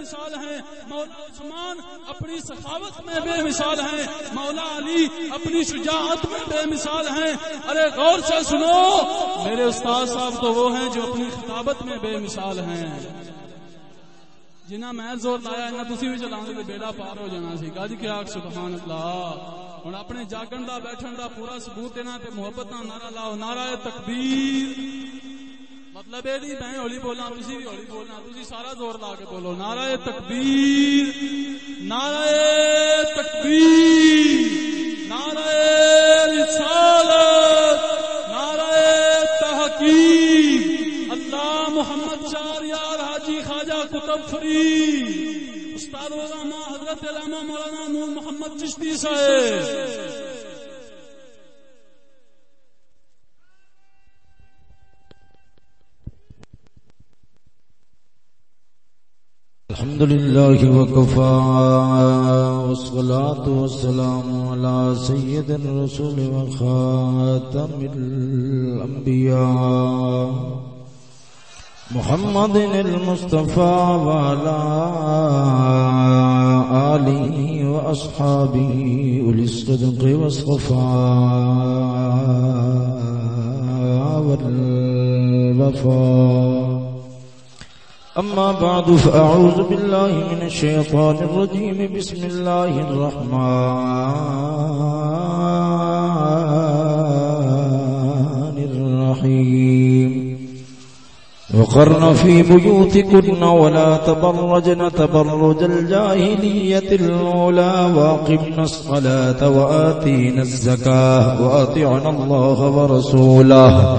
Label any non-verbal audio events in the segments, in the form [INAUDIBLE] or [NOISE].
مثال ہیں۔ مولا عثمان اپنی سخاوت میں بے مثال ہیں۔ مولا علی اپنی شجاعت میں بے مثال ہیں۔ ارے غور سے سنو۔ میرے استاد صاحب تو وہ ہیں جو اپنی خطابت میں بے مثال ہیں۔ جنہ میں زور لایا نہ تسی بھی چلا گے بیڑا پار ہو جانا سی۔ گج کے آگ سبحان اللہ۔ ہوں اپنے جاگن دا، بیٹھن دا پورا ثبوت دینا تے محبت نہ نعرہ لاؤ، نعرہ تکبیر۔ مطلب یہ نہیں، میں ہولی بولنا، تسی بھی ہولی بولنا، تسی سارا زور لا کے بولو۔ نعرہ تکبیر نعرہ تکبیر، نعرہ رسالت، نعرہ تحقیق۔ اللہ محمد چار یار حاجی خواجہ کتب فری استاد علامہ حضرت علامہ مولانا نور محمد چشتی صاحب۔ الحمد لله وكفى والصلاة والسلام على سيد الرسول وخاتم الأنبياء محمد المصطفى وعلى آله وأصحابه أولي الصدق والصفاء والوفاء أما بعد، فأعوذ بالله من الشيطان الرجيم. بسم الله الرحمن الرحيم. وقرن في بيوتكن ولا تبرجن تبرج الجاهلية الأولى واقمنا الصلاة وآتينا الزكاة وأطعنا الله ورسوله.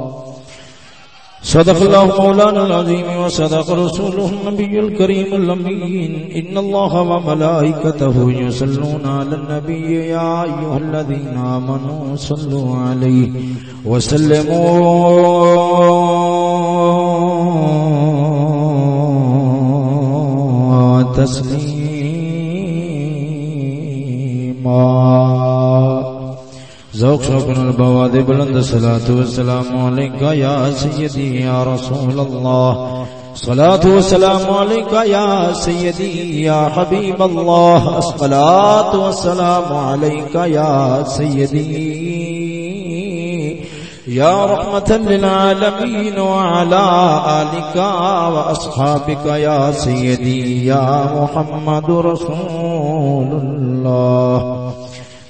صدق الله مولانا العظيم وصدق رسوله النبي الكريم الأمين. إن الله وملائكته يصلون على النبي يا أيها الذين آمنوا صلوا عليه وسلموا تسليما ذوق شوق البواد بلند صلاة والسلام عليك يا سيدي يا رسول الله صلاة والسلام عليك يا سيدي يا حبيب الله الصلاة والسلام عليك يا سيدي يا رحمة للعالمين وعلى آلك وأصحابك يا سيدي يا محمد رسول الله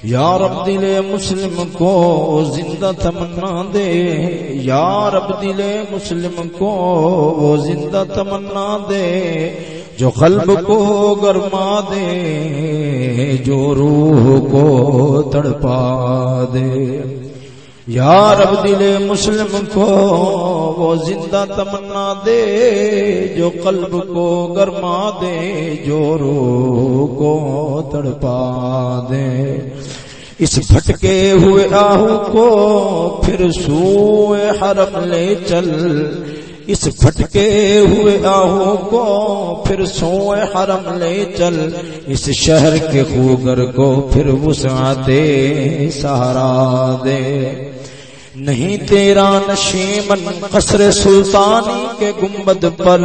یا رب دل مسلم کو زندہ تمنا دے۔ یا رب دل مسلم کو زندہ تمنا دے۔ جو قلب کو گرما دے، جو روح کو تڑپا دے۔ یا رب دل مسلم کو وہ زندہ تمنا دے، جو قلب کو گرما دے، جو روح کو تڑپا دے۔ اس بھٹکے ہوئے آہو کو پھر سوئے حرم لے چل۔ اس بھٹکے ہوئے آہو کو پھر سوئے حرم لے چل۔ اس شہر کے خوگر کو پھر وسع دے سہارا دے۔ نہیں تیرا نشیمن قصر سلطانی کے گنبد پر۔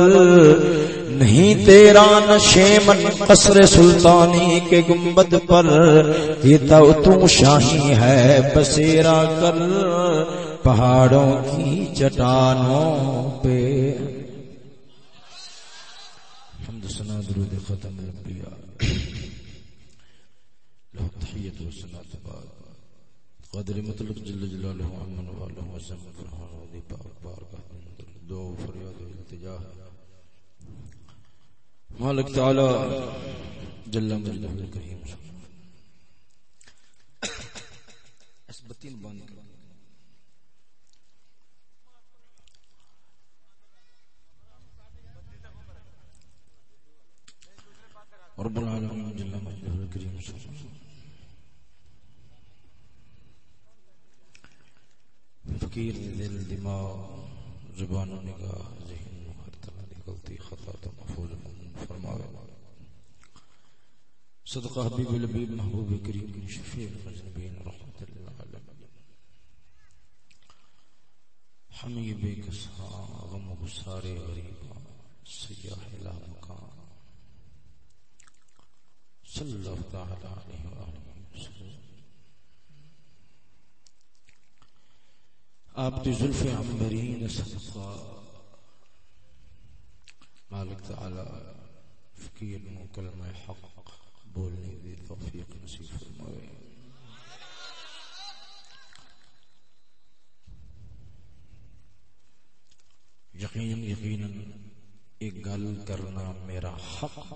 نہیں تیرا نشیمن قصر سلطانی کے گنبد پر۔ یہ تو تو شاہی ہے بسیرا کر۔ پہاڑوں کی چٹانوں پہ۔ حمد سنا درود ختم الانبیاء لو تحیت و سنات بعد قدر مطلق جل جلالہ امن والہ وسلم فرحان و دی پاک بارکہ دو فریاد و التجا۔ مالک تعالی جل مجدہ کریم اس بتین بند کر رب العالمین جل مجدہ الکریم فقیر دل، دماغ، زبان و نگاہ، ذہن ہر طرح کی غلطی، خطا تو محفوظ فرماوے۔ صدقہ حبیب الحبیب محبوب کریم شفیع المذنبین رحمت اللہ علیہ ہمیں بے کساں، غم و گسارے غریباں سیاح لا مکان صلی اللہ تعالی علیہ وآلہ وسلم آپ کی زلف عمبرین صدقہ۔ مالک تعالی فقیر نو کلمہ حق بولنے دی توفیق نصیب فرمائے یقین یقینا ایک گل کرنا میرا حق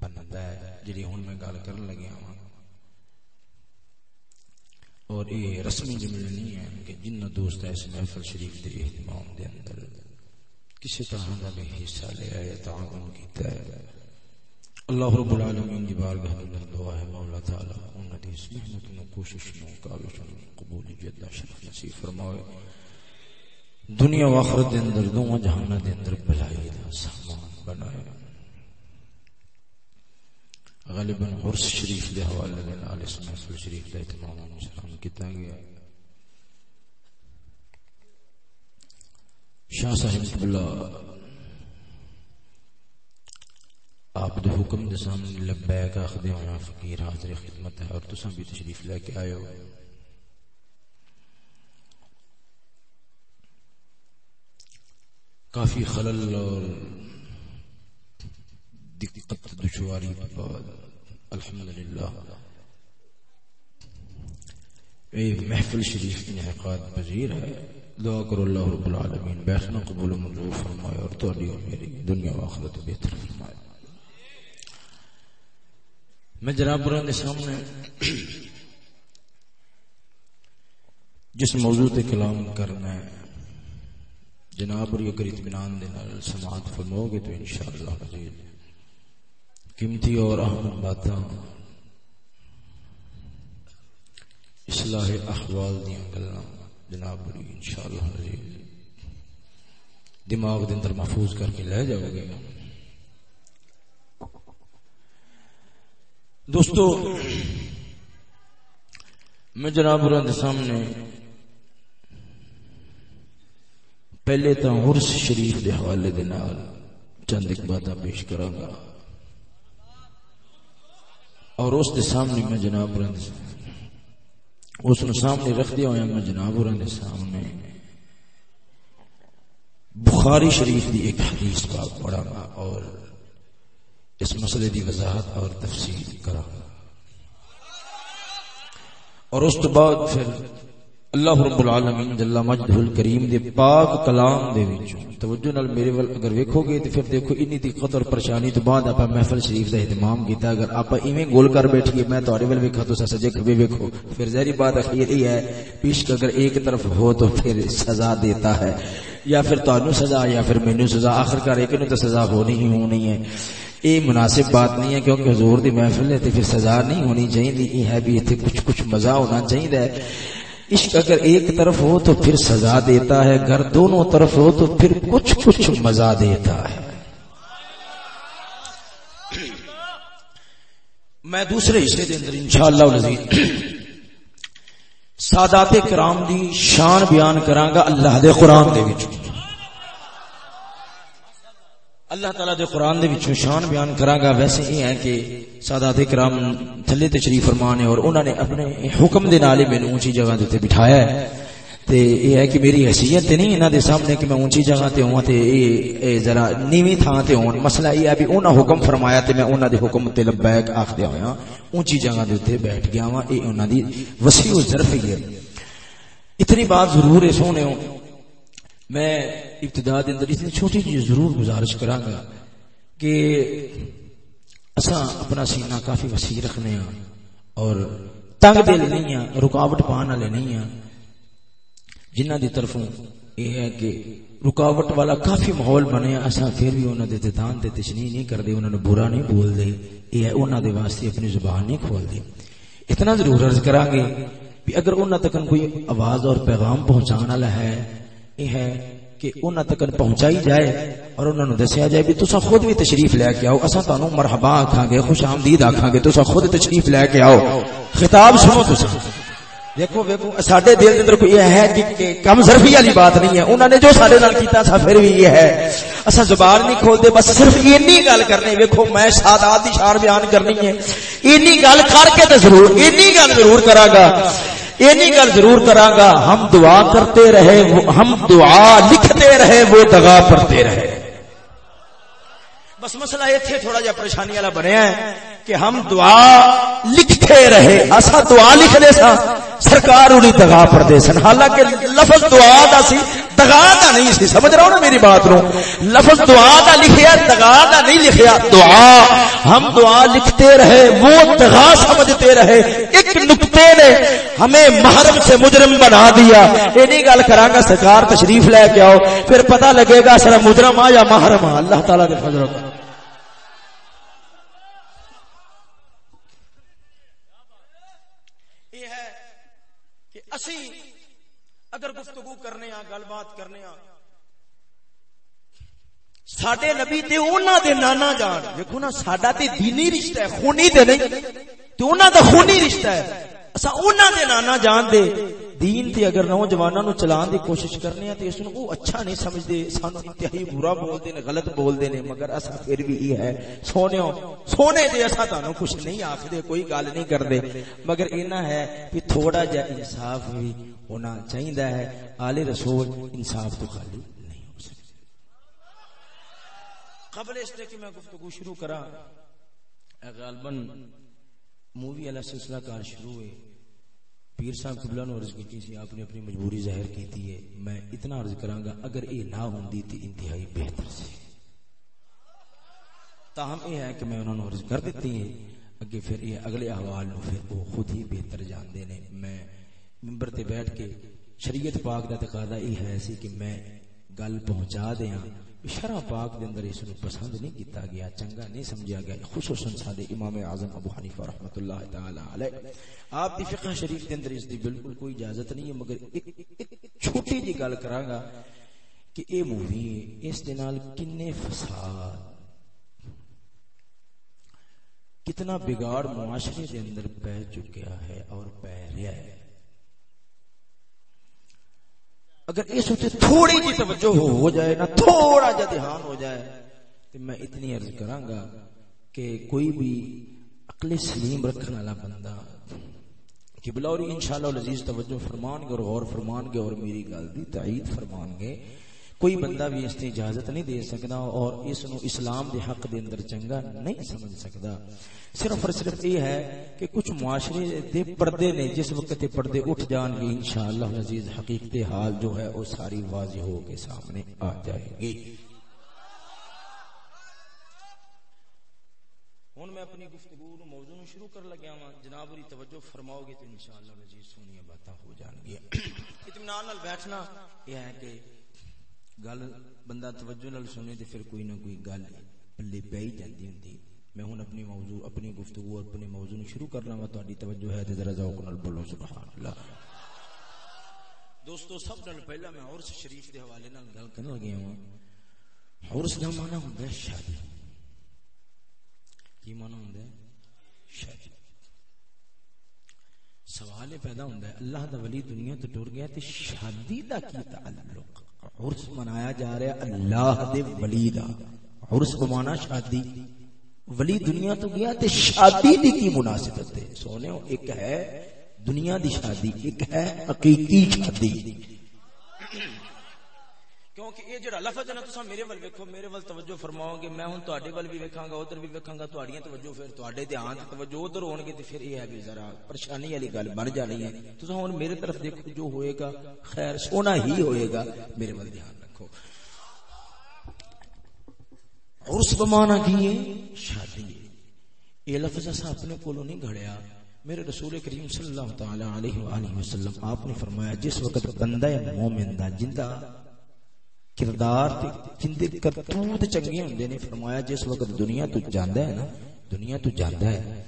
بنتا ہے۔ جی ہوں میں گل کر لگیا ہوں اور یہ رسمی جملے نہیں ہے کہ جن دوست اس محفل شریف دے اہتمام دے اندر کسی طرح کا بھی حصہ لیا ہے تعاون کیتا ہے۔ اللہ رب العالمین دی بارگاہ میں دعا ہے، مولا تعالی، انہاں دی اس محنت نو، کوشش نو کاوش نو قبولیت دا شرف نصیب فرمائے دنیا و آخرت دے اندر، دونوں جہاناں دے اندر بھلائی دا سامان بنائے غالباً حرس شریف دے حوالے دے نال اس محفل شریف دا اہتمام مسلمان کیتا گیا شاہ صاحب قبلہ آپ دے حکم دے سامنے لبیک آخدے ہونا فقیر حاضر خدمت ہے اور تساں بھی تشریف لے کے آئے ہو۔ کافی خلل اور دقت دشواری بعد۔ الحمدللہ۔ اے محفل شریف کی انعقاد پذیر ہے۔ دعا کرو اللہ رب العالمین بیٹھنا قبول منظور فرمائے اور تو اور میری دنیا و آخرت بہتر فرمائے۔ میں جناب بران کے سامنے جس موضوع تے کلام کرنا ہے، جناب اور اگر اطمینان دے نال سماعت فرماؤ گے تو انشاءاللہ عزیز قیمتی اور اہم باتاں اصلاح احوال دیاں گلاں جناب اور انشاءاللہ عزیز دماغ دے اندر محفوظ کر کے لے جاؤ گے۔ دوستو، میں جناب سامنے پہلے تو عرس شریف دے حوالے دے نال چند ایک باتاں پیش کراں گا۔ اور اس دے سامنے میں جناب رند اس نے سامنے رکھ دیا ہوا میں جناب رند سامنے۔ بخاری شریف دی ایک حدیث کا پڑھا گا اور اس مسئلے دی وضاحت اور تفصیل کرا اور اس تو بعد پھر اللہ رب العالمین جل مجدہ الکریم دے پاک کلام دے وچوں توجہ نال میرے ول اگر ویکھو گے تے پھر دیکھو انی دی قدر پریشانی تو بعد اپا محفل شریف دا اہتمام کیتا اگر اپا ایویں گول کر بیٹھیے میں تہاڈے ول ویکھا تو سجے کبھی ویکھو۔ پھر ظاہری بات اخیر ہی ہے پیش اگر ایک طرف ہو تو پھر سزا دیتا ہے۔ یا پھر تانوں سزا، یا پھر مینوں سزا۔ آخر کار ایک نو تو سزا ہونی ہی ہونی ہے۔ یہ مناسب بات نہیں ہے کیونکہ حضور دی محفل ہے تے پھر سزا نہیں ہونی چاہیے۔ یہ ہے بھی ایتھے کچھ کچھ مزہ ہونا چاہیے۔ عشق اگر ایک طرف ہو تو پھر سزا دیتا ہے، گھر دونوں طرف ہو تو پھر کچھ کچھ مزہ دیتا ہے۔ میں دوسرے حصے دے اندر انشاءاللہ العزیز سادات کرام دی شان بیان کراں گا اللہ دے قرآن دے وچ۔ اللہ تعالی دے قرآن دے وچوں شان بیان کراں گا۔ ویسے یہ ہے کہ سادات کرام تھلے تشریف فرمان ہے اور انہوں نے اپنے حکم دے نال مینوں اونچی جگہ تے بٹھایا ہے۔ تے یہ ہے کہ میری حیثیت تے نہیں انہاں دے سامنے کہ میں اونچی جگہ تے ہوں تے اے ذرا نیویں تھاں تے ہون۔ مسئلہ یہ ہے بھی انہاں حکم فرمایا تے میں انہاں دے حکم تے لبیک آکھ دیا ہویا ہاں۔ اونچی جگہ دے تے بیٹھ گیا ہاں۔ اے انہاں دی وسیع ظرف ہے اتنی بات ضرور ہے سونے ہوں۔ میں ابتدا دے اندر اتنی چھوٹی جی ضرور گزارش کراں گا کہ اساں اپنا سینہ کافی وسیع رکھنے ہاں اور تنگ دل نہیں ہاں رکاوٹ پان والے نہیں ہاں جنہ دی طرفوں یہ ہے کہ رکاوٹ والا کافی ماحول بنے اسا پھر بھی انہاں دے تے دان تے تشنی نہیں کردے، انہاں نو برا نہیں بول دے ہے انہاں دے واسطے اپنی زبان نہیں کھولتے اتنا ضرور عرض کرا گے بھی اگر انہاں تک کوئی آواز اور پیغام پہنچانا والا ہے یہ ہے کہ انہاں تک پہنچائی جائے اور انہاں نو دسیا جائے بھی تسا خود بھی تشریف لے کے آؤ اسا تانوں مرحبا آکھاں گے خوش آمدید آکھاں گے تسا خود تشریف لے کے آؤ خطاب سنو تسا دیکھو دیکھو ساڈے دل دے اندر کوئی یہ ہے کہ کم ظرفی والی بات نہیں ہے انہوں نے جو سارے نال کیتا تھا پھر بھی یہ ہے اسا زبان نہیں کھولتے بس صرف اینی گل کرنی ویکھو میں سادات دی شان بیان کرنی ہے اینی گل کر کے تے ضرور اینی گل ضرور کراں گا اینی گل ضرور کراں گا ہم دعا کرتے رہے ہم دعا لکھتے رہے، وہ دغا پڑھتے رہے۔ بس مسئلہ ایتھے تھوڑا جا پریشانی والا بنیا ہے کہ ہم دعا لکھتے رہے، اسا دعا لکھ لے سا سرکار انہیں دگا پر دے سن۔ حالانکہ لفظ دعا دا سی دگا دا نہیں سی۔ سمجھ رہا ہوں نا میری بات رو لفظ دعا دا لکھیا دگا دا نہیں لکھیا۔ دعا، ہم دعا لکھتے رہے، وہ دگا سمجھتے رہے۔ ایک نکتے نے ہمیں محرم سے مجرم بنا دیا۔ یہ نہیں گل کرا گا، سرکار تشریف لے کے آؤ، پھر پتہ لگے گا سر مجرم آ یا محرم آ۔ اللہ تعالیٰ دے فضل اسی اگر گفتگو کرنے ہاں گل بات کرنے ہاں ساڈے نبی تے انہاں دے نانا جان، دیکھو نا، ساڈا تے دینی رشتہ ہے، خونی تے نہیں، تے انہاں دا خونی رشتہ ہے۔ اسا انہاں دے نانا جان دے دین تے اگر نوجواناں نو چلان دی کوشش کرنے ہیں تے اس نو او اچھا نہیں سمجھدے سانو انتہائی برا بول دے نے غلط بول دے نے مگر اسا پھر بھی یہ ہے سونےو سونے دے اسا تانوں کچھ نہیں آکھدے کوئی گل نہیں کردے مگر اینا ہے کہ تھوڑا جا انصاف بھی ہونا چاہیدا ہے آل رسول انصاف تو خالی نہیں ہو سکتا قبل اس نے کہ میں گفتگو شروع کرا غالباً مووی والا سلسلہ کار شروع ہوئے۔ پیر صاحب قبلہ نو عرض کی سی آپ نے اپنی مجبوری ظاہر کی ہے میں اتنا عرض کراں گا، اگر اے نہ ہوندی تے انتہائی بہتر سی۔ تاہم یہ ہے کہ میں انہوں نے عرض کر دیتی ہے اگے پھر یہ اگلے احوال نو پھر وہ خود ہی بہتر جان دے نے میں ممبر تے بیٹھ کے شریعت پاک دا تقاضا یہ ہے سی کہ میں گل پہنچا دیاں۔ شرع پاک دے اندر اس نو پسند نہیں کیتا گیا، چنگا نہیں سمجھا گیا، خصوصا سادے امام اعظم ابو حنیفہ رحمۃ اللہ تعالی علیہ۔ آپ دی فقہ شریف دے اندر اس دی بالکل کوئی اجازت نہیں ہے مگر ایک, ایک چھوٹی جی گل کراں گا کہ اے مووی اس دے نال کنے فساد کتنا بگاڑ معاشرے دے اندر پہ چکیا ہے اور پہ رہا ہے۔ اگر اس ہوتے تھوڑی جی توجہ ہو جائے نا تھوڑا جا دھیان ہو جائے تو میں اتنی عرض کراں گا کہ کوئی بھی عقل سلیم رکھنے والا بندہ کہ بلوری جی، انشاءاللہ العزیز توجہ فرمان گے اور غور فرمان گے اور میری گل دی تائید فرمان گے۔ کوئی بندہ بھی اس نے اجازت نہیں دے سکتا اور اس نو اسلام دے حق دے اندر چنگا نہیں سمجھ سکتا صرف اور صرف یہ ہے کہ کچھ معاشرے دے پردے نے جس وقت پردے اٹھ جان گے، انشاءاللہ العزیز حقیقت حال جو ہے وہ ساری واضح ہو کے سامنے آ جائے گی۔ ہوں میں اپنی گفتگو شروع کر لگیا ہوں جناب ری توجہ فرماؤ گے تو انشاءاللہ العزیز سونی باتاں ہو جان گی۔ [COUGHS] اطمینان نال بیٹھنا، یہ ہے کہ گل بندہ توجہ نال سنے تے پھر کوئی نہ کوئی گل پلے پی جاندی ہوندی۔ میں ہن اپنی موضوع، اپنی گفتگو، اپنے موضوع نو شروع کرنا وا، تہاڈی توجہ ہے تے ذرا ذوق نال بولو سبحان اللہ دوستو، سب نال پہلا میں عرس شریف دے حوالے نال گل کرن لگیا ہوں عرس دا معنی ہوندا ہے شادی۔ کی معنی ہوندا ہے؟ شادی سوال پیدا ہوندا ہے، اللہ دا ولی دنیا تو ٹر گیا تے شادی دا کی تعلق؟ عرس منایا جا رہا ہے اللہ دے ولی دا۔ عرس بمانا شادی۔ ولی دنیا تو گیا تے شادی دی کی مناسبت ہے سونے ایک ہے دنیا دی شادی، ایک ہے حقیقی شادی۔ کیونکہ یہ جڑا لفظ ہے نا، تساں میرے ول ویکھو، میرے ول توجہ فرماؤ گے، میں ہن تواڈے ول بھی ویکھاں گا، ادھر بھی ویکھاں گا تواڈیاں توجہ پھر تواڈے دھیان توجہ ادھر ہون گے تے پھر یہ ہے بھی ذرا پریشانی والی گل بن جانی ہے۔ تساں ہن میرے طرف دیکھو جو ہوئے گا، خیر سونا ہی ہوئے گا، میرے ول دھیان رکھو۔ عرس بمانا کی شادی یہ لفظ اسا اپنے کولوں نہیں گھڑیا۔ میرے رسول کریم صلی اللہ تعالی علیہ وآلہ وسلم، آپ نے فرمایا، جس وقت بندہ مومن دا جندہ کردار جندے کرتوت چنگے ہوندے نے فرمایا جس وقت دنیا تو جاندا ہے نا، دنیا تو جاندا ہے۔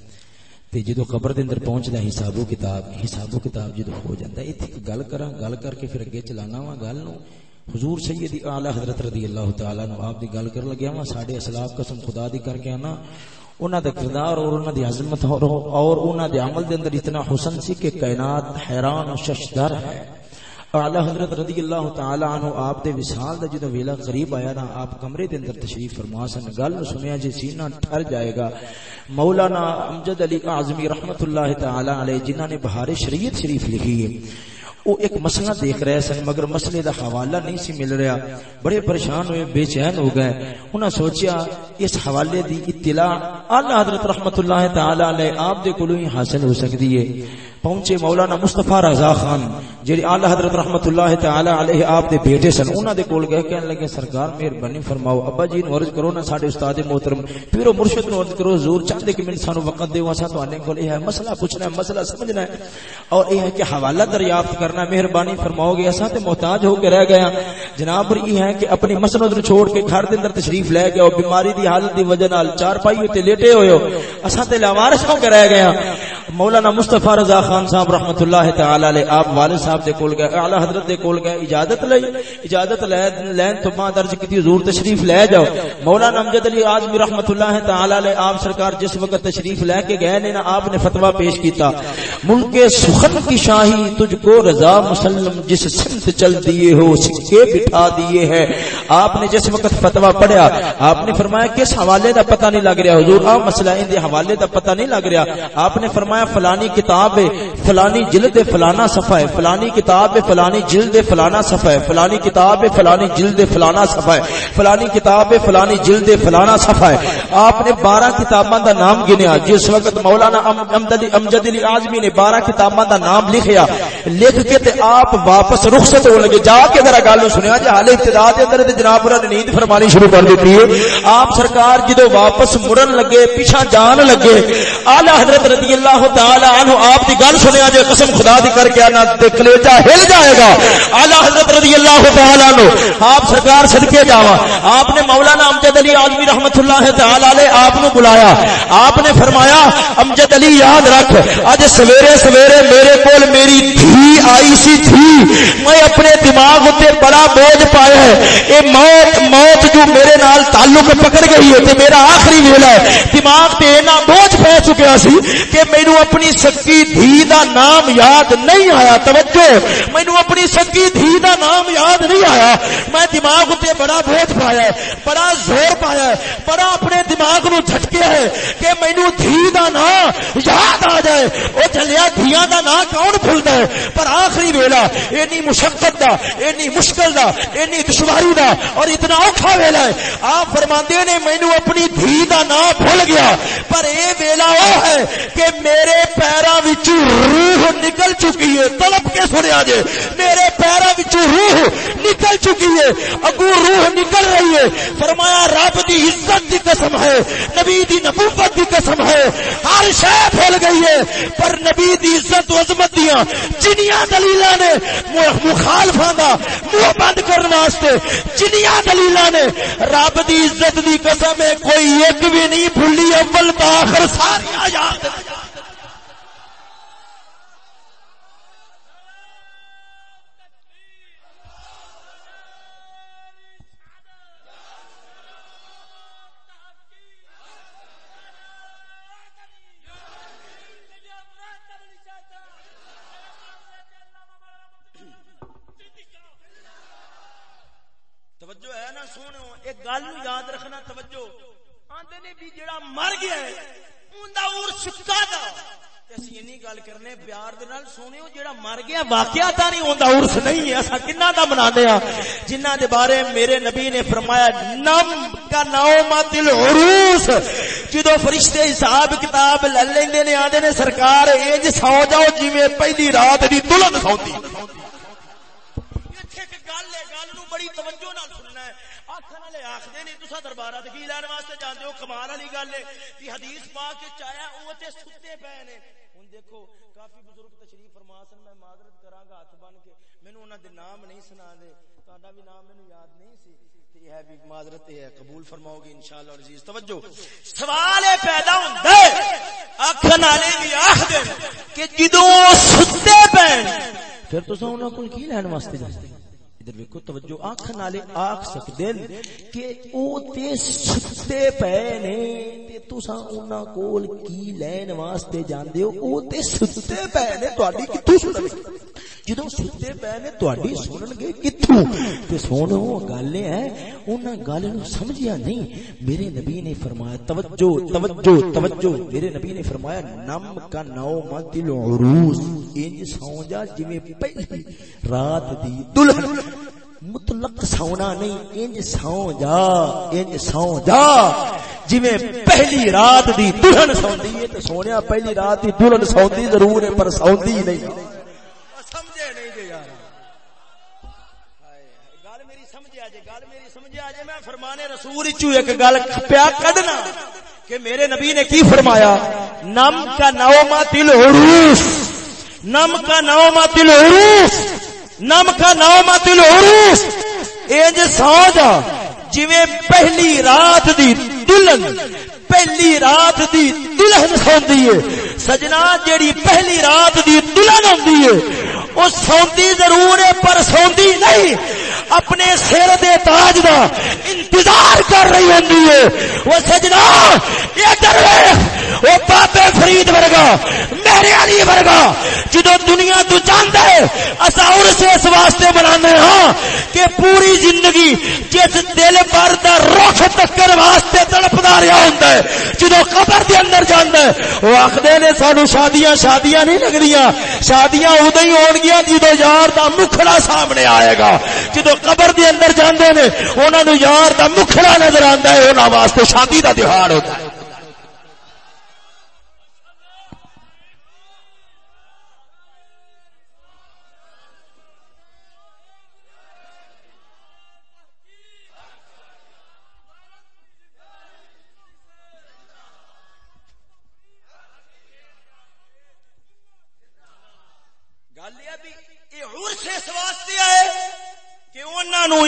تے جدو قبر دے اندر پہنچدا حساب و کتاب حساب و کتاب جدو ہو جاندا ہے۔ ایتھے گل کراں، گل کر کے پھر اگے چلانا وا گل نو حضور سیدی اعلی حضرت رضی اللہ تعالی عنہ آپ دی گل کر لگیا وا ساڈے اسلاف قسم خدا دی کر کے انا انہاں دا کردار اور انہاں دی عظمت اور انہاں دے عمل دے اندر اتنا حسن سی کہ کائنات حیران و ششدر ہے۔ اعلی حضرت رضی اللہ تعالی عنہ آپ دے وصال دا جدوں ویلا قریب آیا نا، آپ کمرے دے اندر تشریف فرما سن گل سنیا جی سینہ ٹھر جائے گا۔ مولانا امجد علی اعظمی رحمت اللہ تعالی علیہ، جنہاں نے بہار شریعت شریف لکھی ہے۔ وہ ایک مسئلہ دیکھ رہے سن، مگر مسئلے دا حوالہ نہیں سی مل رہا۔ بڑے پریشان ہوئے، بے چین ہو گئے۔ انہاں سوچیا اس حوالے دی اطلاع اعلی حضرت رحمت اللہ تعالی علیہ آپ دے کولوں ہی حاصل ہو سکتی ہے۔ پہنچے مولانا مصطفی رضا خان جڑی اعلی حضرت رحمت اللہ تعالی علیہ آپ دے بیٹے سن، انہاں دے کول گئے کہنے لگے، سرکار مہربانی فرماؤ، ابا جی نو عرض کرو نا ساڈے استاد محترم پھر او مرشد نو عرض کرو، حضور چاہتے کہ من سانو وقت دیو اسا توانے کول یہ ہے مسئلہ پوچھنا ہے، مسئلہ سمجھنا ہے، اور یہ ہے کہ حوالہ دریافت کرنا مہربانی فرماؤ گے اسا تے محتاج ہو کے رہ گیا ہاں۔ جناب پر یہ ہے کہ اپنی مسند چھوڑ کے گھر دے اندر تشریف لے گئے اور بیماری دی حالت دی وجہ نال چار پائی تے لیٹے ہوئے ہو اسا تے لاوارث ہو کے رہ گیا ہاں۔ مولانا مصطفی رضا خان خان صاحب رحمت اللہ تعالی علیہ، آپ والد صاحب دے کول گئے، اعلی حضرت دے کول گئے، اجازت لئی، اجازت لین تو ماں درج کیتی، حضور تشریف لے جاؤ۔ مولانا امجد علی اعظمی رحمت اللہ تعالی علیہ، آپ سرکار جس وقت تشریف لے کے گئے نے نا، آپ نے فتوی پیش کیتا۔ ملک سخن کی شاہی، تجھ کو رضا مسلم جس سمت چل دیے ہو، سکے بٹھا دیے ہے۔ آپ نے جس وقت فتوی پڑھیا، آپ نے فرمایا، کس حوالے دا پتہ نہیں لگ رہا؟ حضور آپ مسئلہ ان دے حوالے دا پتہ نہیں لگ رہا۔ آپ نے فرمایا، فلانی کتاب ہے فلانی جلد فلانا صفحہ ہے، فلانی کتاب فلانی جلد فلانا صفحہ ہے، فلانی کتاب فلانی جلد فلانا صفحہ ہے، فلانی کتاب فلانی جلد فلانا صفحہ ہے۔ آپ نے بارہ کتاباں دا نام گنیا جس وقت مولانا امجد علی اعظمی نے بارہ کتاباں دا نام لکھیا لکھ کے تے آپ واپس رخصت ہو لگے۔ جا کے ذرا گل سنیا جی حال ابتدا دے اندر تے جناب نے نیند فرمانی شروع کر دیتی ہے۔ آپ سرکار جدو واپس مڑن لگے پیچھے جان لگے، اعلی حضرت رضی اللہ تعالی عنہ آپ دی گل بیان سنیا جے قسم خدا دی کر کے انا تے کلیجا ہل جائے گا۔ اعلی حضرت رضی اللہ تعالی عنہ، آپ سرکار صدقے جاوا آپ نے مولانا امجد علی اعظمی رحمتہ اللہ تعالی علیہ آپ نو بلایا۔ آپ نے فرمایا، امجد علی یاد رکھ اج سویرے سویرے میرے کول میری دھی آئی سی تھی۔ میں اپنے دماغ تے بڑا بوجھ پایا ہے۔ اے موت موت جو میرے تعلق پکڑ گئی ہے تے میرا آخری ویلا ہے۔ دماغ تے نا بوجھ پہ چکیا سی کہ مینو اپنی سکی دھی دا نام یاد نہیں آیا۔ توجہ مینو اپنی سکی دھی دا نام یاد نہیں آیا۔ میں دماغ تے بڑا بوجھ پایا ہے، بڑا زور پایا ہے، بڑا اپنے دماغ نو جھٹکیا ہے کہ مینو دھی دا نام یاد آ جائے۔ او چلیا دھیاں دا نام کون بھولدا ہے؟ پر آخری ویلا، اینی مشقت دا، اینی مشکل دا، اینی دشواری دا اور اتنا اوکھا ویلا ہے۔ آپ فرماندے نے مینو اپنی دھی دا نام بھول گیا۔ پر اے ویلا او ہے کہ میرے پیراں وچ روح نکل چکی ہے۔ طلب کے سنیا جے۔ میرے پیراں وچ روح نکل چکی ہے۔ اگو روح نکل رہی ہے۔ فرمایا رب دی عزت دی قسم ہے، نبی دی نبوت دی قسم ہے۔ ہر شے بھول گئی ہے، پر نبی دی عزت و عظمت دیاں۔ جنیاں دلیلاں نے مخالفاں دا منہ بند کرن واسطے، جنیاں دلیلاں نے رب دی عزت دی قسم ہے، کوئی ایک بھی نہیں بھولی اول تا آخر ساری یاد توجہ ہے نا، سونے ایک گل نو یاد رکھنا، توجہ۔ آندے نے بھی جڑا مر گیا ہے، اوندا عرس کادا اسی اینی گل کرنے، پیار دے نال سونیو جڑا مر گیا واقعہ تا نہیں ہوندا عرس نہیں ہے۔ اسا کنا دا منانے ہاں۔ جنہاں دے بارے میرے نبی نے فرمایا، نم کا نومت العروس جدو فرشتے حساب کتاب لے لیندے نے، آندے نے، سرکار انج سو جاؤ جویں پہلی رات دی دلہن سوندی ایتھے ایک گل ہے، گل نو بڑی توجہ نال سننا ہے آکھن والے آخر نہیں تصا دربار کی لین واسطے جانے ہو؟ کمال والی گل ہے کہ حدیث پا کے چایا وہ ستے پے نے۔ ہوں دیکھو، کافی بزرگ تشریف فرما سن، میں معذرت کرا گا ہاتھ بن کے۔ مینو انہوں دے نام نہیں سنا دے تا بھی نام مینو یاد نہیں سی۔ ہے بھی معذرت ہے قبول فرماؤ گے انشاءاللہ۔ عزیز، توجہ۔ سوال پیدا ہوندا ہے اکھن والے بھی آکھ کہ جدوں ستے پین پھر تساں انہاں کول کی لین واسطے جاندے؟ ادھر ویکھو، توجہ، آنکھ نالے آکھ سکدے کہ او تے ستے پے نے، تے تساں انہاں کول کی لین واسطے جاندے ہو؟ او تے ستے پے نے تہاڈی کتھوں سن جدوں ستے پے نے تہاڈی سنن گے کتھوں؟ تے سونو گل ہے انہاں گل نو سمجھیا نہیں۔ میرے نبی نے فرمایا، توجہ توجہ توجہ، میرے نبی نے فرمایا، نم کا نوم دل عروس، انج سو جا جویں پہلی رات دی دلہن۔ مطلق سونا نہیں، انج سو جا، انج سو جا۔ جی پہلی رات دی دلہن سوندی ہے تے سونیا پہلی رات دی دلہن سوندی ضرور ہے، پر سوندی نہیں۔ سمجھے نہیں جی یار۔ گل میری سمجھا جی گل میری سمجھا جی میں فرمانے رسول چو ایک گل پیا کڈنا کہ میرے نبی نے کی فرمایا؟ نم کا نوما دل عروس نم کا نوما دل عروس نم کا نوما دل عروس انج سو جا جویں پہلی رات دی دلہن، پہلی رات دی دلہن سوندی ہے۔ سجنا جیڑی پہلی رات دی دلہن ہوندی ہے وہ سوندی ضرور ہے پر سوندی نہیں۔ اپنے سر دے تاج دا انتظار کر رہی ہوندی ہے۔ وہ سجنا، یہ درویش وہ بابے فرید ورگا، میرے علی ورگا، جدو دنیا تو جانتا ہے، اسا اور سے اس واسطے بنانے ہاں کہ پوری زندگی جس دل پر دا رخ تکر واسطے تڑپدا رہا ہوندا ہے، جدو قبر دے اندر جاندا ہے، وہ آخدے نے سانو شادیاں شادیاں نہیں لگدیاں شادیاں ادو ہی ہون گیا جدو یار دا مکھڑا سامنے آئے گا۔ جدو قبر دے اندر جاندے نے، انہاں نو یار دا مکھڑا نظر آندا ہے، انہاں واسطے شادی دا تہوار ہوتا ہے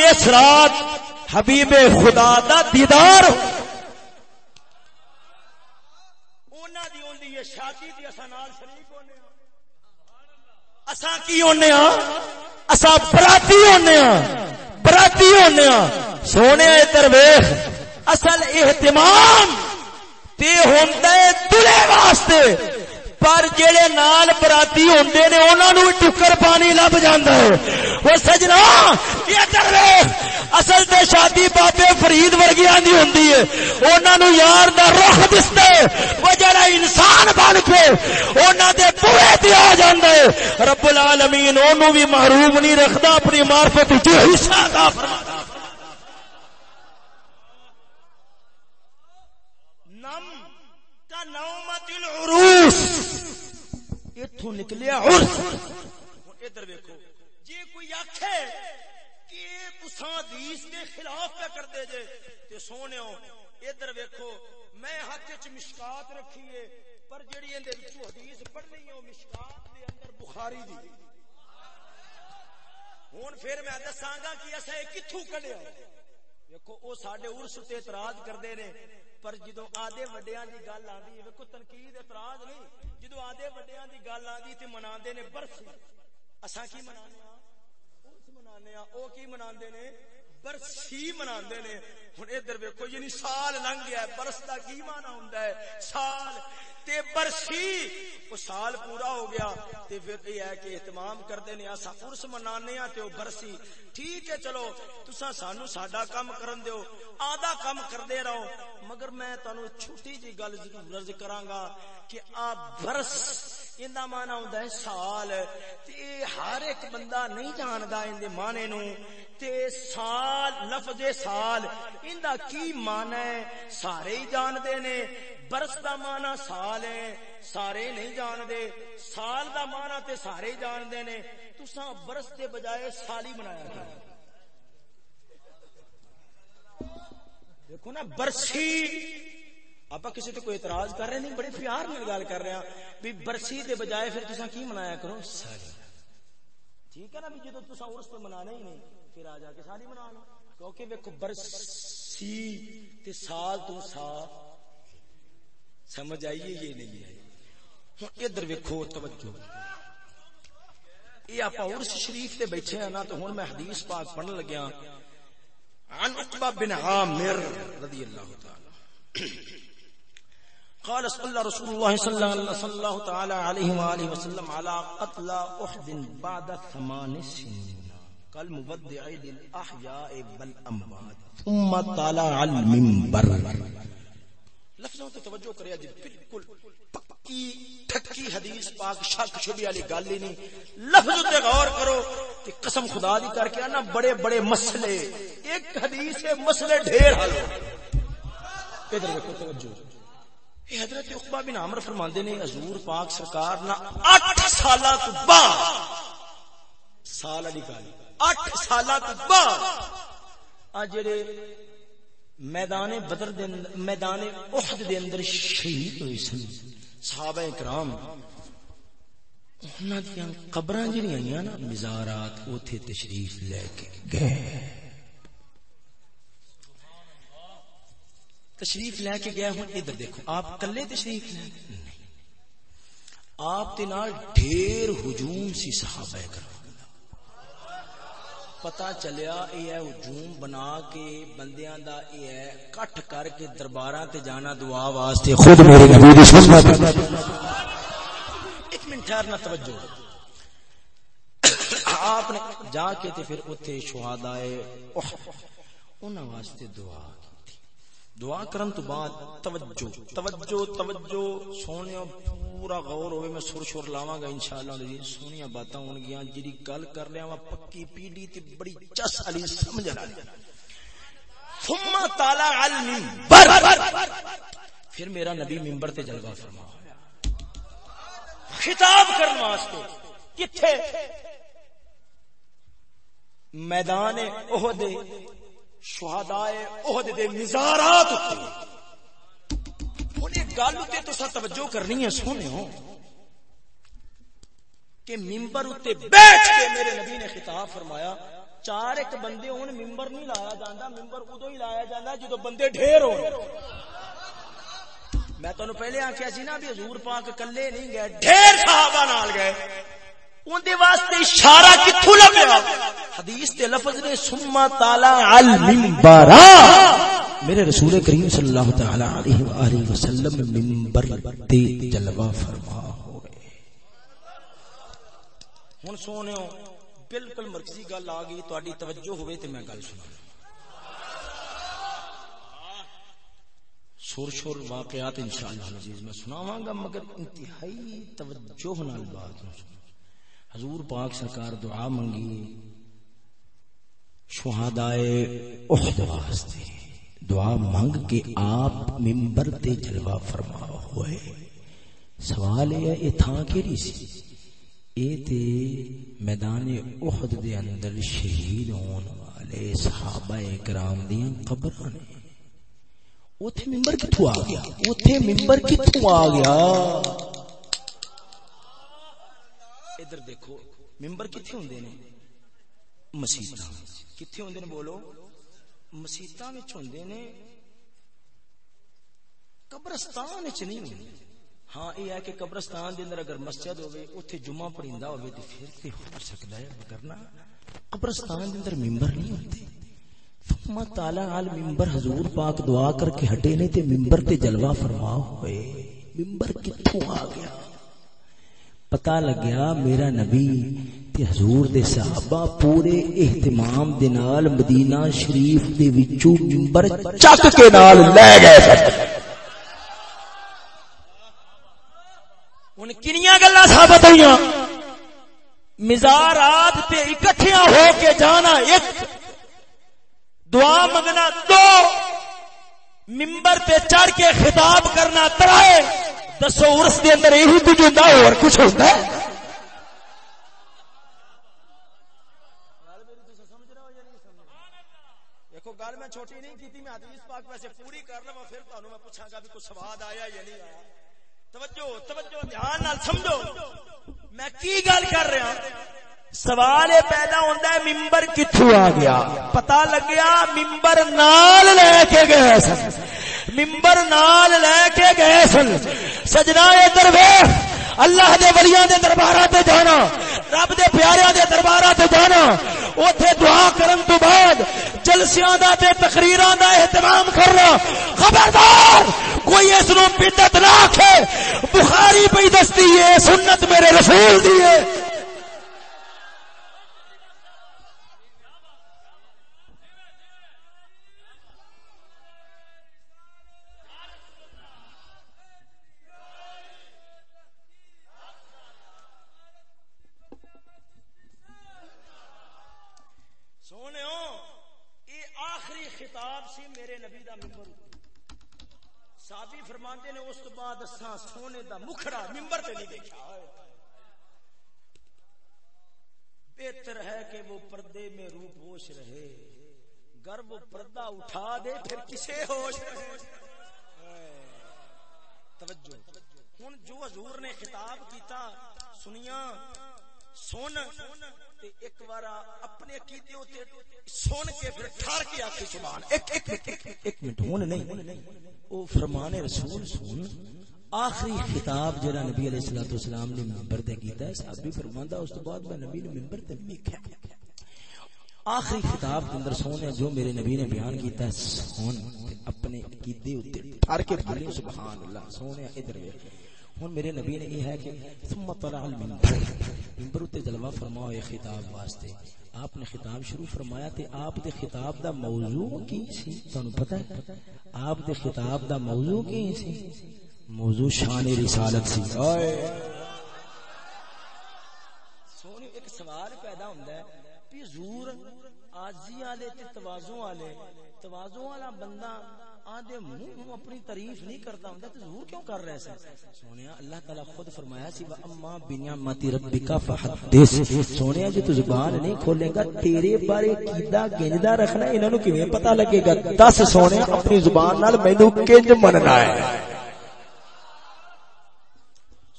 اس رات حبیب خدا دا دیدار شادی ہاں۔ کی ہونے ہاں؟ براتی ہونے ہاں۔ براتی ہونے سونے ادھر اصل اہتمام تے ہوتا ہے دلے واسطے۔ پر جڑے نال براتی ہوندے نے، انہاں نو ٹکر پانی لب جاندا ہے۔ او سجنا ادھر اصل تے شادی بابے فرید ورگیاں دی ہوندی ہے۔ انہاں نو یار دا رخ دسدا ہے او جڑا انسان بن کے انہاں دے بوئے تے آ جاندا ہے۔ رب العالمین، اونوں بھی محروم نہیں رکھدا، اپنی معرفت وچ حصہ عطا فرماتا نم کا نومت العروس۔ اتو نکلیا ادھر ویکو جی کوئی آخ کہ تساں حدیث کے خلاف پہ کر دے جے، تے سونے ادھر ویکو میں ہاتھ چ مشکات رکھی ہے، پر جڑی اندر حدیث پڑھنی ہے مشکات دے اندر بخاری دی۔ ہوں پھر میں دساں گا کہ اصا کتوں کڈیا دیکھو وہ سڈے ارس تے اعتراض کرتے ہیں پر جدو آدھے وڈیا کی گل آدھی ویکو تنقید اعتراض نہیں، جدو آدھے وڈیا کی گل آدھی تے منا نے برسی۔ اصا کی منا کی نے؟ برسی نے۔ ادھر ویکو یعنی سال لنگ گیا برس کا کی مانا ہوں سال۔ تے برسی۔ وہ سال پورا ہو گیا۔ تے پھر یہ ہے کہ اہتمام کرتے ہیں اسا عرس منانے ہاں تے برسی۔ ٹھیک ہے، چلو۔ تسا سانو ساڈا کام کرن دیو۔ آدھا کام کردے رہو۔ مگر میں تانوں چھوٹی جی گل ضرور عرض کراں گا کہ آ برس ایندا معنی ہوندا ہے سال۔ تے ہر ایک بندہ نہیں جاندا این دے معنی نو۔ تے سال، لفظ سال، ایندا کی معنی ہے؟ سارے ہی جاندے نے۔ برس دا مانا سال ہے، سارے نہیں جان دے سال دا مانا تے سارے جان دے نے۔ تساں برس دے بجائے سال ہی منایا دیکھو نا، برسی۔ آپ کسی تو کوئی اعتراض کر رہے نہیں، بڑے پیار میں گل کر رہے ہیں بھی برسی دے بجائے پھر تسا کی منایا کرو؟ ساری ٹھیک ہے نا بھی جدو تسا عرس پہ منانا ہی نہیں، پھر آ جا کے ساری منا لو۔ کیونکہ ویکھو، برسی تے سال تو سال۔ سمجھ آئیے یہ نہیں آئی؟ ہوں، ادھر ویکھو، توجہ۔ یہ آپ عرس شریف تے بیٹھے ہیں نا، تو ہن میں حدیث پاک پڑھن لگیا۔ عن عقبہ بن عامر رضی اللہ تعالی قال صلى رسول الله صلى الله تعالى عليه واله وسلم على قتل احد بعد ثمان سنين قال مبدع الاحياء بالاموات۔ ثم طلع المنبر۔ لفظوں تے توجہ کریا جی بالکل پکی ٹھکی حدیث پاک شک شبی والی گل ہی نہیں۔ لفظ تے غور کرو کہ قسم خدا دی کر کے نا بڑے بڑے مسئلے۔ ایک حدیث سے مسئلے ڈھیر حل ادھر دیکھو، توجہ۔ یہ حضرت عقبہ بن عامر فرماندے نے، حضور پاک سرکار نا 8 سالہ تو بعد سال علی گل 8 سالہ تو بعد، آ جڑے میدان بدر دے میدان احد دے اندر شہید ہوئے سن۔ صحابہ کرام انہاں دیاں قبراں جڑیاں آئیاں نا، مزارات، اوتھے تشریف لے کے گئے۔ تشریف لے کے گئے ہوں ادھر دیکھو، آپ کلے تشریف لے آپ دے نال ڈھیر ہجوم سی صحابہ کرام پتا چلیا یہ ہے ہجوم بنا کے بندیاں دا یہ ہے کٹھ کر کے درباراں تے جانا دعا واسطے خود میرے نبی دی سنت ایک منٹ ٹھہرنا توجہ آپ نے جا کے تے پھر اوتھے شہداء انہاں واسطے دعا دعا کرن تو بعد توجہ توجہ توجہ سونے پورا غور ہوئے، میں سر شور لاواں گا انشاءاللہ علیہ سونیاں باتاں ہون گیاں جڑی گل کر لیا وا پکی پیڑی تے بڑی چس علی سمجھ آ ثم تعالی المنبر۔ پھر میرا نبی منبر تے جلوہ فرما۔ خطاب کرن واسطے۔ کتھے؟ میدان احد شہداء احد دے مزارات تے۔ ہن گل تے تساں توجہ کرنی ہے سونے ہو کہ ممبر اتنے بیٹھ کے میرے نبی نے خطاب فرمایا، چار ایک بندے ہوں ممبر نہیں لایا جانا ممبر ادو ہی لایا جانا جدو بندے ڈھیر ہو میں تمہیں پہلے آخیا سی نا بھی حضور پاک کلے نہیں گئے، ڈھیر صحابہ نال گئے۔ اندے واسطے اشارہ کتھوں لگیا حدیث تے لفظ نے سما تالا المنبر میرے رسول کریم صلی اللہ تعالی علیہ وآلہ وسلم منبر تے جلوہ فرما ہوئے۔ ہن سونےو بالکل مرکزی گل آ گئی تہاڈی توجہ ہوئے تے میں گل سنا شور شور واقعات انشاءاللہ العزیز میں سناواں گا مگر انتہائی توجہ نال بات سنو۔ حضور پاک سرکار دعا منگی شہدائے احد واسطے دعا منگ کے آپ ممبر تے جلوہ فرما ہوئے۔ سوال یہ تھا کیڑی سی؟ اے تے میدان احد دے اندر شہید ہون والے صحابہ کرام دیاں قبراں نے۔ اوتھے ممبر کتھوں آ گیا؟ اوتھے ممبر کتھوں آ گیا؟ ادھر دیکھو، ممبر کتنے ہوندے نے؟ مسیتاں۔ کتنے ہوندے نے بولو؟ مسیتاں وچ ہوندے نے، قبرستان وچ نہیں ہوندے۔ ہاں یہ ہے کہ قبرستان دے اندر اگر مسجد ہوے اوتھے جمعہ پڑھیندا ہوے تے پھر تے ہو سکدا ہے۔ کرنا قبرستان دے اندر ممبر نہیں ہوندے۔ ثم تعالی عل ممبر حضور پاک دعا کر کے ہٹے نے تے ممبر تے جلوہ فرما ہوئے۔ ممبر کتھوں آ گیا؟ پتا لگیا میرا نبی تے حضور دے صحابہ پورے اہتمام دے نال مدینہ شریف دے وچوں منبر چک کے نال لے گئے ہن کنیاں گلاں ثابت ہوئیاں مزارات تے اکٹھیاں ہو کے جانا ایک دعا منگنا دو ممبر تے چڑھ کے خطاب کرنا ترائے دسو ارس دے اندر یہی کچھ ہوتا اور کچھ ہوتا ہے؟ گل میں چھوٹی نہیں میں حدیث پاک ویسے پوری کر لوا پھر میں گا بھی کچھ سواد آیا یا نہیں آیا۔ توجہ توجہ، دھیان نال سمجھو۔ میں کی گل کر رہا ہاں؟ سوال یہ پیدا ہوتا ہے، ممبر کتوں آ گیا؟ پتا لگیا ممبر نال لے کے گئے سن۔ ممبر نال لے کے گئے سن۔ سجنا ادھر اللہ دے ولیاں دے درباراں تے جانا۔ رب دے پیاریاں دے درباراں تے جانا۔ اوتھے دعا کرن تو بعد جلسیاں دا تے تقریراں دا اہتمام کرنا۔ خبردار، کوئی اس نو بدعت نہ آکھے۔ بخاری پئی دستی ہے، سنت میرے رسول دی ہے۔ بعد اساں سونے دا مکھڑا ممبر تے نہیں دیکھا بہتر ہے کہ وہ پردے میں روپ ہوش رہے گر وہ پردہ اٹھا دے پھر کسے ہوش رہے توجہ ہن جو حضور نے خطاب کیتا سنیاں سن تے ایک بار اپنے عقیدے ہوتے سن کے پھر ٹھار کے آکھے سبحان ایک ایک ایک ایک منٹ ہن نہیں۔ او فرمان رسول سن آخری خطاب جڑا نبی علیہ الصلوۃ والسلام نے منبر تے کیتا ہے، صحابی فرماندا اس تو بعد میں نبی نے منبر تے ویکھیا۔ آخری خطاب کے اندر سونے جو میرے نبی نے بیان کیتا ہے سن اپنے عقیدے اوتے ٹھار کے بولے سبحان اللہ سونے ادھر ویکھ۔ ہن میرے نبی نے یہ ہے کہ ثم طلع المنبر۔ منبر تے جلوہ فرماؤ خطاب واسطے۔ آپ نے خطاب شروع فرمایا تے آپ دے خطاب دا موضوع کی سی؟ تانوں پتہ ہے؟ آپ دے خطاب دا موضوع کی سی؟ موضوع شان رسالت سی۔ اوئے سونی، ایک سوال پیدا ہوندا ہے۔ کہ حضور، آجی والے تے تواضع والے تواضع والا بندہ آدھے منہ اپنی تعریف نہیں کرتا ہوں، تو ضرور کیوں کر رہے ہیں سونیا، اللہ تعالی خود فرمایا، سی اما بنعمت ربک فحدث۔ سونیا جی تو زبان نہیں کھولے گا، تیرے بارے کیدا گنجدا رکھنا انہاں نو کیویں پتہ لگے گا؟ دس سونیا، اپنی زبان نال مینوں کنج مننا ہے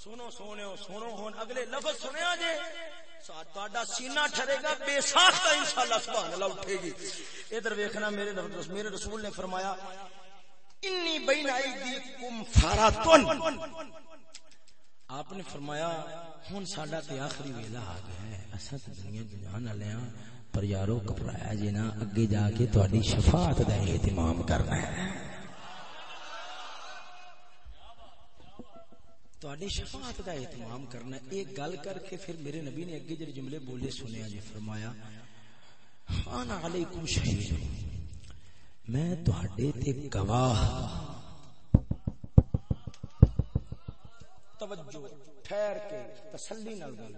سنو سونیو سنو ہن اگلے لفظ سنیا جے تہاڈا سینہ ٹھرے گا، بے ساختہ انشاءاللہ سبحان اللہ اٹھے گی۔ ادھر ویکھنا میرے میرے رسول نے فرمایا، انی بین ایدیکم فراتن. آپ نے فرمایا، ہن ساڈا تے آخری ویلا آ گیا ہے۔ اساں تے دنیا جان والے ہاں پر یارو گھبرایا جے نا، اگے جا کے تہاڈی شفاعت دا اہتمام کرنا ہے۔ تہاڈی شفاعت دا اہتمام کرنا ایک گل کر کے پھر میرے نبی نے اگے جڑے جملے بولے سنیا جی فرمایا انا علیکم شہید۔ میں تہاڈے تے گواہ ہاں۔ توجہ ٹھہر کے تسلی نال گل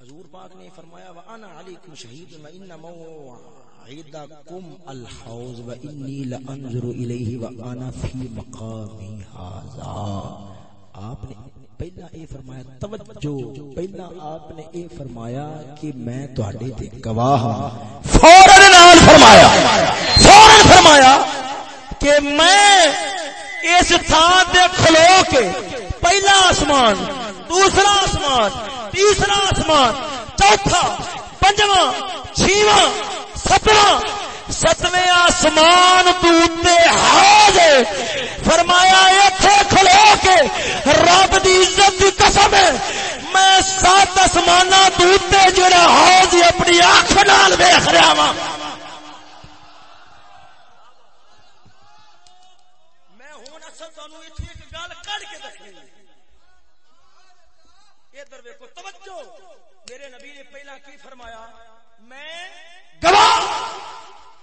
حضور پاک نے فرمایا وانا علیکم شہید و ان موعدکم الحوض، و انی لانظر الیہ وانا فی مقامی ھذا۔ آپ نے پہلا اے فرمایا، توجہ، پہلا آپ نے اے فرمایا کہ میں تہاڈے تے گواہ ہاں۔ فورن نال فرمایا فورن فرمایا کہ میں اس تھان تے کھلو کے پہلا آسمان، دوسرا آسمان، تیسرا آسمان، چوتھا، پنجواں چھواں ستواں، ستویں آسمان دوتے حاض ہاں فرمایا، ایتھے کھلو کے رب دی عزت دی قسم ہے۔ میں سات آسمانہ دوتے جڑا حاض اپنی آنکھ نال ویکھ رہا ہاں میں ہن اصل تانوں ایتھے ایک گل کڈ کے دسنی۔ ادھر ویکھو، توجہ۔ میرے نبی نے پہلا کی فرمایا؟ میں گواہ۔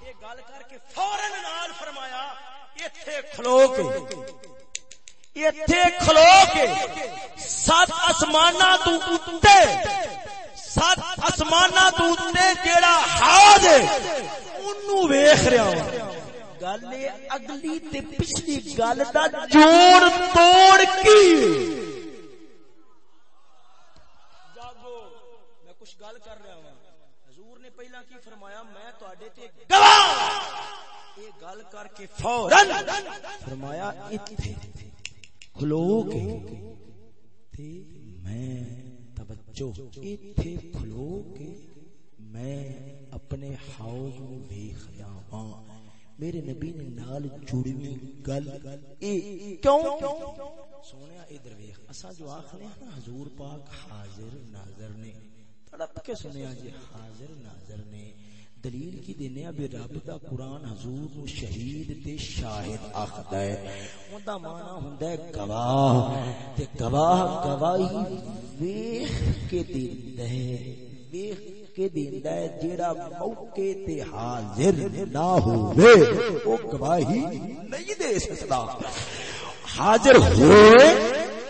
یہ گل کر کے فورن نال فرمایا ایتھے کھلو کے، ایتھے کھلو کے، سات آسماناں تو اوتے سات آسماناں تو اوتے جیڑا حاج ہے اونوں ویکھ رہا ہوں۔ گل اگلی تے پچھلی گل دا جوڑ توڑ کی؟ جاگو میں کچھ گل کر رہا ہوں۔ حضور نے پہلا کی فرمایا، میں تواڈے تے گواہ! یہ گل کر کے فورن فرمایا ایتھے کھلو کے تے میں توجہ ایتھے کھلو کے میں اپنے حوض نو ویکھ جاواں۔ میرے نبی نے نال جڑی گل اے۔ کیوں؟ سونیا ادھر ویکھ اسا جو آکھنے ہیں نا، حضور پاک حاضر ناظر نے۔ تڑپ کے سنیا جی حاضر ناظر نے۔ دلیل کی دینے ابھی رب دا قرآن حضور نو شہید تے شاہد آخدا ہے۔ اوندا معنی ہوندا ہے گواہ۔ تے گواہ گواہی ویکھ کے دیندا ہے۔ ویکھ کے دیندا ہے جیڑا موقع تے حاضر نہ ہوئے او گواہی نہیں دے سکتا حاضر ہوئے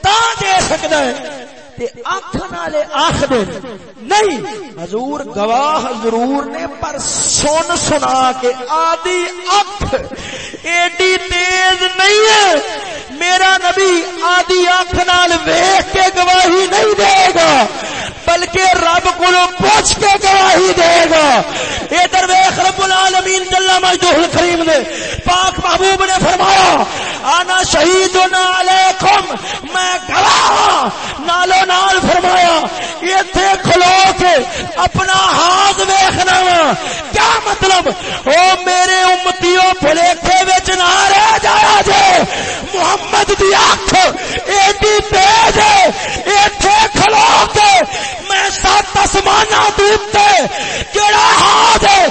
تا دے سکتا ہے۔ تے آنکھ نالے آخ دے۔ نہیں، حضور گواہ ضرور نے، پر سن سنا کے آدھی اکھ۔ ایڈی تیز نہیں ہے۔ میرا نبی آدھی اکھ نال ویکھ کے گواہی نہیں دے گا، بلکہ رب کو پوچھ کے گواہی دے گا۔ اے درویش رب العالمین جل مجدہ الکریم نے، پاک محبوب نے فرمایا انا شہید علیکم۔ میں گواہ ہاں۔ نالو نال فرمایا ایتھے کھلو کے اپنا ہاتھ ویکھنا وا۔ کیا مطلب؟ او میرے امتیوں بھلیکھے وچ نہ رہ جایا جے۔ محمد دی اکھ ایڈی تیز ہے، ایتھے کھلو کے میں سات آسماناں دوتے کیڑا ہاتھ ہے،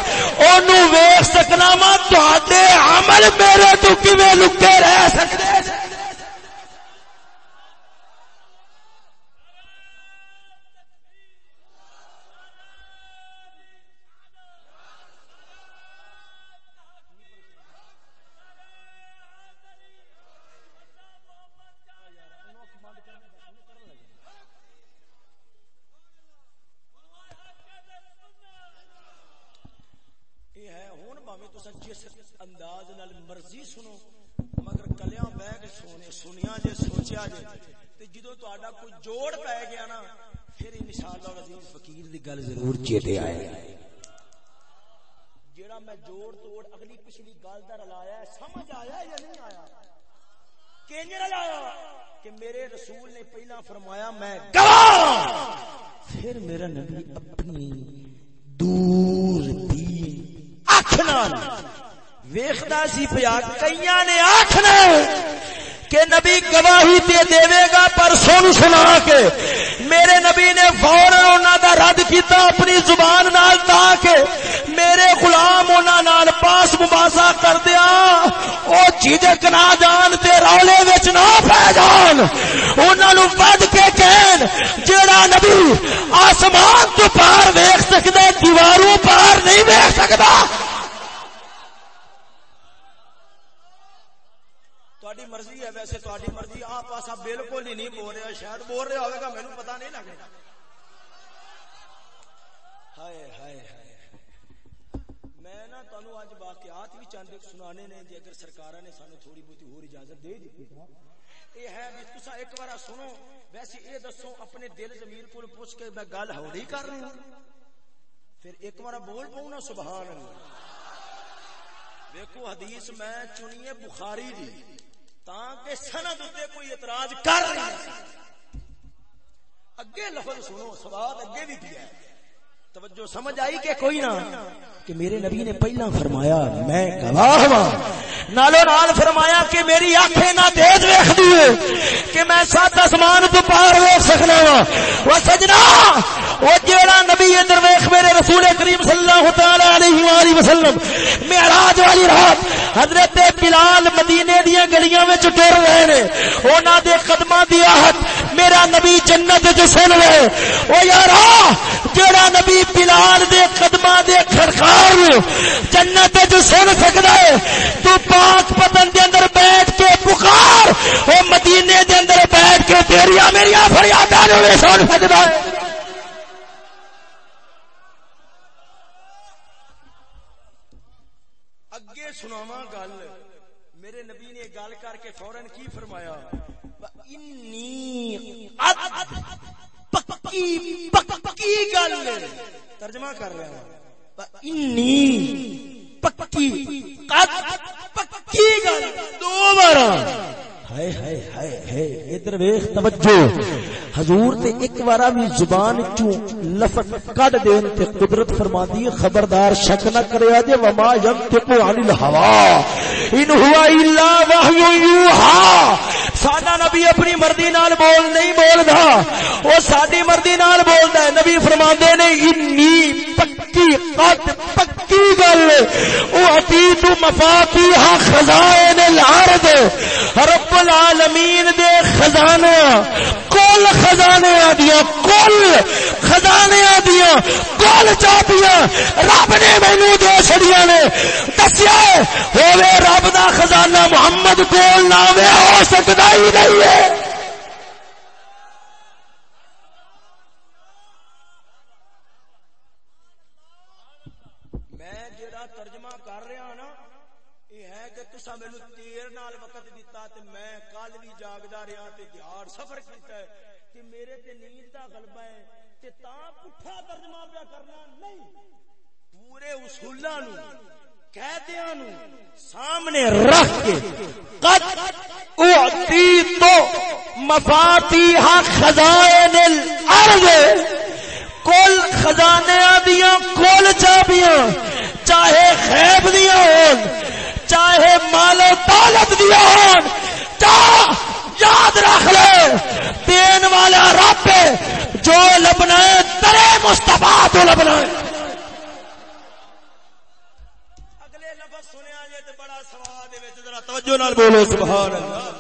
اونوں ویکھ سکنا وا تواڈے عمل میرے تو کیویں لکے رہ سکدے یہ ہے ہن بھاویں تساں جس انداز نال مرضی سنو مگر کلیاں بہ کے سونے سنیا جے سوچیا جے تے جدوں تہاڈا کوئی جوڑ پے گیا نا پھر انشاءاللہ العزیز فقیر دی گل ضرور چیتے آئے گا جیڑا میں جوڑ توڑ اگلی پچھلی گل کا رلایا ہے، سمجھ آیا یا نہیں آیا؟ کینج رلایا کہ میرے رسول نے پہلا فرمایا، میں پھر میرا نبی اپنی دور دی آخنا ویختا سی، پیا کئی نے آخنا کہ نبی گواہی تے دے گا پر سن سنا کے۔ میرے نبی نے فوراً انہاں دا رد کیتا اپنی زبان نال تاکہ میرے غلام انہاں نال پاس مباحثہ کر دیا۔ او جھجک نہ جان تے رولے وچ نہ پے جان۔ انہاں نو ود کے کہن، جیڑا نبی آسمان تو پار ویکھ سکدا، دیواروں پار نہیں ویکھ سکدا۔ تہاڈی مرضی ہے ویسے تہاڈی مرضی آ پاسا بالکل ہی نہیں بول رہا شاید بول رہا ہوگا مینوں پتہ نہیں لگ ہائے ہائے ہائے میں نا تانوں اج واقعات بھی چند سنانے نے جے اگر سرکاراں نے سانو تھوڑی بہتی اور اجازت دے دتی یہ ہے بھی تسا ایک بار سنو ویسے یہ دسو اپنے دل ضمیر کو پوچھ کے میں گل ہوڑی کر رہا ہوں پھر ایک بار بول پاؤں نا سبحان اللہ دیکھو حدیث میں چنیے بخاری دی تاکہ سند تے کوئی اعتراض کر رہی اگے لفظ سنو سواد اگے بھی دیا ہے؟ توجہ سمجھ آئی کہ کوئی نہ؟ کہ میرے نبی نے پہلا فرمایا، میں گواہ ہوں نالو نال فرمایا کہ میری آنکھیں نہ تیز ویکھ دیے کہ میں سات آسمان تو پار ویکھ سکنا وا وہ سجنا، وہ جیڑا نبی ادھر ویکھ میرے رسول کریم صلی اللہ تعالی علیہ والہ وسلم معراج والی رات حضرت بلال مدینے دی گلیاں وچ ٹر رہے نے، انہاں دے قدماں دی آہٹ میرا نبی جنت وچ سن لے۔ او یارا، جیڑا نبی بلال دے قدماں دے کھڑکار جنت وچ سن سکدا ہے، تو پاک پتن دے اندر بیٹھ کے پکار، او مدینے دے اندر بیٹھ کے تیریاں میریاں فریاداں نو سن سکدا ہے۔ سناواں گل۔ میرے نبی نے گل کر کے فورن کی فرمایا؟ انی پکی پکی گل۔ ترجمہ کر رہا ہوں۔ انی پکی پکی گل۔ دو بار۔ ہائے ہائے ہائے ہائے، ادھر ویکھ توجہ۔ حضور تے ایک بارا بھی زبان چوں لفظ کڈ دین تے قدرت فرماندی ہے خبردار شک نہ کریا جے وما ینطق عن الهوا ان هو الا وحی یوحا۔ ساڈا نبی اپنی مرضی نال بول نہیں بولدا۔ او ساڈی مرضی نال بولدا ہے۔ نبی فرماندے نے انی پکی قد، پکی گل۔ او اتیت مفاتیح خزائن الارض۔ رب العالمین دے خزانے، کل خزانے دیا کل خزانے دیا کل چاپیا رب نے مینو دے چڑیا نے۔ دسیا ہوے رب دا خزانہ محمد کول نہ ہو سکتا ہی نہیں ہے میں جڑا ترجمہ کر رہا نا یہ ہے کہ تسا مینو دیر نال وقت دیتا تے میں کل بھی جاگدا رہا تے دیہار سفر کیتا ہے کہ میرے تے نیند دا غلبہ ہے تے تا پٹھا ترجمہ پیا کرنا نہیں۔ پورے اصولاں نو قاعدیاں نو سامنے رکھ کے قد اعطی تو مفاتیح خزائن الارض۔ کل خزانے دیا کل چابیاں، چاہے خیب دیا ہون، چاہے مال و دولت دیا ہون چاہ یاد رکھ لے۔ دین والا رب جو لبنا ہے، ترے مستفا تو لبنا ہے۔ اگلے لفظ سنیا جے تے بڑا سواد ذرا توجہ نال بولو، سبحان اللہ۔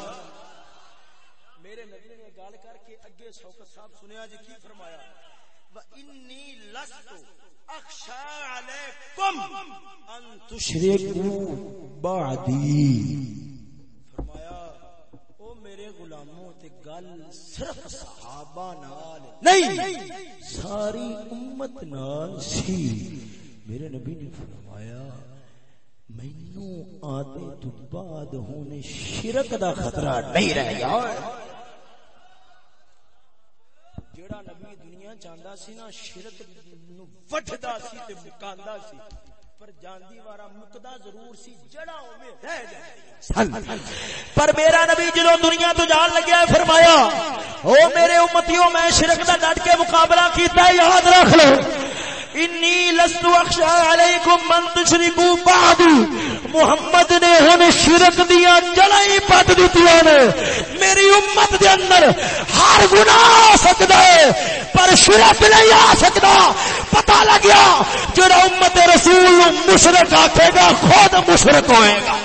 میرے نبی نے گل کر کے اگے شوکت صاحب سنیا جی کی فرمایا؟ وَإِنِّي لَسْتُ أَخْشَى عَلَيْكُمْ أَن تُشْرِكُوا بَعْدِي فرمایا او میرے غلاموں تے گل صرف صحابہ نال نہیں! ساری امت نال سی۔ میرے نبی نے فرمایا مینو آدھے تو بعد ہونے شرک دا خطرہ نہیں رہ گیا۔ جیڑا نبی دنیا چاہندا سی نا، شرک نو وٹھدا سی تے مکاندا سی۔ پر جاندی وارا مکدا ضرور سی، جڑا رہ جائے پر میرا نبی جدو دنیا تو جان لگیا ہے فرمایا، او میرے امتیوں، میں شرک دا ڈٹ کے مقابلہ کیتا ہے، یاد رکھ لو۔ انی لست اخشا علیکم من تشرکو بعد. محمد نے ہن شرک دیا جڑا ہی پٹ دتیاں نے۔ میری امت دے اندر ہر گناہ آ سکدا ہے، پر شرک نہیں آ سکدا۔ پتہ لگیا جڑا امت رسول مشرک آکھے گا، خود مشرک ہوئے گا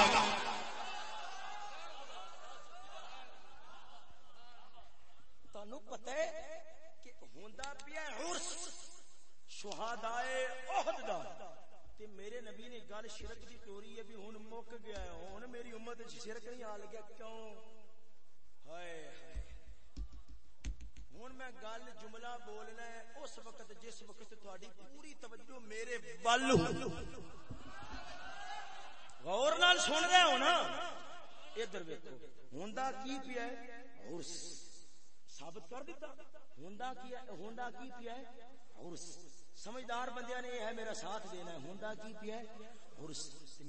تانوں پتہ ہے کہ ہوندا پیا عرس شہدائے احد دا تے میرے نبی نے گل شرک دی توری ہے بھی ہن مک گیا ہے ہن میری امت وچ شرک نہیں آ لگیا کیوں ہائے ہائے ہن میں گل جملہ بولنا ہے، اس وقت جس وقت تہاڈی پوری توجہ میرے ول ہو۔ غور نال سن رہے ہو نا۔ ادھر ویکھو۔ ہوندا کی پیا ہے؟ عرس۔ ثابت کر دیتا ہوندا کی ہوندا کی پیا ہے؟ عرس۔ سمجھدار بندیاں نے یہ ہے، میرا ساتھ دینا ہے۔ ہوندا کی پیا ہے؟ عرس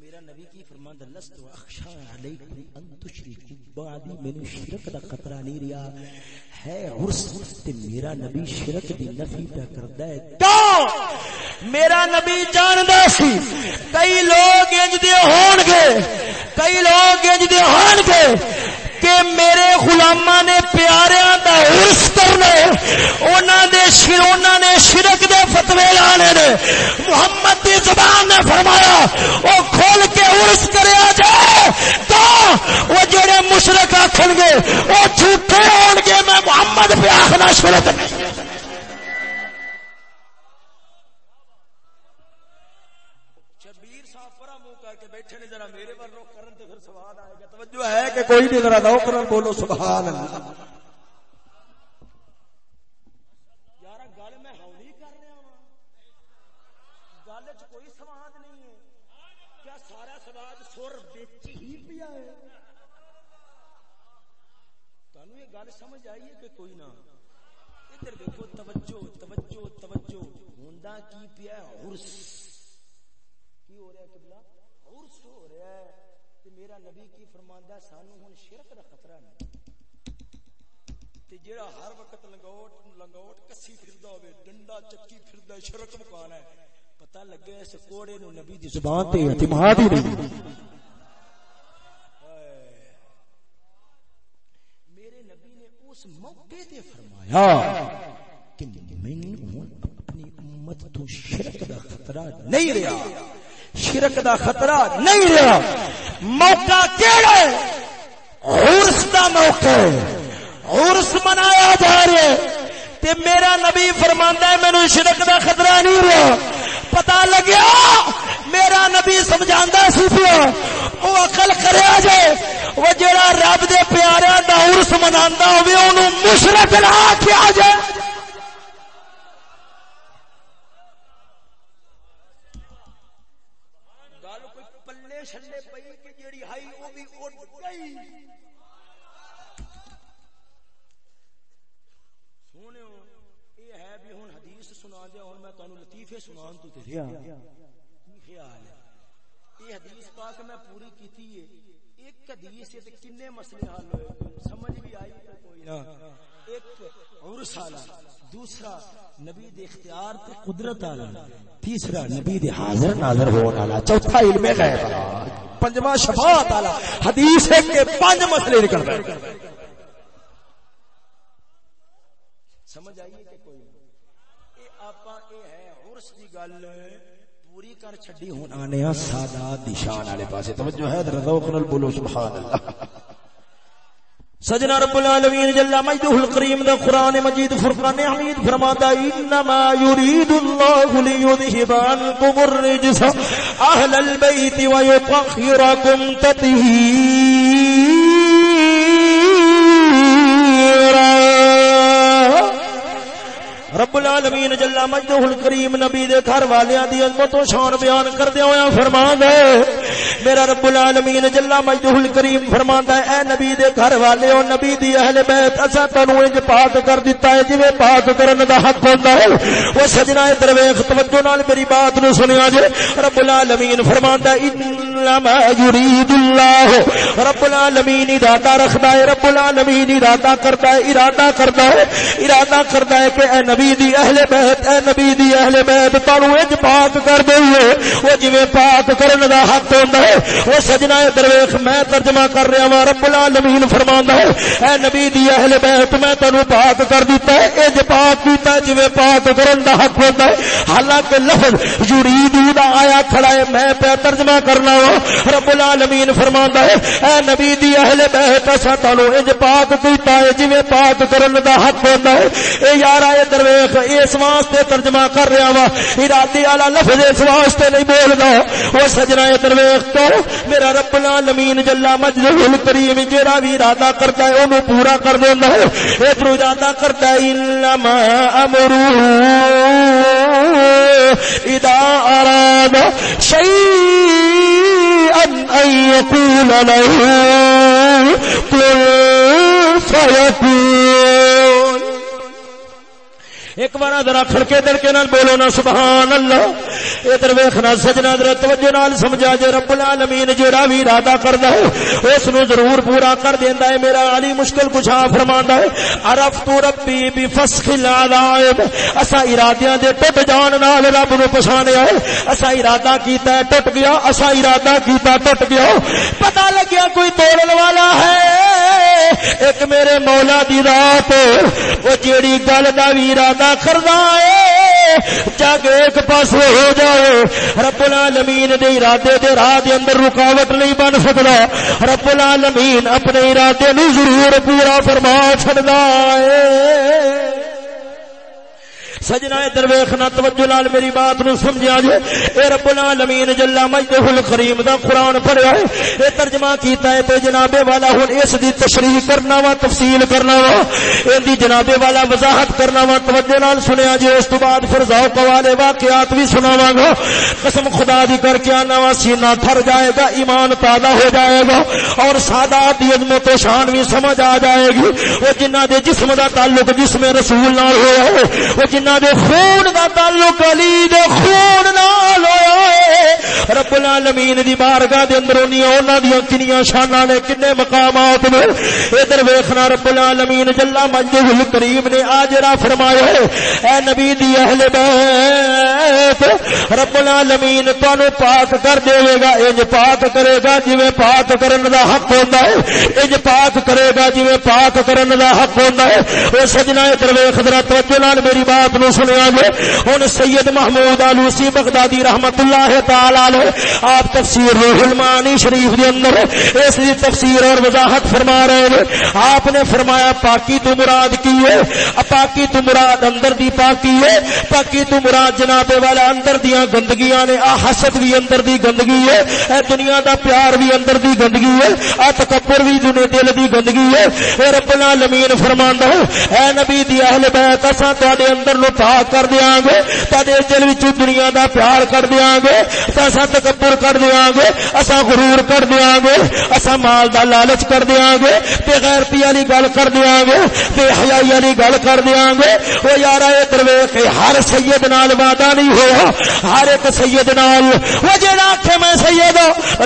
میرا نبی کی فرمان فرماندا لست اخشا علیکم ان تشرکوا بعدی مینوں شرک دا قطرہ نہیں ریا ہے عرص تے میرا نبی شرک دی نفی پہ کردا ہے۔ کیوں میرا نبی جاندا سی، کئی لوگ انج دے ہون گے کئی لوگ انج دے ہون گے کہ میرے غلاماں نے پیاریاں دا عرس کرنا انہاں دے شرونا نے شرک دے فتوی لانے نے محمد دی زبان نے فرمایا، او کھول کے عرس کریا جائے تو وہ جڑے مشرک آکھن گے، او جھوٹے ہون گے، میں محمد پہ آخنا شرک۔ نہیں ہے کہ کوئی نہیں ذرا نوکر بولو سبحان اللہ یار گل میں ہولی کر رہا ہوں گل وچ کوئی سواد نہیں ہے کیا سارا سواد سر وچ ہی پیا ہے تانوں یہ گل سمجھ آئی ہے کہ کوئی نہ ادھر دیکھو توجہ توجہ توجہ ہوندا کی پیا ہے عرس کی ہو رہا ہے قبلہ عرس ہو رہا ہے تے میرا نبی کی فرماندا سانو ہن شرک دا خطرہ نہیں۔ تے جیڑا ہر وقت لنگوٹ لنگوٹ کسی پھردا ہوے ڈنڈا چکی پھردا، شرک مکانا ہے۔ پتہ لگے اس کوڑے نو نبی دی زبان تے اعتماد ہی نہیں۔ میرے نبی نے اس موقع تے فرمایا کہ مینوں اپنی امت تو شرک دا خطرہ نہیں رہا۔ شرک دا خطرہ نہیں رہا۔ موقع کیڑا ہے؟ عرس دا موقع ہے۔ عرس منایا جا رہا ہے۔ تے میرا نبی فرماندا ہے، مینوں شرک دا خطرہ نہیں رہا۔ پتا لگیا؟ میرا نبی سمجھاندا سی پیا۔ او عقل کریا جے وہ جڑا رب دے پیاریاں دا عرس مناندا ہوے اونوں مشرک نہ آکھیا جائے گل کوئی پلے چھلے پئی کہ جیڑی ہائی او بھی اڑ گئی۔ سونےو اے ہے بھی ہن حدیث سنا دیا ہن میں تانوں لطیفے سنان تو تے رہیا کی خیال ہے؟ یہ حدیث پاک میں پوری کیتی ہے۔ ایک حدیث تے کنے مسئلے حل ہوئے۔ سمجھ بھی آئی کوئی نہ۔ ایک عرس والا دوسرا نبی دے اختیار تے قدرت والا تیسرا نبی دے حاضر ناظر ہون والا۔ چوتھا علم غیب پنجواں شفاعت والا۔ حدیث ہے کہ پانچ مسئلے نکل رہے سمجھ آئیے کہ کوئی اے آپا اے ہے عرس دی گل۔ پوری کر چھڈی ہن آنے سادات دی شان والے پاسے۔ توجہ ہے ذرا ذوق نال بولو سبحان اللہ۔ سجنا رب العالمین جل مجدہ الکریم دا قران مجید فرقان حمید فرماتا انما يريد الله ليذهب عنكم الرجس اهل البيت ويطهركم تطهيرا رب العالمین جل مجدہ الکریم نبی دے گھر والیاں دی عظمت و شان بیان کردے ہویا فرماندا ہے میرا رب العالمین جل مجدہ الکریم فرماندا ہے، اے نبی دے گھر والے او نبی دی اہل بیت اسا تانوں انج پاک کر دتا ہے، جویں پاک کرن دا حق ہوندا ہے۔ او سجنا ادھر توجہ نال میری بات نو سنیا جے، رب العالمین فرماندا ہے انما یرید اللہ. رب العالمین ارادہ رکھدا ہے، رب العالمین ارادہ کرتا ہے، ارادہ کرتا ہے، ارادہ کرتا ہے کہ اے نبی دی اہل بیت، اے نبی دی اہل بیت، تانوں اج پاک کر دئیے. او جویں پاک کرن دا حق ہوندا ہے او سجنا درویش، میں ترجمہ کر رہا ہوں رب العالمین فرماندا ہے، اے نبی دی اہل بیت، میں تانوں پاک کر دیتا ہے اج پاک کیتا جویں پاک کرن دا حق ہوندا ہے. حالانکہ لفظ یرید دا آیا کھڑا ہے، میں پہ ترجمہ کرنا وا رب العالمین فرماندا ہے، اے نبی دی اہل بیت اسا تانوں اج پاک کیتا ہے، جویں پاک کرن دا حق ہوندا ہے۔ اے یارا اے درویش، اس واسطے ترجمہ کر رہا وا ارادے والا لفظ اس واسطے نہیں بولدا۔ وہ سجنا اے درویش تو، میرا رب العالمین جلا مجد الکریم جڑا بھی ارادہ کرتا ہے، اونوں پورا کر دیندا ہے۔ اے پر ارادہ کرتا ہے، انما امرو اذا اراد شيئا أن يقول له كن فيكون. ایک بار ذرا کھڑکے دڑکے نال بولو نا، سبحان اللہ۔ ادھر ویکھنا سجنا ذرا توجہ نال سمجھا جے رب العالمین جڑا بھی ارادہ کردا ہے، اس نو ضرور پورا کر دیندا ہے۔ میرا علی مشکل کچھا فرماندا ہے عرفت ربی بفسخ العذاب اسا ارادیاں دے ٹٹ جان نال رب نو پہچانیا ہے اسا ارادہ کیتا ہے ٹٹ گیا۔ اسا ارادہ کیتا ٹٹ گیا۔ پتہ لگیا کوئی توڑن والا ہے۔ ایک میرے مولا دی رات، وہ جیڑی گل دا بھی ارادہ کردا ہے جگ ایک پاس ہو جائے۔ رب العالمین دے ارادے دے راہ دے اندر رکاوٹ نہیں بن سکدا۔ رب العالمین اپنے ارادے نو ضرور پورا فرما چھڑدا ہے سجنا ادھر ویکھنا توجہ نال میری بات نو سمجھا جے۔ اے رب العالمین جل مجدہ الکریم دا قران پڑھیا ہے۔ اے ترجمہ کیتا ہے تے جناب والا ہن اس دی تشریح کرنا وا، تفصیل کرنا وا۔ اے دی جناب والا وضاحت کرنا وا۔ توجہ نال سنیا جے، اس تو بعد پھر ذوق والے واقعات بھی سناواں گا۔ قسم خدا دی کر کے آنا وا، سینہ تھر جائے گا، ایمان تازہ ہو جائے گا۔ اور سادات دی عظمت و شان بھی سمجھ آ جائے گی۔ وہ جنہ دے جسم دا تعلق جسم رسول نال ہوا ہے وہ جنہ دے خون دا تعلق علی دے خون نال رب العالمین دی بارگاہ دے اندر اونیاں انہاں دی کنیاں شاناں نے کنے مقامات نے۔ ادھر ویکھنا رب العالمین جل مجدہ الکریم نے۔ آجرا فرمایا اے نبی دی اہل بیت، رب العالمین تانوں پاک کر دے گا، انج پاک کرے گا جویں پاک کرن دا حق ہوندا ہے، انج پاک کرے گا جویں پاک کرن دا حق ہوندا ہے۔ او سجنا ادھر ویکھ، ذرا توجہ نال میری بات نو سنیا جے۔ ہن سید محمود علوسی بغدادی رحمت اللہ تعالی علیہ آپ تفسیر روح المانی شریف دے اندر اس دی تفسیر اور وضاحت فرما رہے ہیں۔ آپ نے فرمایا، پاکی تو مراد کی ہے؟ پاکی تو مراد اندر دی پاکی ہے۔ پاکی تو مراد جناب والا اندر دیاں گندگیاں نے، آ حسد بھی اندر دی گندگی ہے۔ اے دنیا دا پیار بھی اندر دی گندگی ہے۔ آ تکبر بھی جنے دل دی گندگی ہے۔ اے رب العالمین فرماندا ہے، اے نبی دی اہل بیت، اساں تواڈے اندر نو پاک کر دیاں گے، تواڈے دل وچ دنیا دا پیار کر دیاں گے اساں تکبر کر دیاں گے، اساں غرور کر دیاں گے، اساں مال دا لالچ کر دیاں گے، تے غیرتی والی گل کر دیاں گے، تے حیائی والی گل کر دیاں گے۔ او یارا، اے درویش ہر سید نال وعدہ نہیں ہوا ہر ایک سید نال۔ وہ جڑا آکھے میں سید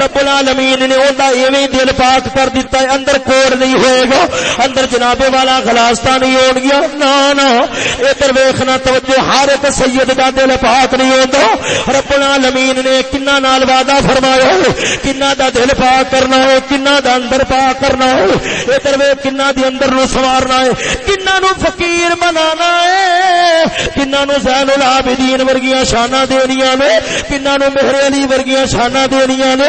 رب العالمین نے اوندا ایویں دل پاک کر دیتا ہے، اندر کوڑ نہیں ہوئے گا، اندر جناب والا غلاستہ نہیں ہون گیا۔ نا نا اے ادھر ویکھنا توجہ، ہر ایک سید دا دل پاک نہیں ہوندا۔ رب العالمین نے کنا نال وعدہ فرمایا کنا دا دل پاک کرنا ہے، کنا دا اندر پاک کرنا ہے۔ ادھر ویکھ کنا دی اندر نو سوارنا ہے۔ کنا نو فقیر بنانا ہے۔ کنا نو زین العابدین ورگیاں شاناں دینیاں نے۔ کنا نو مہر علی ورگیاں شاناں دینیاں نے۔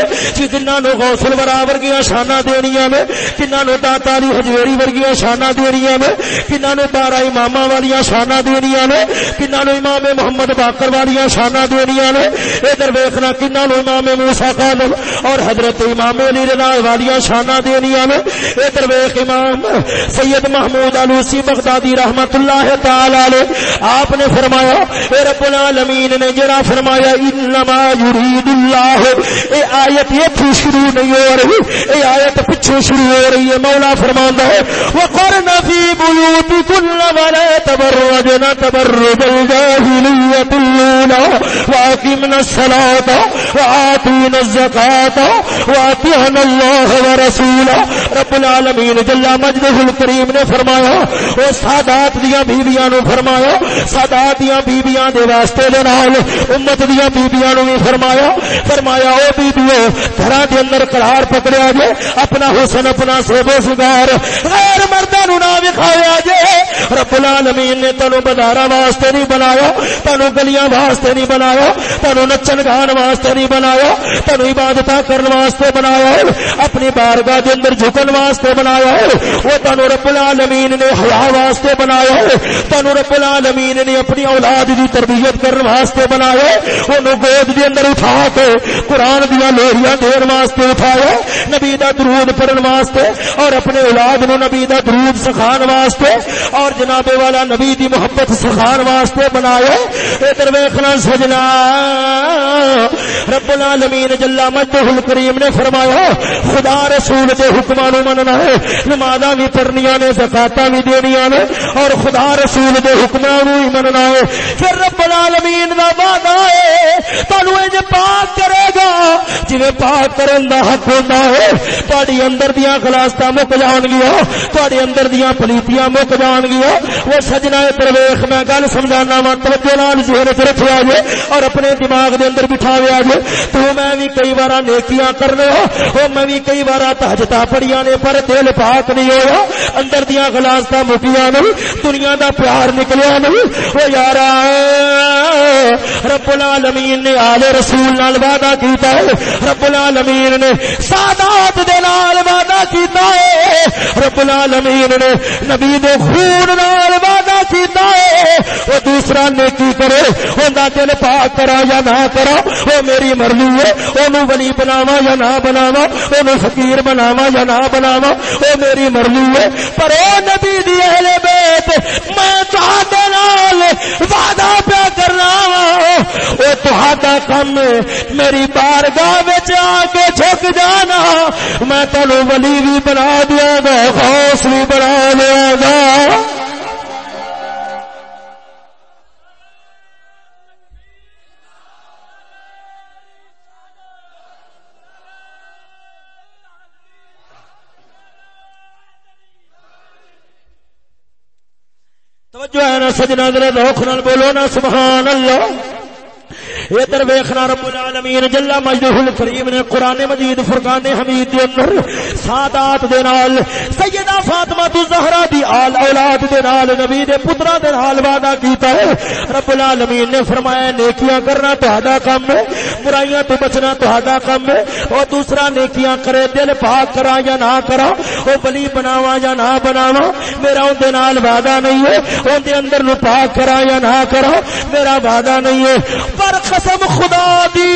کنا نو غوث الورا ورگیاں شاناں دینیاں نے۔ کنا نو داتا علی حجویری ورگیاں شاناں دینیاں نے۔ کنا نو بارہ اماماں والیاں شاناں دینیاں نے۔ کنا نو امام محمد باقر والیاں شاناں دینیاں نے۔ ادھر ویکھنا کنا نو امام موسی کاظم اور حضرت امام علی رضا والیاں شاناں دینیاں نے ادھر ویکھ امام، سید محمود علوسی بغدادی رحمت اللہ تعالی علیہ، آپ نے فرمایا، اے رب العالمین نے جڑا فرمایا، انما یرید اللہ۔ اے آیت یہ تھی شروع نہیں ہو رہی، اے آیت پیچھے شروع ہو رہی ہے، مولا فرماندا ہے، وقرن فی بیوتکن ولا تبرجن تبرج الجاہلیت الاولى واقمنا الصلاة وآتينا الزكاة وأطعنا الله ورسوله رب العالمین جل مجدہ الکریم نے فرمایا او سادات دیاں بیویاں نو فرمایا، سادات دیاں بیویاں دے واسطے دے نال امت دیاں بیویاں نو بھی فرمایا فرمایا او بیبیو گھراں دے اندر قرار پکڑیا جے، اپنا حسن، اپنا سیب سگار، غیر مرداں نو نہ وکھایا جے۔ رب العالمین نے تانوں بازاراں واسطے نہیں بنایا، تانوں گلیاں واسطے نہیں بنایا، تانوں نچن گان واسطے نہیں بنایا تانوں عبادتاں کرن واسطے بنایا، اپنی بارگاہ دے اندر جھکن واسطے بنایا، وہ تانوں رب العالمین نے حیا واسطے بنایا تانوں رب العالمین نے اپنی اولاد دی تربیت کرن واسطے بنایا، اونوں گود دے اندر اٹھا کے قرآن دیا لوہیاں دین واسطے اٹھایا، نبی دا درود پڑھن واسطے، اور اپنے اولاد نو نبی دا درود سکھان واسطے، اور جناب والا نبی دی محبت سکھان واسطے بنایا۔ ادھر ویکھنا سجنا رب العالمین جل مجدہ الکریم نے فرمایا، خدا رسول دے حکماں نو مننا ہے، نمازاں بھی پڑھنیاں نے زکاتاں بھی دینیاں نے، اور خدا رسول دے حکماں نو ہی مننا ہے۔ پھر رب العالمین دا وعدہ ہے، تانوں انج پاک کرے گا۔ جویں پاک کرن دا حق ہوندا ہے، تہاڈی اندر دیاں خلاصتاں مک جان گیا، تہاڈے اندر دیاں پلیتیاں مک جان گیا۔ وہ سجنا پرویخ میں گل سمجھانا وا، توجہ نال ذہن وچ رکھیا جے، اور اپنے دماغ دے اندر بٹھاویا جے تو میں بھی کئی بار نیکیاں کرنے او میں بھی کئی بار تہجداں پڑھیاں نے، پر دل پاک نہیں ہویا۔ اندر دیاں خلاصتاں مکیاں نہیں، دنیا دا پیار نکلیا نہیں۔ او یارا، رب العالمین نے آل رسول نال وعدہ کیتا ہے۔ رب العالمین نے سادات دے نال وعدہ کیتا ہے۔ رب العالمین نے نبی دے خون نال وعدہ کیتا ہے۔ او دوسرا نیکی کرے، اوندا دل پاک کرا یا نہ کرا، او میری مرضی ہے۔ اونوں ولی بناوا یا نہ بناوا اونوں فقیر بناوا یا نہ بناوا او میری مرضی ہے۔ پر او نبی دی اہل بیت، میں تہاڈے نال وعدہ پہ کرنا وہ تہاڈا کم میری بارگاہ وچ آ کے جھک جانا۔ میں تینوں ولی بھی بنا دیا گا، غوث بھی بنا دیا گا۔ سجنا دلے ذوق نال بولو نا سبحان اللہ۔ ادھر ویکھنا رب العالمین، جل مجدہ الکریم نے قران مجید، فرقان حمید دے اندر سادات دے نال، سیدہ فاطمہ الزہرا دی آل اولاد دے نال، نبی دے پتراں دے نال وعدہ کیتا ہے۔ رب العالمین نے فرمایا، نیکیاں کرنا تہاڈا کام ہے، برائیاں تو بچنا تہاڈا کام ہے۔ او دوسرا، نیکیاں کرے دل پاک کرا یا نہ کرا، او بلی بناوا یا نہ بناوا میرا اون دے نال وعدہ نہیں ہے، اون دے اندر نو پاک کرا یا نہ کرا، میرا وعدہ نہیں ہے۔ پر قسم خدا دی۔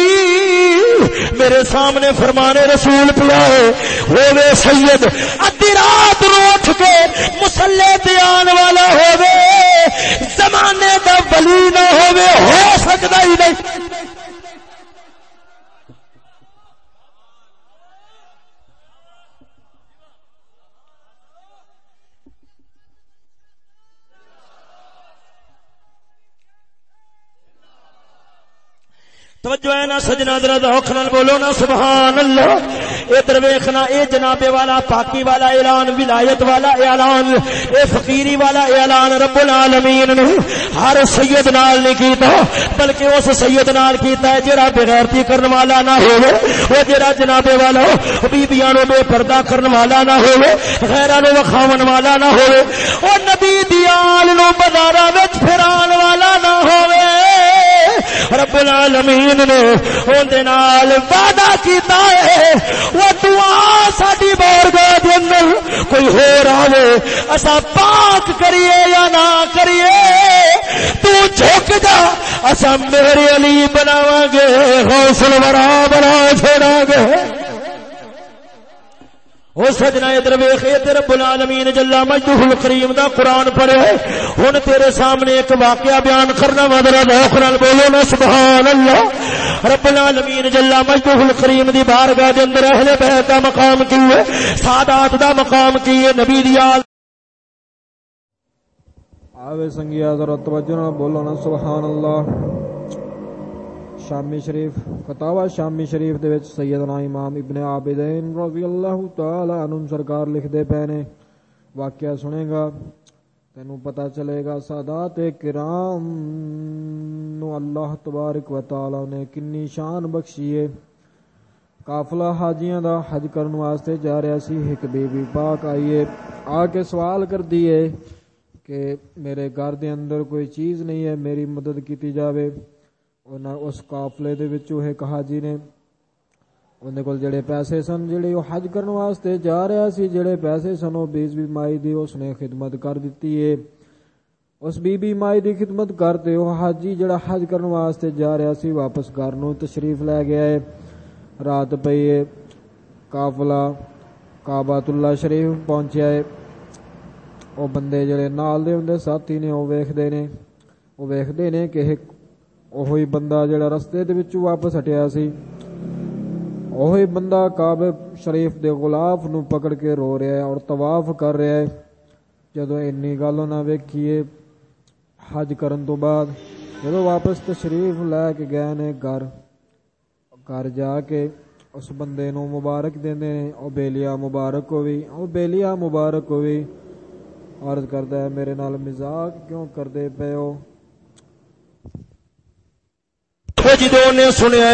میرے سامنے فرمانے رسول پیا ہوے سید ادی رات روٹھ کے مسلے تے آن والا ہوے زمانے دا ولی نہ ہوے ہو سکتا ہی نہیں۔ توجہ ہے نا سجنا ذرا ذوق نال بولو نا سبحان اللہ ادھر ویکھنا اے جناب والا، پاکی والا اعلان، ولایت والا اعلان، اے فقیری والا اعلان رب العالمین نے ہر سید نال نہیں کیتا، بلکہ اس سید نال کیتا ہے جڑا بغیرتی کرن والا نہ ہوے او جڑا جناب والا بیبییاں نو بے پردہ کرن والا نہ ہوے غیراں نو وکھاون والا نہ ہوے او نبی دی آل نو بازاراں وچ پھران والا نہ ہوے رب العالمین نے اون نال وعدہ کیتا ہے۔ وہ دعا ساڈی بارگاہ دے اندر کوئی ہو رہا اسا پاک کریے یا نہ کریے، تو جھک جا اسا میرے علی بناواں گے حوصلہ ورا بنا چھوڑا گے۔ او سجنا ادھر ویخ ادھر رب العالمین جلا مجدہ الکریم دا قرآن پڑھے ہن تیرے سامنے ایک واقعہ بیان کرنا مدرا دوخ نال بولو نا، سبحان اللہ۔ رب العالمین جلا مجدہ الکریم دی بارگاہ دے اندر اہل بیت دا مقام کی ہے، سادات دا مقام کی ہے، نبی دی آل آوے سنگیا، ذرا توجہ نال بولو نا، سبحان اللہ۔ شامی شریف فتاوا شامی شریف دے وچ سیدنا امام ابن عابدین رضی اللہ تعالی عنہ سرکار لکھ دے پے نے۔ واقعہ سنے گا تینو پتہ چلے گا، سادات کرام نو اللہ تبارک و تعالی نے کنی شان بخشی ہے۔ قافلہ حاجیاں دا حج کرن واسطے جا رہا سی، ایک بی بی پاک آئیے آ کے سوال کر دیے کہ میرے گھر دے اندر کوئی چیز نہیں ہے، میری مدد کیتی جاوے۔ ਉਹਨਾਂ ਉਸ ਕਾਫਲੇ ਦੇ ਵਿੱਚ ਉਹ ਇੱਕ ਹਾਜੀ ਨੇ ਉਹਦੇ ਕੋਲ ਜਿਹੜੇ ਪੈਸੇ ਸਨ ਜਿਹੜੇ ਉਹ ਹਜ ਕਰਨ ਵਾਸਤੇ ਜਾ ਰਿਹਾ ਸੀ ਜਿਹੜੇ ਪੈਸੇ ਸਨ ਉਹ ਬੀਬੀ ਮਾਈ ਦੀ ਉਸਨੇ ਖਿਦਮਤ ਕਰ ਦਿੱਤੀ ਏ ਉਸ ਬੀਬੀ ਮਾਈ ਦੀ ਖਿਦਮਤ ਕਰਦੇ ਉਹ ਹਾਜੀ ਜਿਹੜਾ ਹਜ ਕਰਨ ਵਾਸਤੇ ਜਾ ਰਿਹਾ ਸੀ ਵਾਪਸ ਘਰ ਨੂੰ ਤਸ਼ਰੀਫ ਲੈ ਗਿਆ ਏ ਰਾਤ ਪਈ ਏ ਕਾਫਲਾ ਕਾਬਾਤੁੱਲਾ ਸ਼ਰੀਫ ਪਹੁੰਚਿਆ ਏ ਉਹ ਬੰਦੇ ਜਿਹੜੇ ਨਾਲ ਦੇ ਹੁੰਦੇ ਸਾਥੀ ਨੇ ਉਹ ਵੇਖਦੇ ਨੇ ਉਹ ਵੇਖਦੇ ਨੇ ਕਿ ਉਹੀ ਬੰਦਾ ਜਿਹੜਾ ਰਸਤੇ ਦੇ ਵਿੱਚੋਂ ਵਾਪਸ ਹਟਿਆ ਸੀ ਉਹੀ ਬੰਦਾ ਕਾਬੇ ਸ਼ਰੀਫ ਦੇ ਗੁਲਾਫ ਨੂੰ ਪਕੜ ਕੇ ਰੋ ਰਿਹਾ ਹੈ ਔਰ ਤਵਾਫ ਕਰ ਰਿਹਾ ਹੈ ਜਦੋਂ ਇੰਨੀ ਗੱਲ ਉਹਨਾਂ ਵੇਖੀਏ ਹਜ ਕਰਨ ਤੋਂ ਬਾਅਦ ਜਦੋਂ ਵਾਪਸ ਤਸ਼ਰੀਫ ਲੈ ਕੇ ਗਏ ਨੇ ਘਰ ਘਰ ਜਾ ਕੇ ਉਸ ਬੰਦੇ ਨੂੰ ਮੁਬਾਰਕ ਦਿੰਦੇ ਨੇ ਉਹ ਬੇਲੀਆ ਮੁਬਾਰਕ ਹੋਵੇ ਉਹ ਬੇਲੀਆ ਮੁਬਾਰਕ ਹੋਵੇ ਅਰਜ਼ ਕਰਦਾ ਹੈ ਮੇਰੇ ਨਾਲ ਮਜ਼ਾਕ ਕਿਉਂ ਕਰਦੇ ਪਏ ਹੋ جدو نے سنیا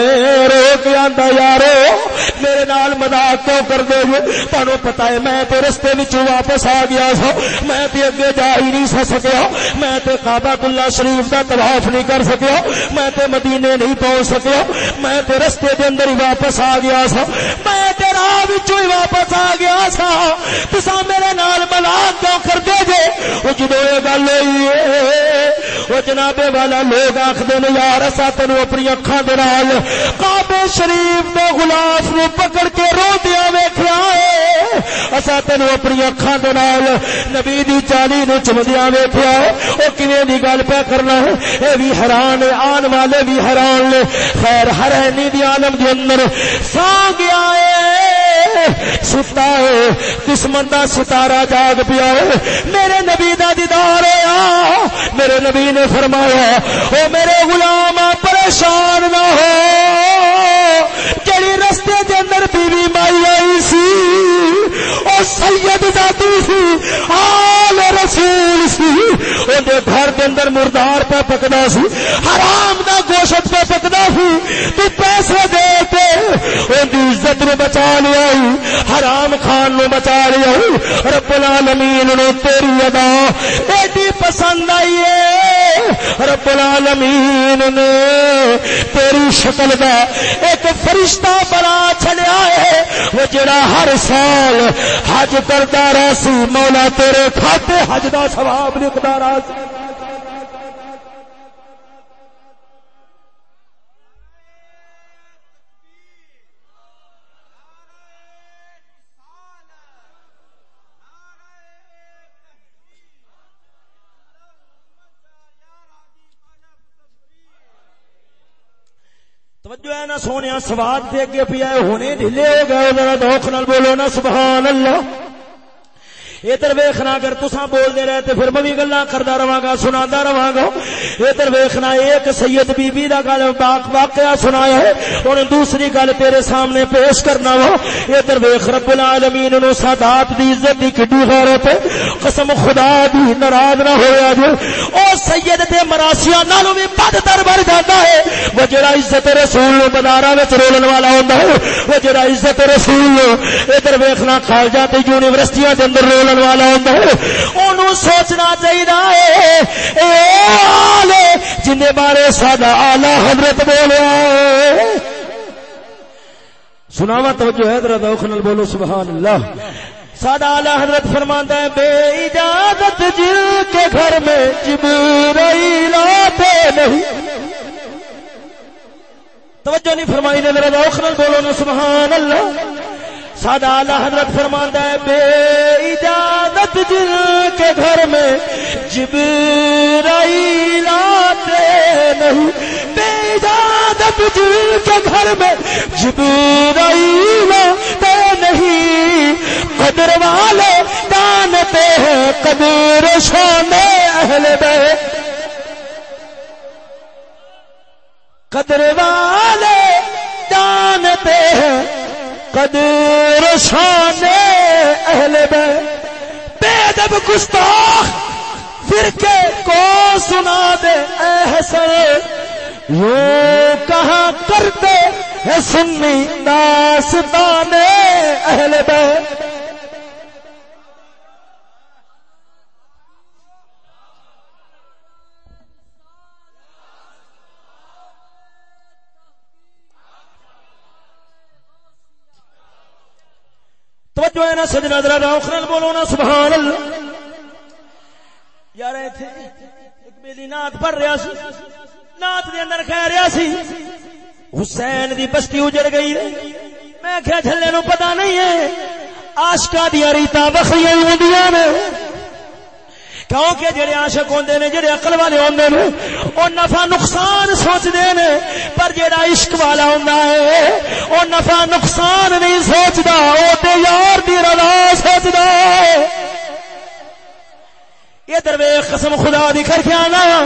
رو کے آتا یارو میرے نال مزاق کیوں کر دے گے تہن پتا ہے میں تے رستے واپس آ گیا سا میں تے اگے جا ہی نہیں سا سکیا میں تے کعبہ اللہ شریف کا طواف نہیں کر سکیا میں تے مدینے نہیں پہنچ سکیا میں تے رستے دے اندر ہی واپس آ گیا سا میں تے راہ ہی واپس آ گیا سا تسا میرے نال مزاق کیوں کر دے گے وہ جدو یہ گل ہوئی وہ جنابے والا لوگ آخر یار اصا تین اپنی اکھان دے نال کعبے شریف دے غلاف نو پکڑ کے رو دیا ویکھیا اے اسا تینو اپنی اکھان دے نال نبی دی چالی نو چمدیا ویکھیا او کیویں دی گل پہ کرنا ہے؟ اے وی حیران آن والے وی حیران نے۔ خیر حرینی دی عالم دے اندر سا گیا اے ستا ہے قسمت دا ستارہ جاگ پیا ہے۔ میرے نبی دا دیدار ہویا میرے نبی نے فرمایا، او میرے غلام پریشان نہ ہو۔ جڑی رستے دے اندر بیوی مائی آئی سید ذاتی سی آل رسول سی۔ اندر گھر کے اندر مردار پہ پکنا سی، حرام دا گوشت پہ پکنا سی۔ تو پیسے دے کے اندی عزت نو بچا لیا حرام خان نو بچا لیا رب العالمین نے تیری ادا۔ ایڈی پسند آئی ہے رب العالمین نے تیری شکل دا ایک فرشتہ بنا چلیا ہے وہ جڑا ہر سال حج کرتا رہ سی مولا تیرے کھاتے حج دا ثواب لکھتا رہ سی توجہ ہے نا سونے سواد دے کے پیا ہونے ڈھلے ہو گئے، ذرا دوکھ نال بولو نا، سبحان اللہ۔ ادھر ویخنا اگر تسا بولتے رہے تو پھر میں بھی گلا کرتا رہا گا سنا رہا گا۔ ادھر ویخنا ایک سید بی بی دا گل واقعہ سنایا ہے۔ اور دوسری گل تیرے سامنے پیش کرنا وا۔ ادھر ویخ، رب العالمین نو سادات دی عزت دی کڈی غیرت ہے۔ قسم خدا دی، ناراض نہ ہویا جو۔ او سید تے مراسیاں نالوں بھی بد تر بڑھ جاتا ہے۔ وہ جڑا عزت رسول نو بازاراں وچ رولن والا ہوندا ہے، وہ جڑا عزت رسول نو۔ ادھر ویکھنا کالجاں تے یونیورسٹیاں دے اندر رول بولن والا ہوں سوچنا چاہیے جن بارے ساڈا آلہ حضرت بولیا سناوا توجہ ہے، ذرا دوخ نال بولو سبحان اللہ ساڈا آلہ حضرت فرماندا ہے، بے اجازت جل کے گھر میں جبرائیل آتے نہیں۔ توجہ نہیں فرمائی نے، ذرا دوخ نال بولو نا سبحان اللہ سادہ سادا حضرت فرماندہ ہے، بے اجازت جن کے گھر میں جبرائیل آتے نہیں۔ بے اجازت جن کے گھر میں جبرائیل آتے نہیں۔ قدر والے جانتے ہیں قدر شان اہل بیت۔ قدر والے جانتے ہیں قدر شان اہل بے دب گستاخ، فرقے کو سنا دے اے حسن۔ یوں کہاں کرتے ہیں سنی داستان اہل بیت۔ توجہ ہے نا سجنا ذرا روخرل بولو نا، سبحان اللہ۔ یار ایتھے ایک بیلی نات پڑھ رہا سی۔ نات دے اندر کہہ رہا سی، حسین دی بستی اجڑ گئی میں کیا جھلے نو پتہ نہیں ہے۔ عاشقاں دی ریتا بخریاں ہوندیاں نے۔ کیونکہ جڑے عاشق ہوندے نے، جڑے عقل والے ہوندے نے او نفع نقصان سوچدے نے، پر جڑا عشق والا ہوندا ہے او نفع نقصان نہیں سوچدا، او تے یار دی رضا سوچدا ہے۔ یہ درویش قسم خدا دی کر کے آنا۔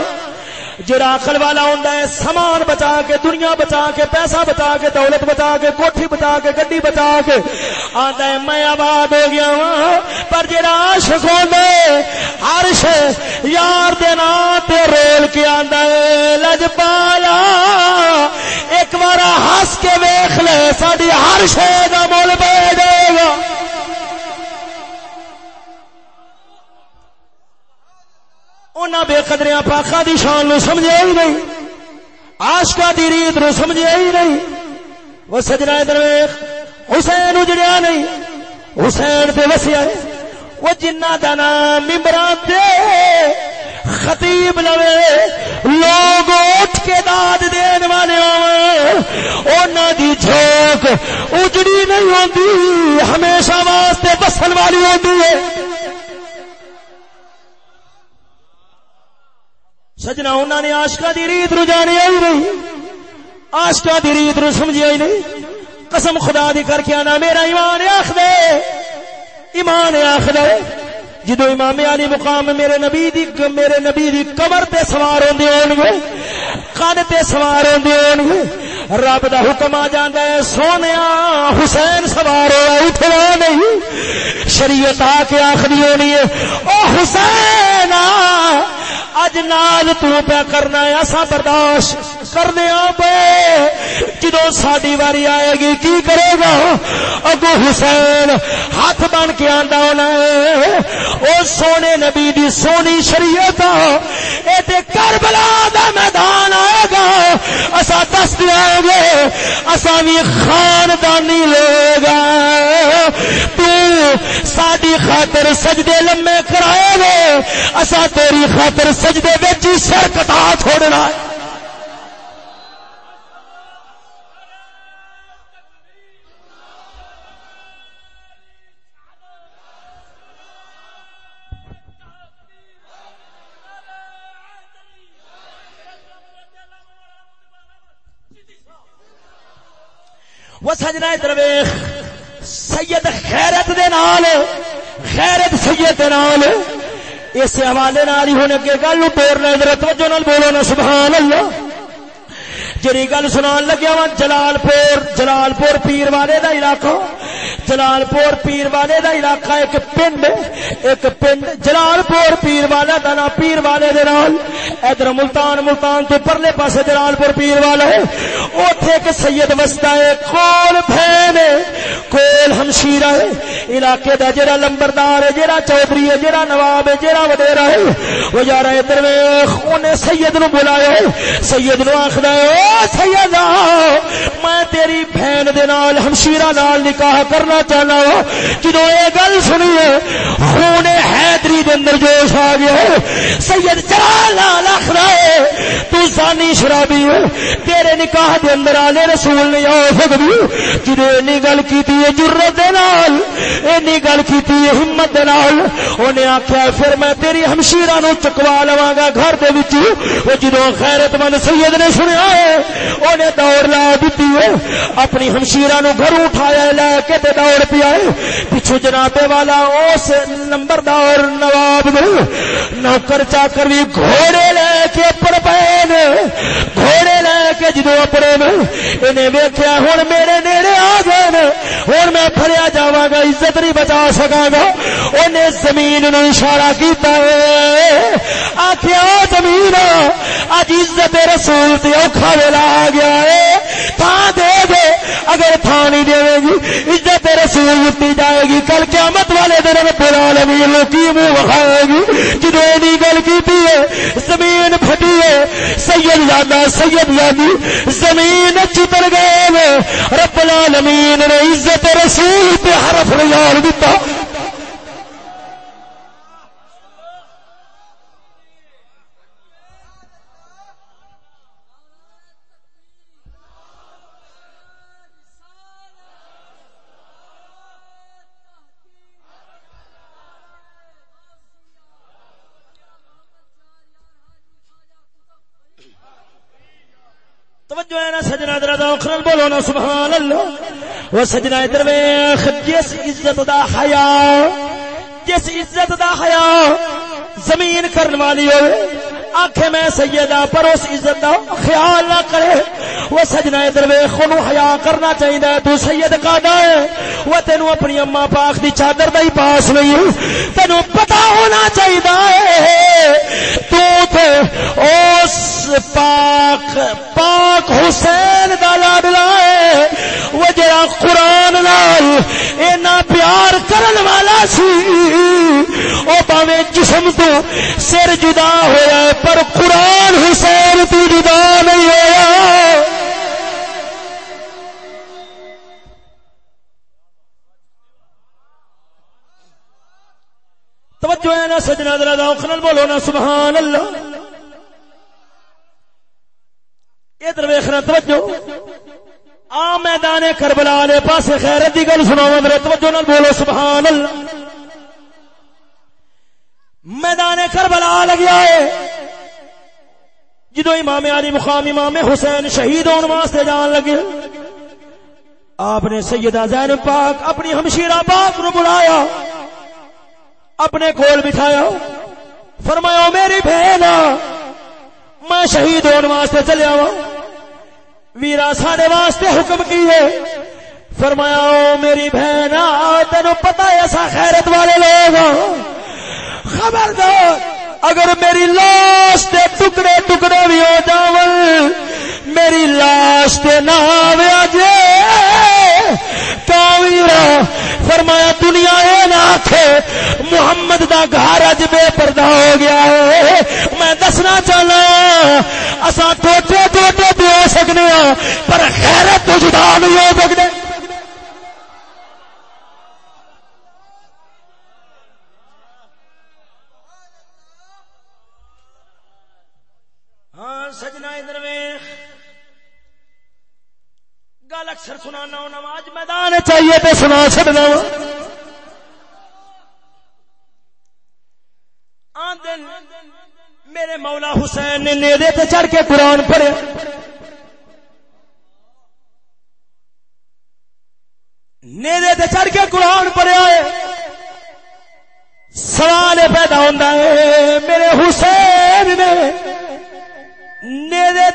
جڑا عقل والا ہوندا ہے، سامان بچا کے، دنیا بچا کے، پیسہ بچا کے، دولت بچا کے، کوٹھی بچا کے، گڈی بچا کے، آندا ہے، میں آباد ہو گیا ہوں پر جڑا عاشق ہوندا ہے ہر شے یار دے نام تے رول کے آندا ہے، لج پالا ایک بار ہنس کے ویکھ لے، ساڈی ہر شے دا مول پے جائے گا۔ انہاں بے قدریاں پاکاں دی شان نو سمجھیا ہی نہیں۔ عاشقاں دی ریت نو سمجھیا ہی نہیں۔ وہ سجنا ادھر حسین اجڑیا نہیں۔ حسین تے وسیا وہ جنہ دا نام ممبران تے خطیب لوے لوگ اٹھ کے داد دین والے ہونا دی جھوک اجڑی نہیں ہوندی۔ ہمیشہ واسطے بسن والی ہوندی ہے۔ سجنا انہوں نے آشکا دی ریت نو جانے ہی نہیں۔ آشکا دی ریت نو سمجھیا ہی نہیں۔ قسم خدا دی کر کے آنا، میرا ایمان آخ دے۔ ایمان آخ دے۔ جدو امام علی مقام میرے نبی دی، میرے نبی دی کمر تے سوار ہوندے ہون گے کن تے سوار ہوندے ہون گے، رب دا حکم آ جاندا ہے، سونیا حسین سوار ہوا اٹھنا نہیں۔ شریعت آ کے آخری ہونی ہے۔ او حسین آ اج نال تو پیا کرنا ہے اسا برداشت کرنے آ پے۔ جدو ساڈی واری آئے گی، کی کرے گا؟ اگو حسین ہاتھ بن کے آندا ہونا ہے۔ او سونے نبی دی سونی شریعت اے تے کربلا دا میدان آئے گا۔ اسا دس دیں گے اسا بھی خاندانی لے گا تو ساڈی خاطر سجدے لمے کرائے گے اسا تیری خاطر سجدے وچ سر کٹا چھوڑنا ہے وہ سجنا درویش۔ سید خیرت دے نال، خیرت سید دے نال۔ اس حوالے نال ہی ہونے کے گل بولنا ادھر توجہ نال بولو نا سبحان اللہ جری گل سنان لگیا وا جلال پور جلال پور پیر والے دا علاقہ جلال پور پیر والے دا علاقہ، ایک پنڈ ایک پنڈ جلال پور پیر والا دا نا پیر والے دے نال۔ ادھر ملتان ملتان تو پرلے پاسے جلال پور پیر والا ہے۔ اوتھے ایک سید وستا ہے کول بھین کول ہمشیرہ ہے۔ علاقے دا جڑا لمبردار ہے جڑا چودھری ہے جڑا نواب ہے جڑا وڈیرا ہے۔ وہ یار ادھر ویکھ اونے سید نو بلایا ہے۔ سید نو آکھدا ہے، او سیدا میں تیری بہن دے نال، ہمشیرہ نال نکاح کرنا چاہنا وا جدو یہ گل سنی خون حیدری دے اندر جوش آ گیا ہے، سید جلال نال آخرا تو زانی شرابی ہے تیرے نکاح دے اندر آنے رسول نہیں آ سکتی جدو اینی گل کیتی ہے جرت دے نال، اینی گل کیتی ہے ہمت دے نال اونے آکھیا پھر میں تیری ہمشیرہ نو چکوا لواں گا گھر دے وچ، وہ جدو غیرت مند سید نے سنیا ہے، انہیں دوڑ لا دیتی ہے، اپنی ہمشیرہ نو گھر اٹھایا لے کے تے دوڑ پیا ہے پچھو جنابے والا اس نمبردار نواب نے نوکر چاکر بھی گھوڑے لے کے اپنے پین، گھوڑے لے کے جدو اپنے انہیں ویکھیا، ہن میرے نیڑے آ گئے ہن میں پھڑیا جاواں گا، عزت نہیں بچا سکاں گا۔ انہیں زمین نو اشارہ کیتا ہے۔ آکھیا زمین اج عزت رسول تے اوکھا ویلا آ گیا ہے۔ تھان دے دے۔ اگر تھان نہیں دے گی، عزت رسول لٹی جائے گی، کل قیامت والے دن رب العالمین کی منہ وکھائے گی؟ جدو ایڈی گل کی ہے، زمین پھٹی ہے، سید جانا سید یادی زمین چتر گئے رب العالمین نے عزت رسول پہ حرف نظار دیتا توجہ ہے نا سجنا در اخرل بولو نا سبحان اللہ وہ سجنا ادھر ویخ جس عزت دا حیا؟ جس عزت دا حیا؟ زمین کرن والی ہوئے۔ آنکھیں میں سیدہ پر اس عزت دا خیال نہ کرے۔ وہ سجنا ادھر ویخ نو حیا کرنا چاہیے تو سید کا ہے۔ وہ تینو اپنی اما پاک دی چادر دا ہی پاس نہیں۔ تینو پتا ہونا چاہیے تو تے اس پاک پاک حسین دا لاڈلا ہے۔ وہ جڑا قرآن نال اینا پیار کرن والا سی۔ او پاویں جسم تو سر جدا ہویا ہے، پر قرآن حسین تو جدا نہیں ہویا۔ توجہ ہے نا سجنا دلا دا بولو نا، سبحان اللہ۔ ادھر ویخنا توجہ۔ آ میدان کربلا والے پاس خیرت کی گل سنا میرے توجہ نال بولو سبحان اللہ میدان کربلا لگیا ہے جدو امام علی مقام امام حسین شہید ہونے واسطے جان لگے، آپ نے سیدہ زین پاک اپنی ہمشیرہ پاک نو بلایا، اپنے کول بٹھایا۔ فرمایا میری بہن میں شہید ہونے واسطے چلیا وا ویرا ساڈے واسطے حکم کی ہے؟ فرمایا، او میری بہن تینو پتا ہے ایسا خیرت والے لوگ ہاں۔ خبردار، اگر میری لاش کے ٹکڑے ٹکڑے بھی ہو جاون، میری لاش کے نہ جے فرمایا دنیا اے نہ آخے محمد دا گھر اج بے پردہ ہو گیا ہے میں دسنا چاہنا ہاں، اسا ٹوٹے ٹوٹے بھی ہو سکنے ہاں پر خیرت تو جدا نہیں ہو سکتے ہاں، سجنا ادھر گل اکثر سنانا آج میدان چاہیے تو سنا چڑنا میرے مولا حسین نے نیدے تے چڑھ کے قرآن پڑھے۔ نیدے تے چڑھ کے قرآن پڑھیا ہے سوال پیدا ہوتا ہے، میرے حسین نے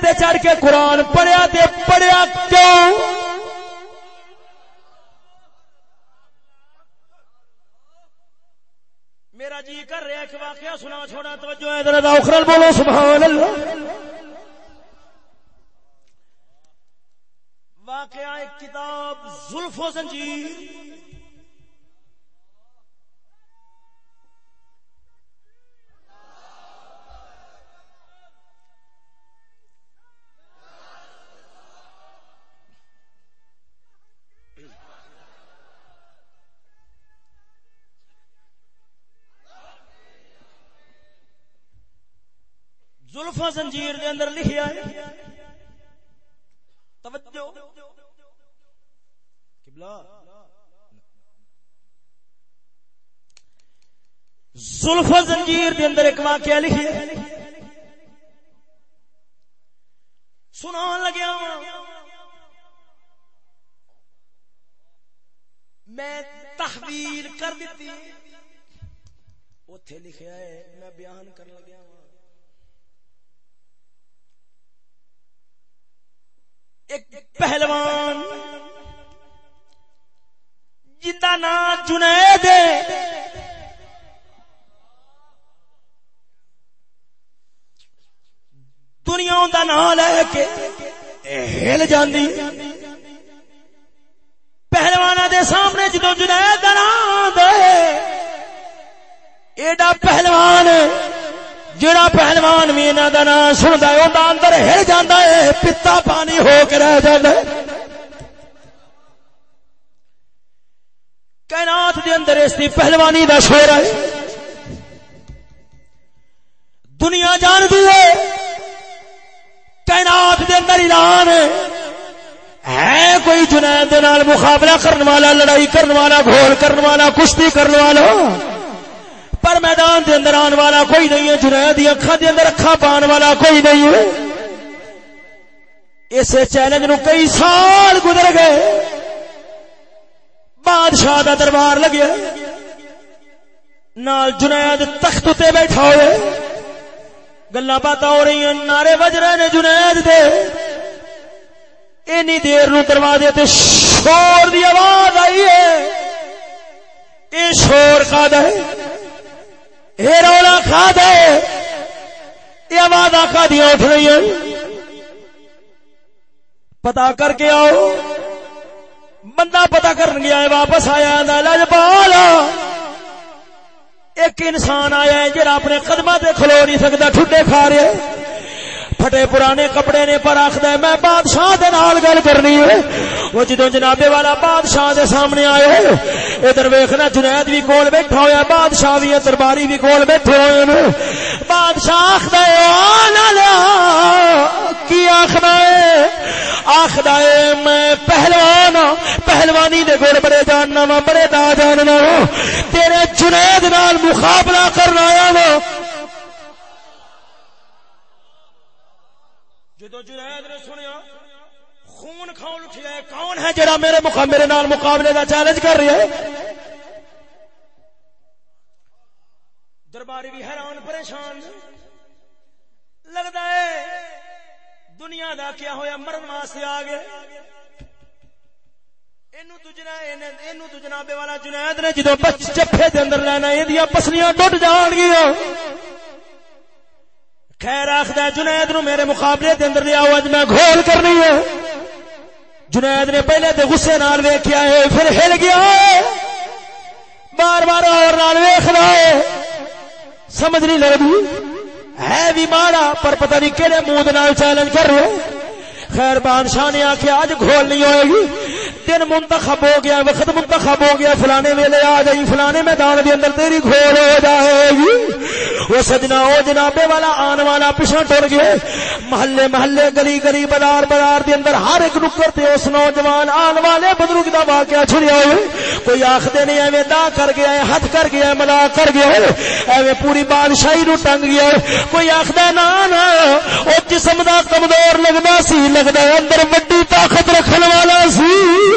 تے چڑھ کے قرآن پڑھیا تے پڑھیا کیوں؟ میرا جی کر رہا ایک واقعہ سنا چھوڑا، توجہ ہے، ذرا اخرل بولو، سبحان اللہ۔ واقعہ، ایک کتاب، زلف و زنجیر۔ زلفا زنجیر دے اندر لکھیا ہے۔ توجہ۔ قبلہ۔ زلفا زنجیر دے اندر ایک واقعہ لکھیا ہے۔ سنان لگیا میں تحویل کر دیتی۔ اوتھے لکھیا ہے، میں بیان کر لگیا ہوں۔ ایک پہلوان جا نام جنید دنیا کا نام لے کے ہل جاندی۔ پہلوان دے سامنے جدو جنید کا نام دے، ایڈا پہلوان جڑا پہلوان بھی انہوں کا نام سنتا ہے وہ اندر ہل جاتا ہے، پتا پانی ہو کے رہ جاتا ہے۔ کائنات دے اندر اس کی پہلوانی دا شور ہے۔ دنیا جان دی ہے۔ کائنات دے اندر اعلان ہے۔ کوئی جنید دے نال مقابلہ کرنے والا، لڑائی کرنے والا گھول کرنے والا، کشتی کرنے والا۔ پر میدان دے اندر آن والا کوئی نہیں ہے جنید اکھا دے اندر اکھا پان والا کوئی نہیں ہے۔ اس چیلنج نو کئی سال گزر گئے۔ بادشاہ دا دربار لگیا نال جنید تخت تے بیٹھا ہوئے۔ گلا بات ہو رہی ہیں، نعرے بج رہے نے جنید دے۔ اینی دیر نو دروازے تے شور دی آواز آئی ہے۔ اے شور کا ہے اے رولا کھا دے۔ یہ آواز آخا دیا اٹھ رہی ہیں پتا کر کے آؤ۔ بندہ پتا کر گیا ہے، واپس آیا لجپال ایک انسان آیا ہے جہاں اپنے قدمہ تے کھلو نہیں سکتا ٹھڈے کھا رہے پھٹے پرانے کپڑے نے پر آخد میں بادشاہ دے نال گل کرنی ہے۔ وہ جدو جنابے والا بادشاہ دے سامنے آئے، ادھر ویخنا جنید بھی کول بیٹھا ہوا بادشاہ بھی درباری بھی کول بیٹھے ہوئے بادشاہ آخد کی آخر آخر میں پہلوان ہاں، پہلوانی دے گول بڑے جاننا وا، بڑے دا جاننا وا۔ تیرے جنید نال مقابلہ کرنا آیا وا۔ جدو جنید نے سنیا خون کھاؤ اٹھیا ہے کون ہے جڑا میرے میرے نال مقابلے کا چیلنج کر رہا ہے؟ درباری بھی حیران پریشان۔ لگتا ہے دنیا دا کیا ہویا مرن واسطے آ گیا جنابے والا جنید نے جدو چپے دے اندر لینا یہ پسلیاں ٹوٹ جان گیا خیر آخد جنید نو میرے مقابلے دے اندر لیا اج میں گھول کرنی ہے۔ جنید نے پہلے تے غصے نال ویکھیا ہے، پھر ہل گیا ہے۔ بار بار اور نال ویکھدا ہے۔ سمجھ نہیں لگدی۔ ہے بھی ماڑا پر پتہ نہیں کہڑے منہ نال چیلنج کر رہے۔ خیر بادشاہ نے آخیا اج گھول نہیں ہوئے گی۔ دن منتخب ہو گیا، وقت منتخب ہو گیا، فلانے ویلے آ جائی فلانے میدان کے اندر تیری گھول ہو جائے۔ گی وہ سجنا، وہ جنابے والا، آن والا پیچھا ٹر گئے محلے محلے، گلی گلی، بازار بازار دے اندر ہر ایک نکر تے اس نوجوان آن والے بزرگ دا واقعہ چھڑیا ہوئے۔ کوئی آخدے نہیں ایویں دا کر گیا ہے ہاتھ کر گیا ہے، ملا کر گیا ہے۔ ایویں پوری بادشاہی نو ٹنگ گیا ہے۔ کوئی آخدا نا نا او جسم دا کمزور لگدا سی، لگدا اندر وڈی طاقت رکھن والا سی۔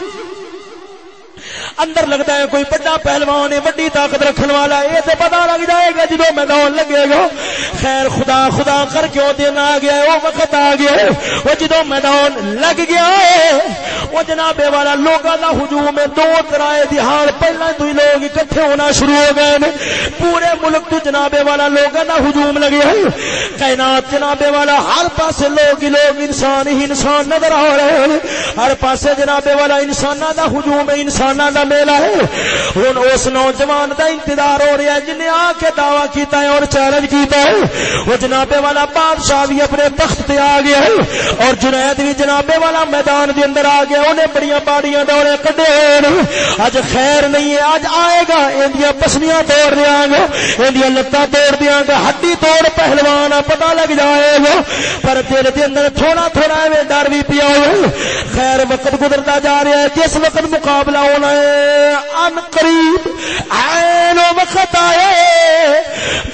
اندر لگتا ہے کوئی بڑا پہلوان ہے، وڈی طاقت رکھن والا یہ تو پتا لگ جائے گا جدو میدان لگے گا۔ خیر خدا خدا کر کے وہ دن آ گیا وہ وقت آ گیا وہ جدو میدان لگ گیا ہے، وہ جناب والا لوگوں کا ہجوم ہے، دو کرائے دہاڑ پہلے تو ہی لوگ اکٹھے ہونا شروع ہو گئے ہیں۔ پورے ملک تو جنابے والا لوگوں کا ہجوم لگے ہے۔ کائنات جنابے والا ہر پاسے لوگ ہی لوگ، انسان ہی انسان نظر آ رہے ہیں۔ ہر پاسے جنابے والا انسانوں کا ہجوم ہے انسانوں کا میلہ ہے۔ ہوں اس نوجوان کا انتظار ہو رہا ہے، جنہیں آ کے دعوی کیتا ہے اور چیلنج کیتا ہے۔ وہ جنابے والا بادشاہ بھی اپنے تخت تے آ گیا ہے اور جنید بھی جنابے والا میدان دے اندر آ گیا انہیں بڑی باڑیاں دورے کڈے اج خیر نہیں ہے اج آئے گا۔ اندیاں پسلیاں توڑ دیا گا اندیاں لتاں توڑ دیا گا ہڈی توڑ پہلوان پتہ لگ جائے گا۔ پر دل دے اندر تھوڑا تھوڑا ایویں ڈر بھی پیا ہوا خیر وقت گزرتا جا رہا ہے۔ جس وقت مقابلہ ہونا ہے ان قریب این وقت آئے۔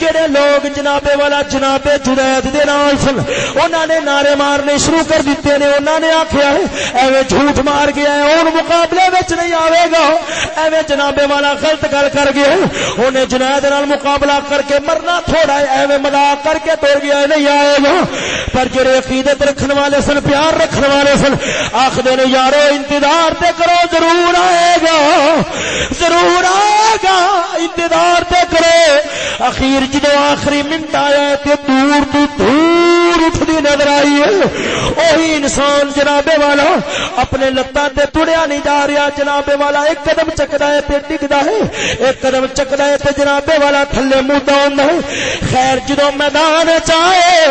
جڑے لوگ جنابے والا جنابے جنید دے نال سن، انہاں نے نعرے مارنے شروع کر دیتے نے، انہاں نے آکھیا ہے، ایویں جھوٹ مار گیا ہے اور مقابلے وچ نہیں آوے گا۔ ایویں جنابے والا غلط گل کر گیا اونے جنید نال مقابلہ کر کے مرنا تھوڑا ہے، ایویں مذاق کر کے توڑ گیا ہے، نہیں آئے گا۔ پر جڑے عقیدت رکھن والے سن، پیار رکھن والے سن، آکھدے نے، یارو، انتظار تے کرو، ضرور آئے گا۔ ضرور آئے گا انتظار تے کرو اخیر جدو آخری منٹ آیا تے دور تو دور اٹھتی نظر آئی ہے۔ وہی انسان جنابے والا، اپنے لتاں تے تڑیا نہیں جا رہا۔ جنابے والا ایک قدم چکدا ہے تے ڈگدا ہے۔ ایک قدم چکدا ہے تے جنابے والا تھلے مودا ہوندا ہے۔ خیر، جدو میدان چائے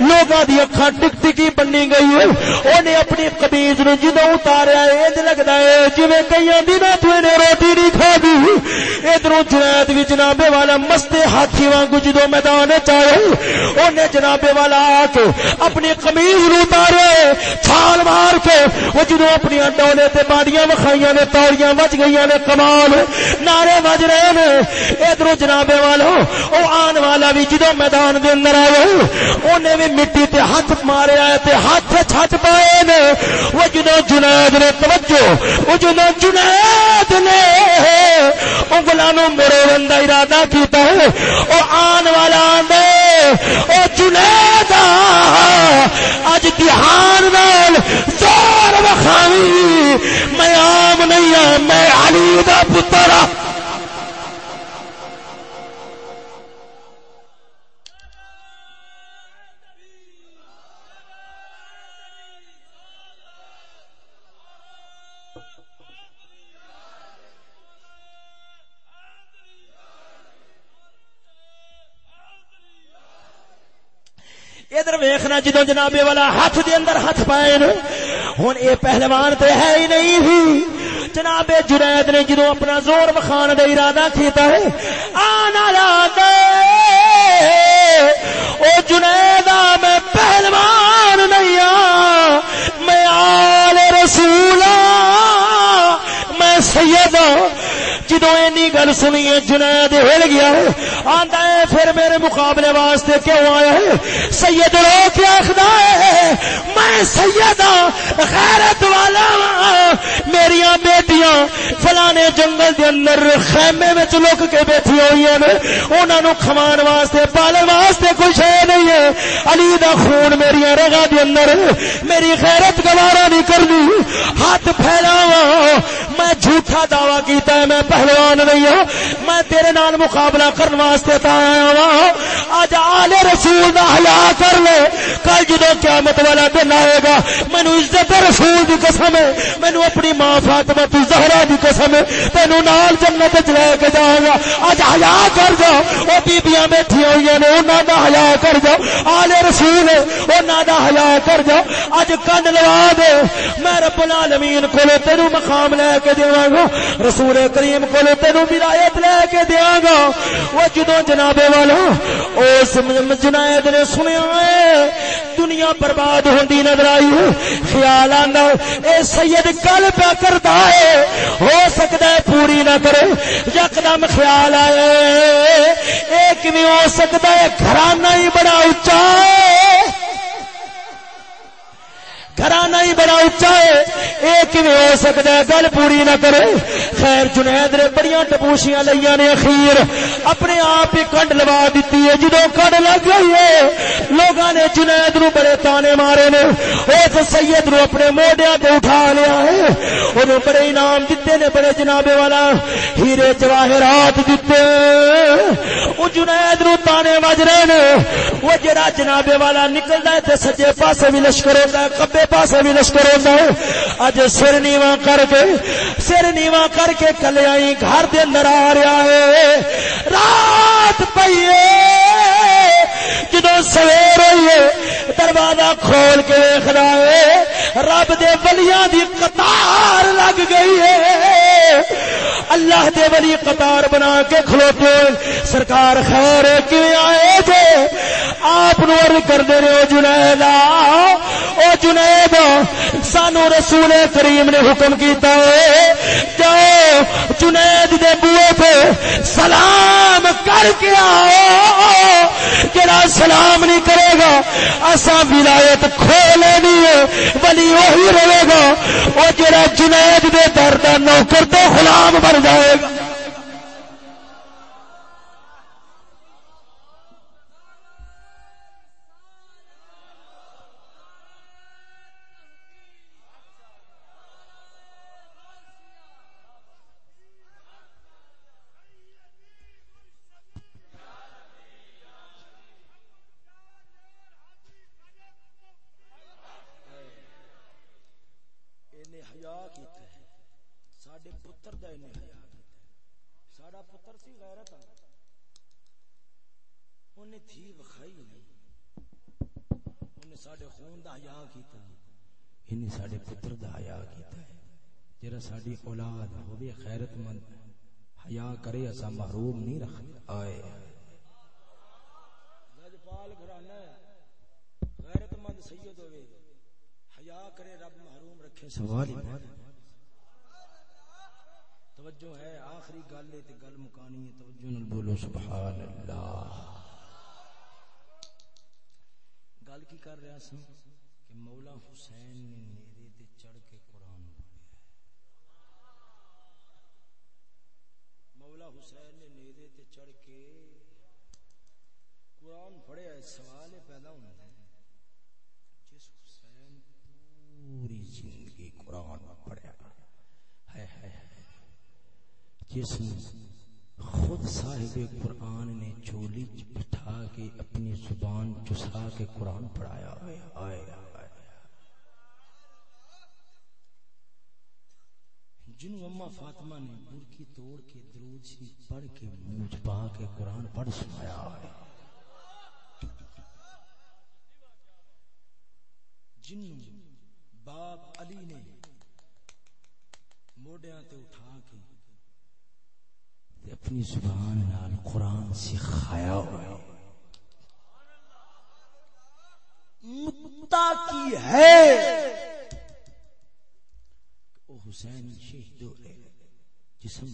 لوگاں دی اکھاں ٹک ٹکی بنی گئی ہے۔ اونے اپنی قمیض نو جدو اتاریا ہے انج لگدا ہے، جویں کئیاں دناں تو نے روٹی نہیں کھا دی ادھر جنید بھی جنابے والا مستے ہاتھی وانگو جدو میدان چاہے جنابے والا آ کے اپنی قمیض نو اتارے چھال مار کے وہ جدو اپنی ڈولے تے باڑیاں وکھائیاں نے توڑیاں وج گئیاں نے کمال نعرے وج رہے نے ادھر جنابے والا او آن والا بھی جدو میدان دے اندر آئے انہیں بھی مٹی تے ہاتھ مارے آئے تے ہاتھ چھٹ پائے نے وہ جدو جنید نے توجہ وہ جدو جنید نے۔ انگلوں مروڑن کا ارادہ کیتا ہے۔ او آن والا دے وہ چنے اج دہان نال زور وکھاوی۔ میں آم نہیں ہوں میں علی دا پتر ہاں ادھر ویخنا جدو جنابے والا ہاتھ دے اندر ہاتھ پائے ہوں یہ پہلوان تو ہے ہی نہیں ہی جناب جنید نے جدو اپنا زور بخان کا ارادہ کیتا ہے آنا دے۔ او جنید میں پہلوان نہیں ہاں میں آل رسول میں سید جدو اینی گل سنی ہے جنید ہل گیا ہے۔ آندا ہے، پھر میرے مقابلے واسطے کیوں آیا ہے؟ سید رو کیا خدا ہے، میں سید ہاں غیرت والا ہاں میریاں بیٹیاں فلانے جنگل دے اندر خیمے وچ لک کے بیٹھی ہوئی ہیں انہاں نو کھوان واسطے، پالن واسطے کوئی شے نہیں ہے۔ علی دا خون میری رگا دے اندر، میری غیرت گوارا نہیں کرنی۔ ہاتھ پھیلاواں، میں جھوٹا دعویٰ کیتا ہے، میں پہلوان مسلمان نہیں ہوں میں تیرے نال مقابلہ کرنے واسطے تا آیا ہوں اج آل رسول دا حیا کر لے۔ کل جدو قیامت والا دن آئے گا مینو عزت رسول دی قسم ہے۔ مینو اپنی ماں فاطمہ تو زہرا دی قسم ہے۔ تینو نال جنت چ لے کے جاؤں گا۔ اج حیا کر جاؤ۔ او بیبییاں بیٹھی ہوئی نے، انہاں دا حیا کر جاؤ۔ آل رسول انہاں دا حیا کر جاؤ۔ اج کن لوا دے۔ میں رب العالمین کولو تینو مقام لے کے دیواں گا۔ رسول کریم کولو تینو ولایت لے کے دیاں گا۔ وہ جدوں جناب والا اس جنید نے سنیا ہے، دنیا برباد ہوندی نظر آئی خیال آندا اے سید کل پہ کرتا ہے۔ ہو سکتا ہے پوری نہ کرے۔ یکدم خیال آئے اے کیویں ہو سکتا ہے؟ گھرانہ ہی بڑا اچا ہے۔ گھرانہ ہی بڑا اچا ہے۔ ایک ہو سکتا ہے؟ گل پوری نہ کرے۔ خیر جنید نے بڑی ٹپوشیاں لیا نے اخیر۔ اپنے آپ ہی کنڈ لوا دیتی ہے۔ جدو کنڈ لگ گئی ہے لوگوں نے جنید نو بڑے تانے مارے نے۔ اس سید نو اپنے موڈیا تے اٹھا لیا ہے۔ انہوں بڑے انعام دیتے نے بڑے جنابے والا۔ ہیرے جواہرات دیتے وہ جنید نو تانے مج رہے نے۔ وہ جڑا جنابے والا نکلدا ہے تے سجے پاسے بھی لشکر ہوندا ہے کبے پاسے بھی لشکر ہوتا ہے۔ اج سر نیوا کر کے، سر نیوا کر کے کلے آئی گھر دے اندر آ رہا ہے۔ رات پی جدو سویر ہوئی ہے، دروازہ کھول کے دیکھ رہا ہے۔ رب دے ولیاں دی قطار لگ گئی ہے۔ اللہ دے ولی قطار بنا کے کھلوتے سرکار خیر کیوں آئے جے آپ نور کر دے رہے ہو جنیدا او جنید، سانو رسول کریم نے حکم کیتا ہے جاؤ جنید دے بوئے پہ سلام کر کے آؤ۔ جڑا سلام نہیں کرے گا اسا ولایت کھولے نہیں ہے ولی وہی رہے گا۔ او جڑا جنید دے در دا نوکر تے غلام بن جائے گا۔ ساری اولاد ہوے خیرت مند حیا کرے اسا محروم نہیں رکھ آئے۔ لجپال گھرانا ہے۔ غیرت مند سید ہوے حیا کرے رب محروم رکھے۔ سوال ہی توجہ ہے آخری گل ہے تے گل مکانی ہے۔ توجہ نال بولو۔ سبحان اللہ۔ گل کی کر رہا سی کہ مولا حسین نے مولا حسین نے نیدے تے چڑھ کے قرآن پڑھیا سوال پیدا ہونا ہے جس حسین پوری زندگی قرآن پڑھیا ہے ہے جس خود صاحب قرآن نے چولی بٹھا کے اپنی زبان چسا کے قرآن پڑھایا آئے۔ جنو اما فاطمہ نے برکی توڑ کے درود سی پڑھ کے منہ پا کے قرآن پڑھ سنایا ہے۔ جنو باپ علی نے موڈیاں تے اٹھا کے اپنی زبان نال قرآن سکھایا ہوا نقطہ کی ہے؟ او حسین شہید ہو گئے جسم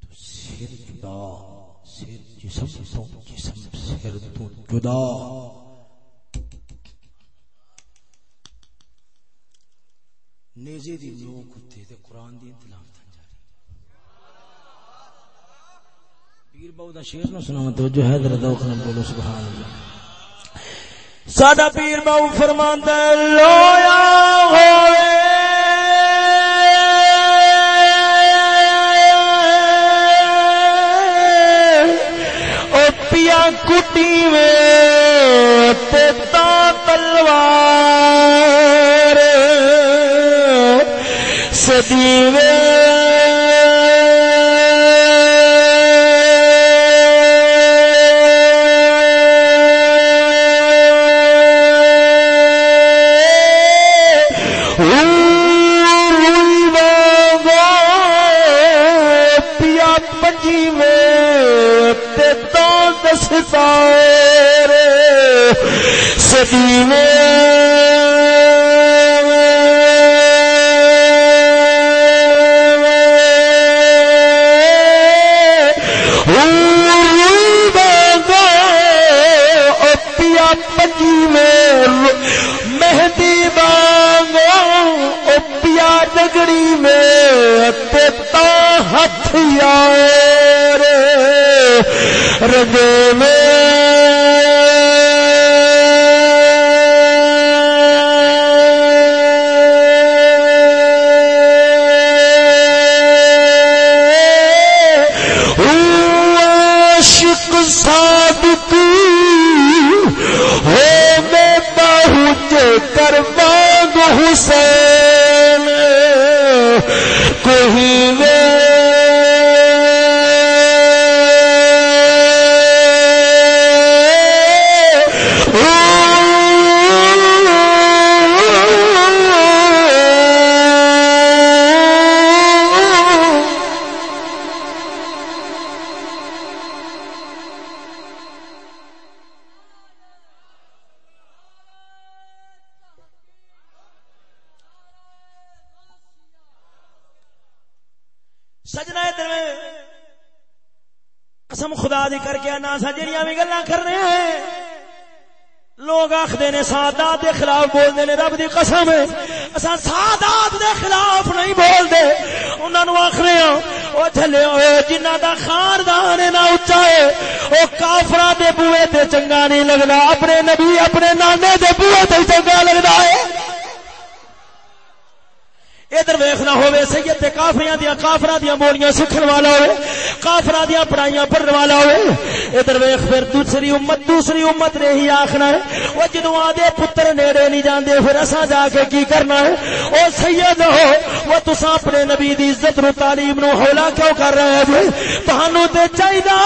تو سر جدا، سر جسم تو جسم، سر تو جدا۔ نیزے دی نوک ہوتے تے قرآن دی تلاوت جاری پیر باو دا شیر نو سناواں، توجہ ہے، ذرا ذوق نال بولو، سبحان اللہ۔ ساڈا پیر باو فرماندا ہے، لویا ہوئے۔ کٹی میں تا تلوار سدی رب دی اساں سادات دے خلاف نہیں بولتے انہاں نو آخنے ہاں او چلے ہوئے جنہ دا خاندان نہ اچا ہے، او کافراں دے بوئے تے چنگا نہیں لگدا۔ اپنے نبی، اپنے نانے دے بوئے تے چنگا لگدا ہے۔ ادھر ویخنا ہوئے سید کافریاں دیاں، کافراں دیاں بولیاں سکھن والا ہوئے کافراں دیاں پڑھائیاں پڑھن والا ہوئے ادھر ویخ پھر دوسری امت دوسری امت نے ہی آخنا ہے وہ جدوں آدھے پتر نیڑے نہیں جاندے، پھر اساں جا کے کی کرنا ہے؟ او سید ہو، وہ تساں اپنے نبی دی عزت نو تعلیم نو ہولا کیوں کر رہے ہو تہانوں تے چاہیے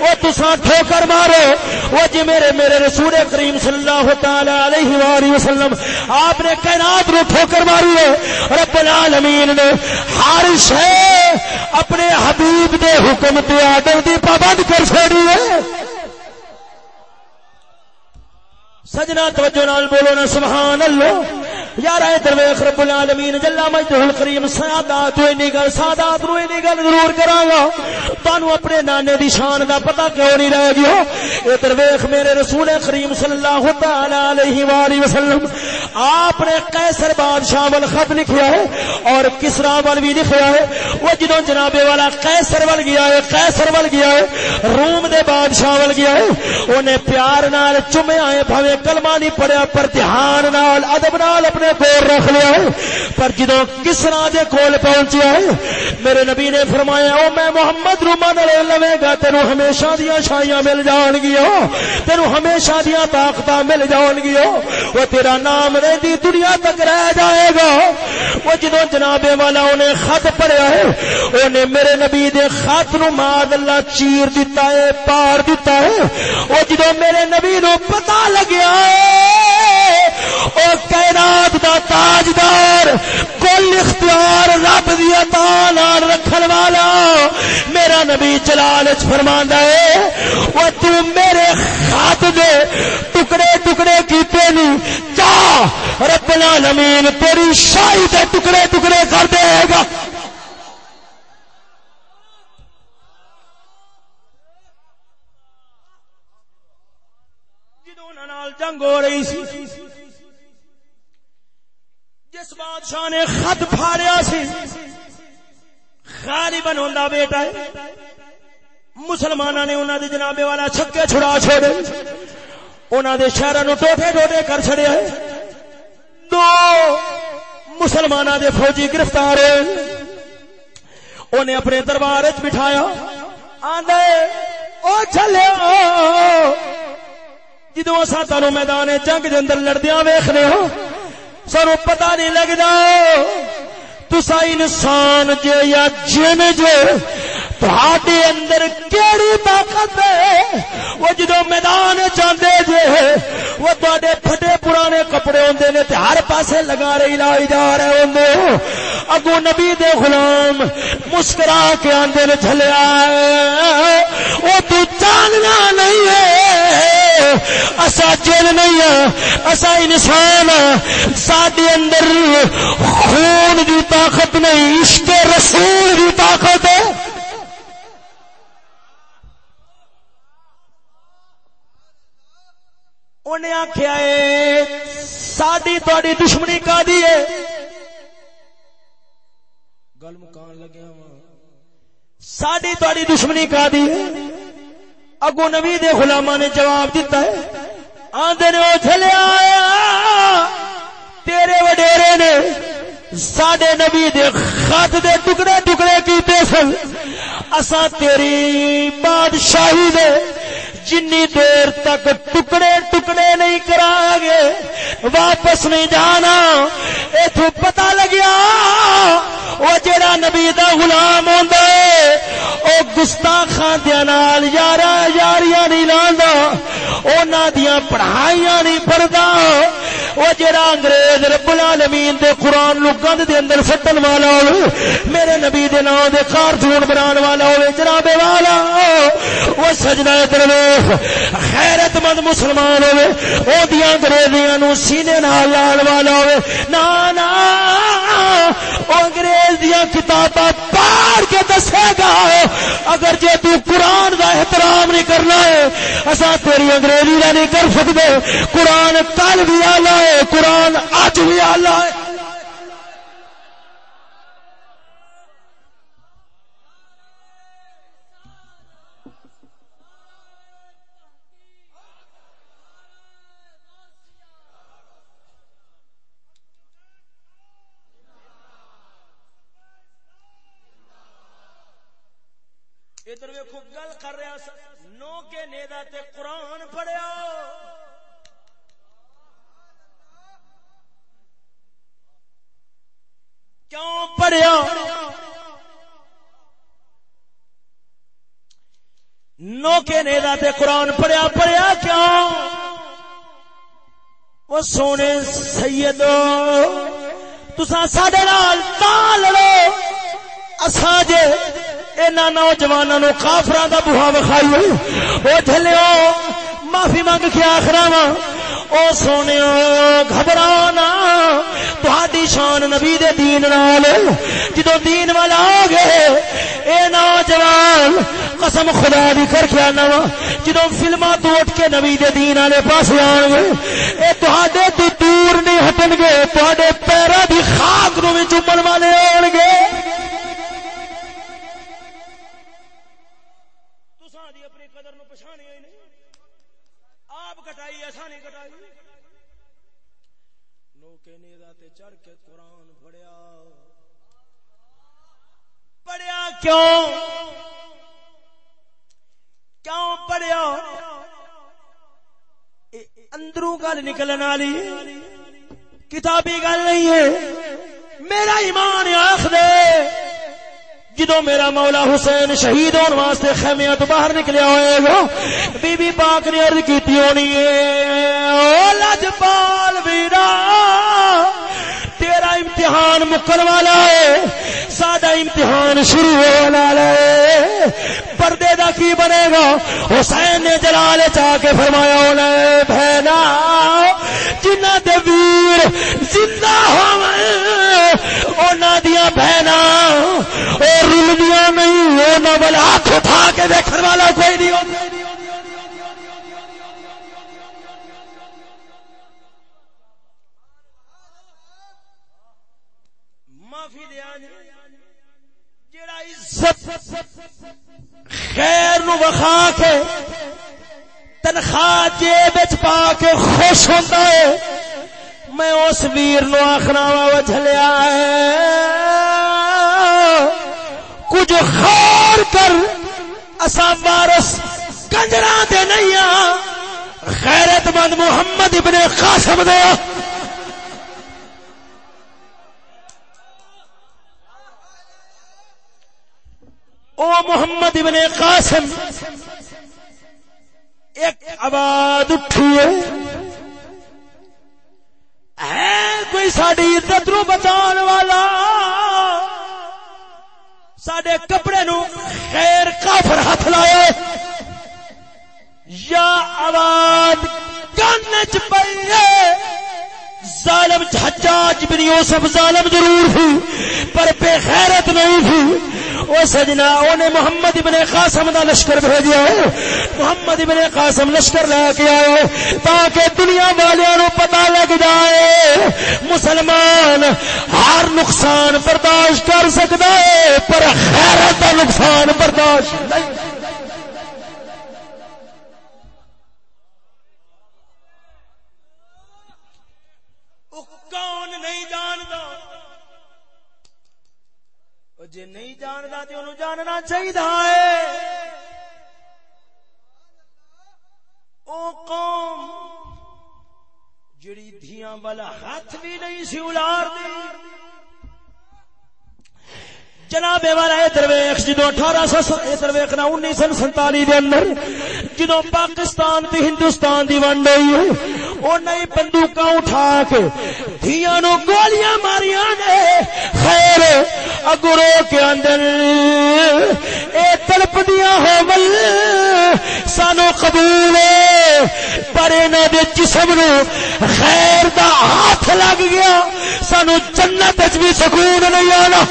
وہ تساں ٹھوکر مارو۔ وہ جی میرے میرے رسول کریم صلی اللہ تعالی علیہ وآلہ وسلم، آپ نے کائنات نو ٹھوکر ماری ہے۔ رب العالمین نے ہر شے اپنے حبیب دے حکم تے آڈر دی پابند کر چھوڑی ہے۔ سجنا توجہ نال بولو نا، سبحان اللہ۔ یار اے درویش رب العالمین جل مجدہ الکریم سادات تو انی گل سادات نو انی گل ضرور کراں گا۔ تانوں اپنے نانے دی شان دا پتہ کیوں نہیں رہ گیا اے درویش میرے رسول کریم صلی اللہ تعالی علیہ والہ وسلم، آپ نے قیصر بادشاہ ول خط لکھیا ہے اور کسرا ول بھی لکھیا ہے۔ وہ جدو جناب والا قیصر ول گیا ہے، قیصر ول گیا ہے، روم دے بادشاہ ول گیا ہے، اونے پیار نال چومیا ہے بھاوے کلمہ نہیں پڑھیا، پر دھیان نال، ادب نال اپنے کول رکھ لیا ہے۔ پر جدوں کسرا دے کول پہنچیا ہے، میرے نبی نے فرمایا، او میں محمد روما نال لوے گا تینو ہمیشہ دیاں شایاں مل جان گیا تینو ہمیشہ دیاں طاقتاں مل جان گیا وہ تیرا نام رہندی دنیا تک رہ جائے گا۔ وہ جدوں جناب والا انہیں خط پڑھیا ہے انہیں میرے نبی دے خط نو ماد اللہ چیر دیتا ہے، پار دیتا ہے، وہ جدوں میرے نبی نو پتہ لگیا ہے او کائنات دا تاجدار، کل اختیار رب دی عطا نال رکھن والا۔ میرا نبی جلال وچ فرماندا ہے او تو میرے خط دے ٹکڑے ٹکڑے کیتے نہیں جا رب العالمین تیری شاہی دے ٹکڑے ٹکڑے کر دے گا۔ جنگ ہو رہی سی جس بادشاہ نے خط پھاڑیا سی۔ غالباً ہوندا بیٹا ہے۔ مسلماناں نے انہاں دے جناب والا چھکے چھڑا چھوڑے۔ انہاں دے شہراں نو ٹوٹے ٹوٹے کر چھڑیا ہے۔ دو مسلماناں دے فوجی گرفتار ہوئے انہیں اپنے دربار وچ بٹھایا۔ آندے او چلے جدو اصا تہن میدان جنگ دے اندر لڑدیا ویخنے ہو سانو پتہ نہیں لگتا تسا انسان جے یا جن جے تھوڑے اندر کیڑی طاقت ہے وہ جدو میدان چاہتے جے وہ تے پھٹے پرانے کپڑے ہوندے نے تے ہر پاسے لگا رہی لائی جا رہے ہوندے اگو نبی دے غلام مسکرا کے آندے نے چلیا وہ تو جاننا نہیں ہے اسا جن نہیں ہے اسا انسان ساڈے اندر خون دی طاقت نہیں عشق رسول دی طاقت ہے انہیں آخیا ساری تاری دشمنی کا دی گل مکان لگیا ساری تاری دشمنی کا دی اگو نبی دے غلامہ نے جواب دیتا ہے، آندے نے وہ چلے آیا تیرے وڈیرے نے ساڈے نبی دے خط دے ٹکڑے ٹکڑے کیتے سن۔ اساں تیری بادشاہی دے جنی دیر تک ٹکڑے ٹکڑے نہیں کرا گے واپس نہیں جانا۔ اتو پتا لگیا وہ جڑا نبی دا غلام ہوندا ہے گستاخاں دے نال یارا یاریاں نہیں لاندا انہاں دیاں پڑھائیاں نہیں پڑھدا۔ وہ جڑا انگریز رب العالمین دے قرآن نو گند دے اندر سٹن والا ہوے میرے نبی دے نام دے کارٹون بنان والا ہوے جناب والا۔ وہ سجنا درویش، خیرت مند مسلمان ہوے او دیاں انگریزیاں نو سینے نال لان والا ہوے نا نا، او انگریز دیاں کتاباں پار کے دسے گا اگر جے تو قرآن دا احترام نہیں کرنا ہے، اساں تیری انگریزی دا نہیں کر سکتے قرآن کل بھی آلہ ہے، قرآن اج بھی آلہ ہے۔ ادھر ویکو گل کر رہا سا۔ نو کے نیدا تے قرآن پڑھیا۔ کیوں پڑھیا؟ نو کے نیدا تے قرآن پڑھیا پڑھیا کیوں؟ وہ سونے سید تسا ساڈے نال تال لو اساں جے انہاں نوجواناں نو کافراں دا بوہا وکھائی او جھلیو، معافی منگ کے آخرا وا او سونے گھبرانا تہاڈی شان نبی دے دین نال۔ جدوں دین والا آ گئے، اے نوجوان، قسم خدا دی کر کے آنا وا جدوں فلماں تو اٹھ کے نبی دے دین والے پاس آن گے اے تہاڈے تو دور نہیں ہٹن گے، تہاڈے پیراں دی خاک نو وی چومن والے آن گے چڑھ کے قرآن پڑھیا۔ پڑھیا کیوں؟ کیوں پڑھیا؟ اندروں گل نکلنے والی کتابی گل نہیں ہے۔ میرا ایمان آخ دے۔ جدو میرا مولا حسین شہید ہونے واسطے خیمیا تو باہر نکلیا ہوئے گا بی بی پاک نے عرض کیتی ہونی ہے لجپال ویرا تیرا امتحان مکن والا ہے، ساڈا امتحان شروع ہونے والا ہے۔ پردے دا کی بنے گا؟ حسین نے جلال چاہ کے فرمایا ہونا ہے بہنا، جنہ دے ویر زندہ ہونا دیا بہنا۔ اور رلدیاں نہیں ہونا والا ہاتھ اٹھا کے دیکھنے والا کوئی نہیں ہوتا۔ عزت، خیر نو وخا کے، تنخواہ جیب پا کے خوش ہوتا ہے۔ میں اس ویر نو آخنا وا چلیا کچھ خور کر اسا وارس کنجرا دے نہیں ہاں۔ غیرت مند محمد ابن قاسم دے۔ او محمد ابن قاسم، ایک آواز اٹھی ہے۔ کوئی ساری عزت نو بچان والا؟ سڈے کپڑے نو خیر کافر ہاتھ لائے یا آواز کان چ پی ظالم حجاج بن یوسف ظالم ضرور تھی، پر بے خیرت نہیں تھی۔ او سجنا، اونے محمد ابن قاسم دا لشکر بھیجیا ہے۔ محمد ابن قاسم لشکر لے کے آئے، تاکہ دنیا والیاں نو پتہ لگ جائے۔ مسلمان ہر نقصان برداشت کر سکدا ہے، پر خیرت دا نقصان برداشت تو انہوں جاننا چاہیے او قوم، جڑی دھیاں والا ہاتھ بھی نہیں سی اولار دی جناب والا ادھر ویخ جدو اٹھارہ سو ادھر ویخنا انیس سو سنتالی دے اندر، جدو پاکستان تے ہندوستان دی ونڈ ہوئی وہ نئی بندوق اٹھا کے دھیا نو گولیاں ماریاں نے۔ خیر اگرو کے اندر اے تلپ دیا ہو مل سانو قبول پر انہوں دے جسم نو خیر دا ہاتھ لگ گیا۔ سانو جنت بھی سکون نہیں آنا۔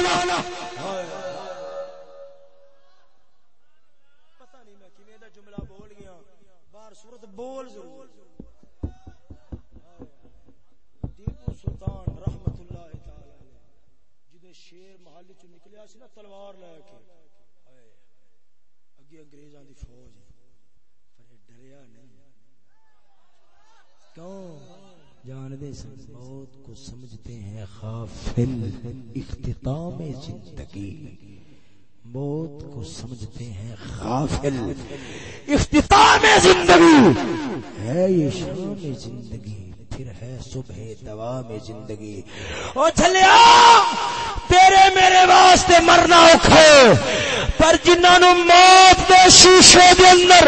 جاندے سن، موت کو سمجھتے ہیں غافل، اختتام زندگی۔ موت کو سمجھتے ہیں غافل، اختتام زندگی۔ ہے یہ شام زندگی۔ پھر ہے صبح دوا میں زندگی۔ او چلیا تیرے میرے واسطے مرنا اوکھے پر جنہوں موت دے شیشے دے اندر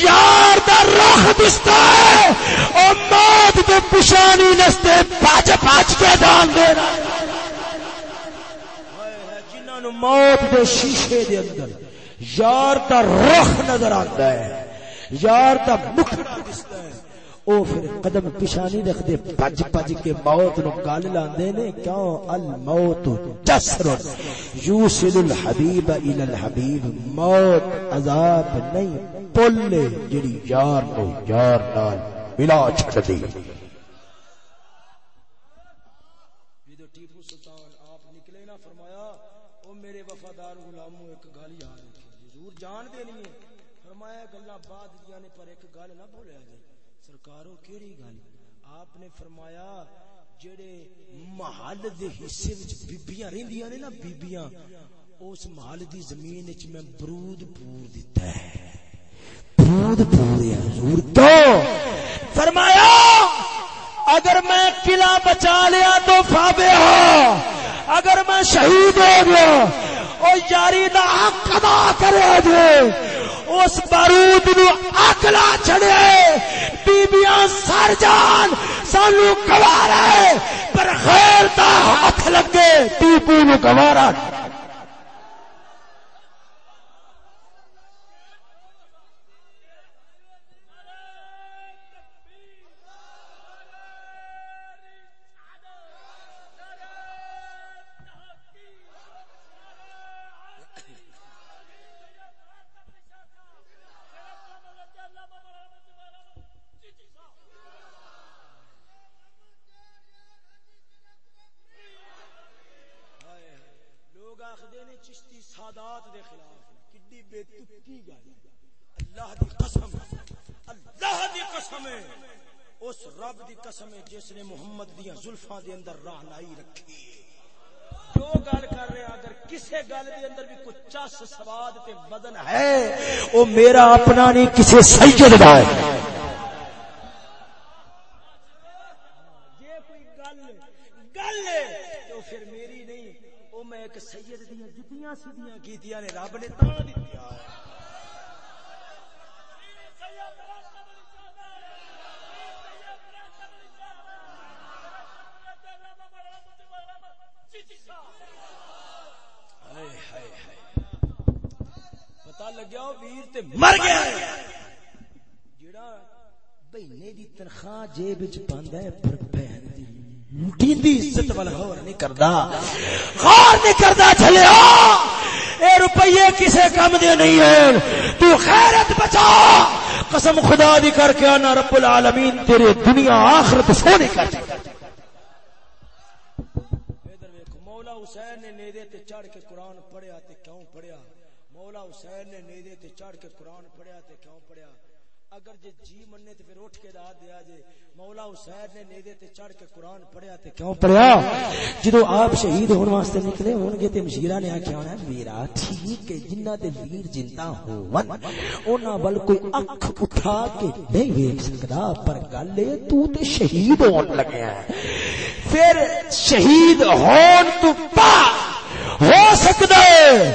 یار دا رخ دستا ہے، او موت دے پشانی نستے پاچ پاچ کے دان دے۔ رہا جنہوں موت دے شیشے دے اندر یار دا رخ نظر آتا ہے، یار دا مکھنا دستا ہے۔ او پھر قدم پشانی رکھ دے پج پج کے موت نو گل لاندے نے، کیوں؟ الموت جسر یوسل الحبیب الى الحبیب، موت عذاب نہیں پل جڑی یار نو یار نال ملا چھڑ دی۔ نے فرمایا، جڑے محل دے حصے وچ بیبییاں رہندیاں نے نا بیبییاں اس محل دی زمین وچ میں برود پور دیتا ہے۔ برود پور ہے، حضور تو۔ فرمایا، اگر میں قلعہ بچا لیا تو فابے ہو۔ اگر میں شہید ہو گیا او یاری دا حق ادا کرے جے اس بارود نو اکلا چڑے بیبیاں سر جان، سانو گوارا پر خیر دا ہاتھ لگے۔ ٹیپو نو گوارا۔ عبادات دے خلاف کڈی بے تکی گل اللہ دی قسم اللہ دی قسم اس رب دی قسم ہے جس نے محمد دیا زلفاں دے اندر راہنائی رکھی۔ جو گل کر رہے ہیں، اگر کسی گل کے اندر بھی کوئی چس سواد تے وزن ہے، وہ میرا اپنا نہیں کسی سید دا ہے جے کوئی گل گل ہے تو پھر میری نہیں وہ میں ایک سید دیاں جتیاں کیتیاں نے، رب نے دتیا پتا لگیا ویر تے مر گیا جڑا بہنے دی تنخواہ جیب وچ پاندا ہے، پر بہن دی دی عزت والا غور نہیں کردا، غور نہیں کردا چلیا اے روپیے کسے کم دے نہیں ہیں۔ تو خیرت بچا۔ قسم خدا دی کر کے انا رب العالمین، تیرے دنیا آخرت سونی جی۔ کر دے ادھر ویکھو، مولا حسین نے نیدے تے چڑھ کے قرآن پڑھیا تے کیوں پڑھیا؟ مولا حسین نے نیدے تے چڑھ کے قرآن پڑھیا تے کیوں پڑھیا؟ اگر جے جی مننے تے پھر اٹھ کے داد دیا جے، مولا حسین نے نیدے تے چڑھ کے قرآن پڑھیا تے کیوں پڑھیا؟ جدو آپ شہید ہونے واسطے نکلے ہون گے تے مشیرہ نے آکھیا ہونا میرا ٹھیک ہے، جنہ تے ویر جنتا ہون اونا بل کوئی اکھ اٹھا کے نہیں ویکھ سکدا، پر گل اے، تو تے شہید ہون لگیا ہے پھر شہید ہون تو پا ہو سکتا ہے،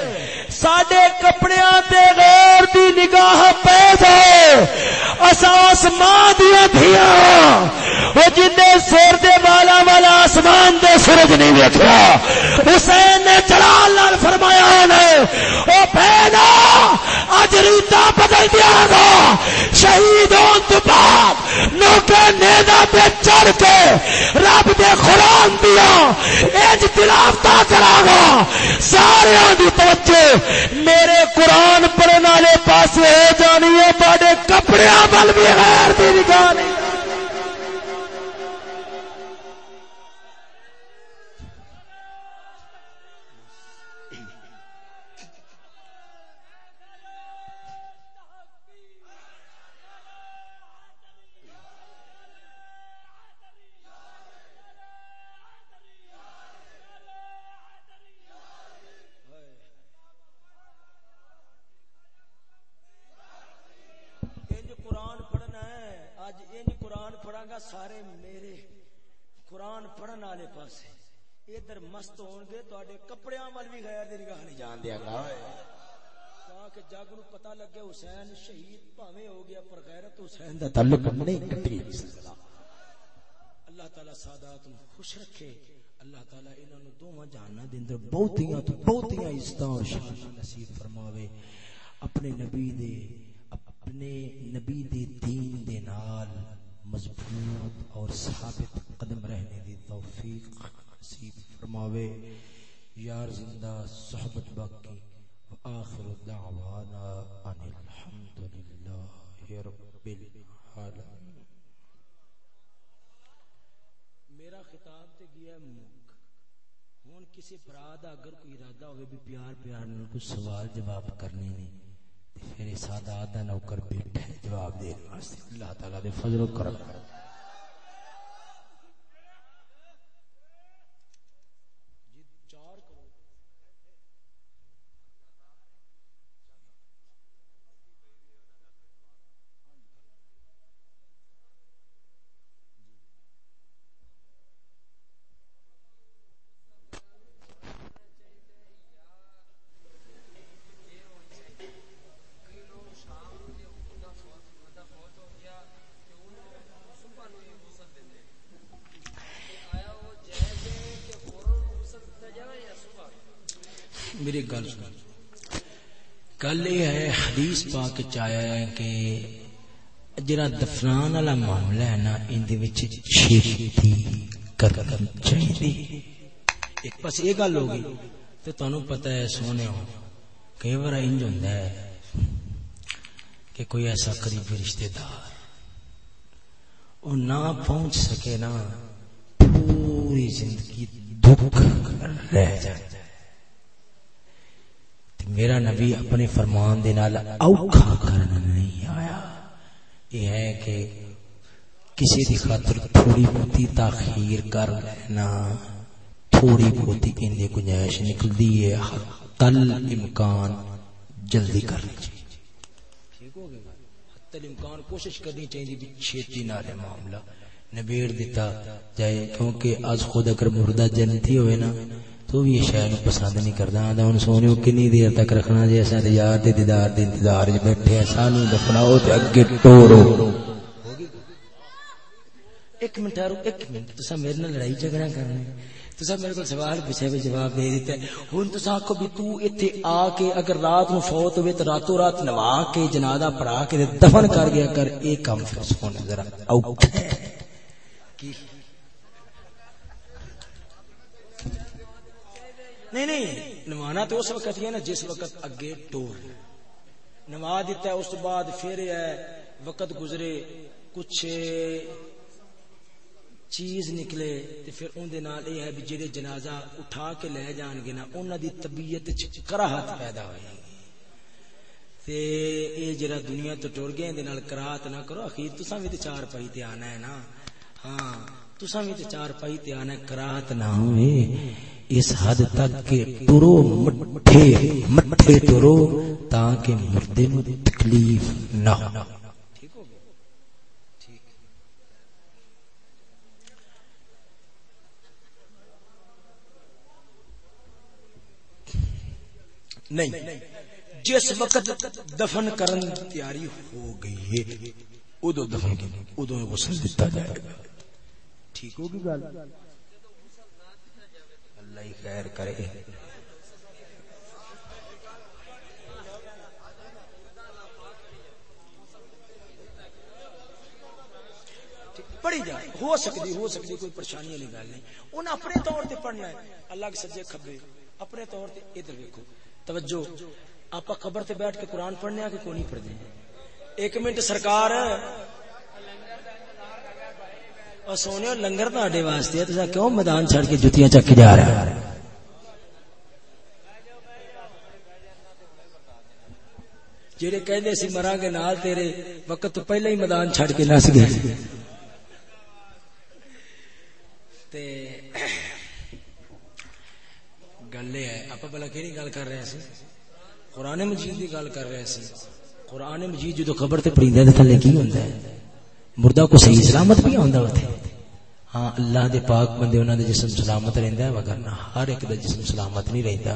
ساڈے کپڑیاں تے غیر دی نگاہ پہ جائے۔ اسا آسمان دیا دھیاں۔ وہ جن سر دے والا والا آسمان دے سورج نہیں دیکھا حسین نے جلال لال فرمایا نے او بہنا اج ریتا بدل دیا گا شہید ہون تو بعد نوکے نیدا پہ چڑھ کے رب دے قرآن دیا اج تلاوتا کرا گا سارے دی توجہ میرے قرآن پڑھنے والے پاس ہو جانی ہے اپنے کپڑے بھی غیر دی نگاہ نہیں۔ سارے میرے قرآن پڑھن والے پاسے۔ ادھر مست ہون گے تے کپڑے ول بھی غیر دی نگاہ نہیں جان دیا گا۔ کہ جگ نو پتہ لگے حسین شہید پاوے ہو گیا، پر غیرت حسین دا تعلق نہیں کٹی۔ اللہ تعالی سادات نو خوش رکھے۔ اللہ تعالی انہاں نو دوواں جہاناں دے اندر بہتیاں تو بہتیاں عزتاں اور شاناں نصیب فرماوے۔ اپنے نبی دے، اپنے نبی دے دین دے نال مضبوط اور ثابت قدم رہنے دی توفیق نصیب فرماوے۔ یار زندہ، صحبت باقی۔ وآخر دعوانا ان الحمد للہ رب العالمین۔ میرا خطاب تے گیا ہے مک ہون کسی برا دا اگر کوئی ارادہ ہوئے بھی پیار پیار نال کوئی سوال جواب کرنے نہیں میرے سادہ آدھا نوکر بیٹھے جواب دے واسطے۔ اللہ تعالی دے فضل و کرم جی چار کرو میری گل سن گل یہ ہے حدیث چایا ہے کہ جرا دفنان والا معاملہ ہے نا اندے وچ چھیتی کرنی چاہیے ایک پاس یہ گل ہوگی تو تمہیں پتا ہے سونے ہو کئی بار انج ہوندا ہے کہ کوئی ایسا قریبی رشتہ دار وہ نہ پہنچ سکے نا پوری زندگی دکھ رہ جائے میرا نبی اپنے فرمان دے نال اوکھا کرنا نہیں آیا۔ یہ ہے کہ کسی دی خاطر تھوڑی بہتی تاخیر کر لینا، تھوڑی بہت ان گنجائش نکلدی ہے۔ تل امکان جلدی کر لیجیے ٹھیک ہو گیا حتی امکان کوشش کرنی چاہیے بھی چھیتی نہ رہے معاملہ۔ نبیڑ دیتا جائے، کیونکہ آج خود اگر مردہ جنتی ہوئے نا تو بھی یہ شاید پسند نہیں کرتا آدھا ہوں سونے کنی دیر تک رکھنا جی اصل یار دے دیدار دے انتظار جو بیٹھے ہیں، سانو دفناؤ تے اگے ٹورو۔ ایک منٹ ایک منٹ تو میرے نال لڑائی جھگڑا کرنا تسا میرے کو سوال پوچھے بھی جواب دے دیتا ہے۔ ہن تسا آکھو بھی تو ایتھے آ کے اگر رات نو فوت ہوئے تو راتوں رات نوا کے جنازہ پڑھا کے دفن کر گیا کر اے کام پھر سونے ذرا اوکھا ہے نہیں نہیں. نوانا تو اس وقت ہے نا جس وقت اگے ٹور نوا دیتا ہے، اس بعد پھر ہے وقت گزرے، کچھ چیز نکلے تے پھر اون دے نال اے ہے بھی جڑے جنازہ اٹھا کے لے جان گے نا، انہاں دی طبیعت وچ کراہت پیدا ہوئی تے اے جڑا دنیا تو ٹر گئے دے نال کراہت نہ کرو، اخیر تساں وی تے چار پائی تے آنا ہے نا۔ ہاں تساں وی تے چار پائی تے آنا ہے، کراہت نہ ہوئے۔ اس حد تک کہ ٹرو مٹھے مٹھے ٹرو تاکہ مردے نو تکلیف نہ ہو۔ نہیں جس وقت دفن کرن تیاری ہو گئی ہے ادو دفن ادو غسل دیتا جائے گا۔ ٹھیک ہوگی گل؟ ہی خیر کرے۔ پڑھی جائے ہو سکتی ہو سکتی، کوئی پریشانی والی گل نہیں۔ انہیں اپنے طور سے پڑھنا ہے اللہ کے سجے کھبے۔ اپنے طور سے ادھر ویکو توجہ آپ خبر سے بیٹھ کے قرآن پڑھنے کہ کون نہیں پڑھتے ایک منٹ سرکار اور سونے لنگر تے واسطے کیوں میدان چھڑ کے جتیاں چک جا رہا جڑے کہندے سی مراں گے نال تیرے وقت تو پہلے ہی میدان چھڑ کے نس گئے۔ تے گل یہ ہے آپ بلا کہ گل کر رہے ہیں قرآن مجید کی گل کر رہے ہیں قرآن مجید جدو خبر تے پڑھیندا تے تھلے کی ہوندا ہے؟ مردہ کو صحیح سلامت بھی ہوندا اوتھے ہاں اللہ دے پاک بندے انہاں دے جسم سلامت رہندا ہے وگرنہ ہر ایک دا جسم سلامت نہیں رہندا۔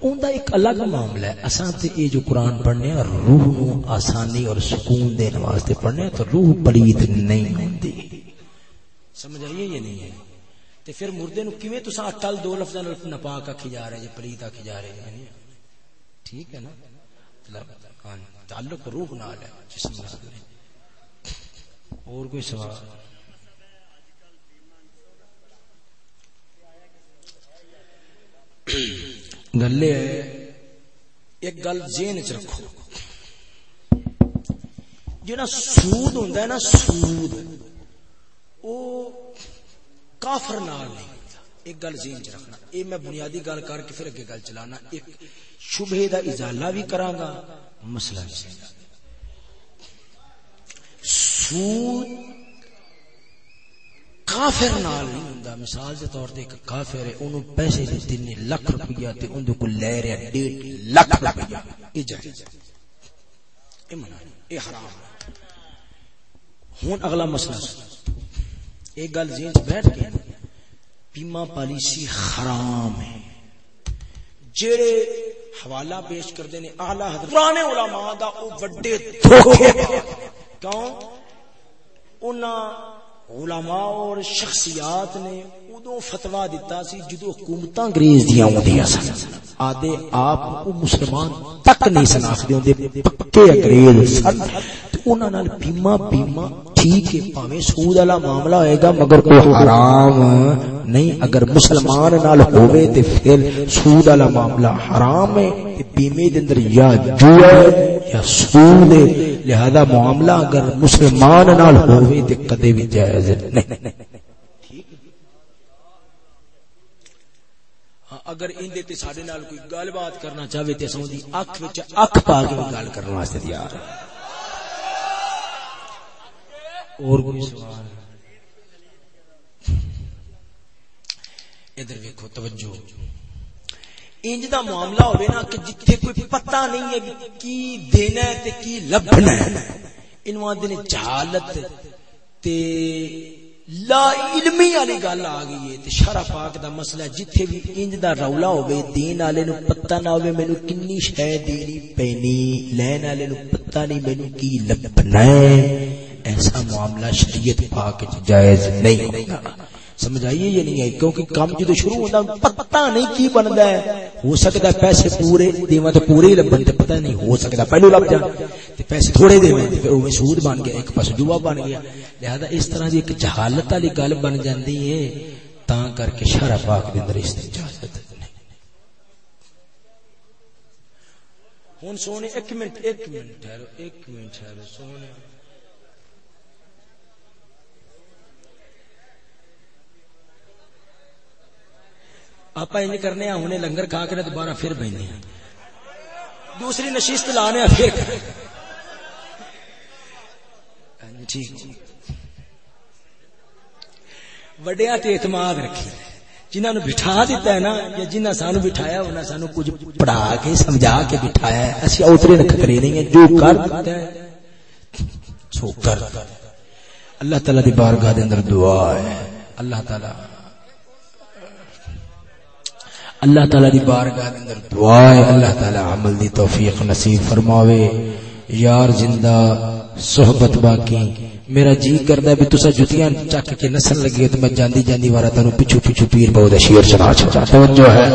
اوندا ایک الگ معاملہ ہے۔ اساں تے یہ جو قرآن پڑھنے ہیں، روح نو آسانی اور سکون دین واسطے پڑھنے تو روح پلید نہیں ہوندی۔ سمجھ آئیے یہ نہیں ہے؟ تے پھر مردے نو کیویں تساں اٹل دو لفظاں نال ناپاک آکھی جا رہے جے پلیت آکھی جا رہے ہیں؟ یعنی ٹھیک ہے نا؟ مطلب ہاں، تعلق روح نال ہے، جسم نال۔ اور کوئی سوال؟ گلے ہے، ایک گل ذہن چ رکھو۔ جڑا سود ہوندا ہے نا، سود، او کافر نال نہیں ایک گل ذہن چ رکھنا۔ اے میں بنیادی گل کر کے پھر اگے گل چلانا۔ ایک شبہے دا ازالہ بھی کراں گا، مسئلہ بھی سود کافر نال نہیں ہوندا۔ مثال دے طور تے ایک کافر ہے، اونوں پیسے دتے نے لاکھ روپیہ تے اون دے کول لے رہا ڈیڑھ لاکھ روپیہ۔ اے جائز اے منع اے حرام ہن اگلا مسئلہ۔ ایک گل ذہن بیٹھ کے۔ بیمہ پالیسی حرام ہے۔ جڑے حوالہ پیش کردے نے اعلی حضرت، پرانے علماء دا، او بڑے دھوکے۔ کیوں؟ انہاں علماء اور شخصیات نے ادو فتوا دیتا سی جدو حکومت انگریز دیا ہوندیاں سن۔ آدھے آپ مسلمان تک نہیں سناخدے ہوندے پکے انگریز سن۔ انہاں نال بیمہ بیمہ ٹھیک ہے پاویں سود والا معاملہ ہوئے گا مگر کوئی حرام نہیں اگر مسلمان نال ہوے تے پھر سود والا معاملہ حرام ہے تے بیمے دے اندر یا جوا یا سود ہے لہذا معاملہ اگر مسلمان نال ہوے تے کدے بھی جائز نہیں اگر اندے تے ساڈے نال کوئی گل بات کرنا چاہے تے اساں دی اکھ وچ اکھ پا کے گل کرن واسطے تیار ہیں اور کوئی سوال ادھر ویکھو، توجہ۔ انج دا معاملہ ہوے نا کہ جتھے کوئی پتہ نہیں ہے کی دینا ہے تے کی لبنا ہے۔ انواں دے جہالت تے لا علمی والی گل آ گئی ہے۔ تے شرع پاک دا مسئلہ جتھے بھی انج دا رولا ہوے دین والے نو پتہ نہ ہوے مینوں کنی شے دینی پینی، لین والے نو پتہ نہیں مینوں کی لبنا ہے۔ ایسا معاملہ شریعت پاک جائز نہیں ہوگا سمجھ آئیے یا نہیں آئی؟ کیونکہ کام جی جدو شروع ہوتا پتہ نہیں کی بنتا ہے۔ ہو سکتا ہے پیسے پورے دیواں تو پورے ہی لبن تے پتہ نہیں ہو سکتا، پہلو لب جان۔ تے پیسے تھوڑے دیواں تے پھر وہ سود بن گیا، ایک پاس جوا بن گیا۔ لہذا اس طرح دی ایک جہالت والی گل بن جاندی ہے تاں کر کے شرع پاک دے اندر اس دی اجازت نہیں ہن سونے، ایک منٹ ایک منٹ ٹھہرو ایک منٹ ٹھہرو سونے۔ آپ این کرنے ہوں لنگر کھا کے دوبارہ پھر بہنے دوسری نشست لانے پھر۔ ہاں جی۔ ٹھیک وڈیا تے اعتماد رکھی جنہوں نے بٹھا دیتا ہے نا، یا جنہ سانو بٹھایا انہیں سانو کچھ پڑھا کے، سمجھا کے بٹھایا ہے۔ اسی اوترے نکھترے نہیں ہیں، جو کر دیتا ہے، سو کر۔ اللہ تعالی دی بارگاہ دے اندر دعا ہے۔ اللہ تعالی اللہ تعالی دی بارگاہ دے اندر دعا ہے، اللہ تعالی عمل دی توفیق نصیب فرماوے۔ یار زندہ، صحبت باقی۔ میرا جی کردا ہے بھی تسا جتیاں چک کے نسل لگے تو میں جاندی جاندی وارا تانوں پیچھے پیچھے پیر بہو شیر سنا چھڑا توجہ ہے۔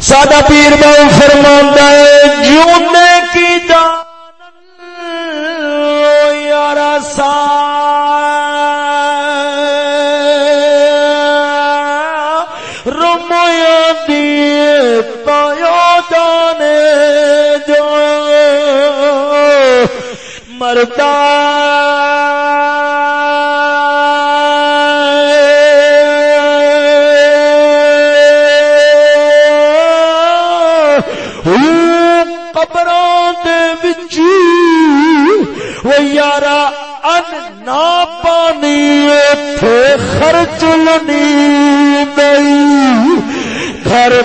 سادہ پیر بہو فرماندا ہے جونے کی جان، یارا سا مرتا قبروں دے وچی وہ یارا ان نہ پانی اتے خرچ لنی نہیں۔ گھر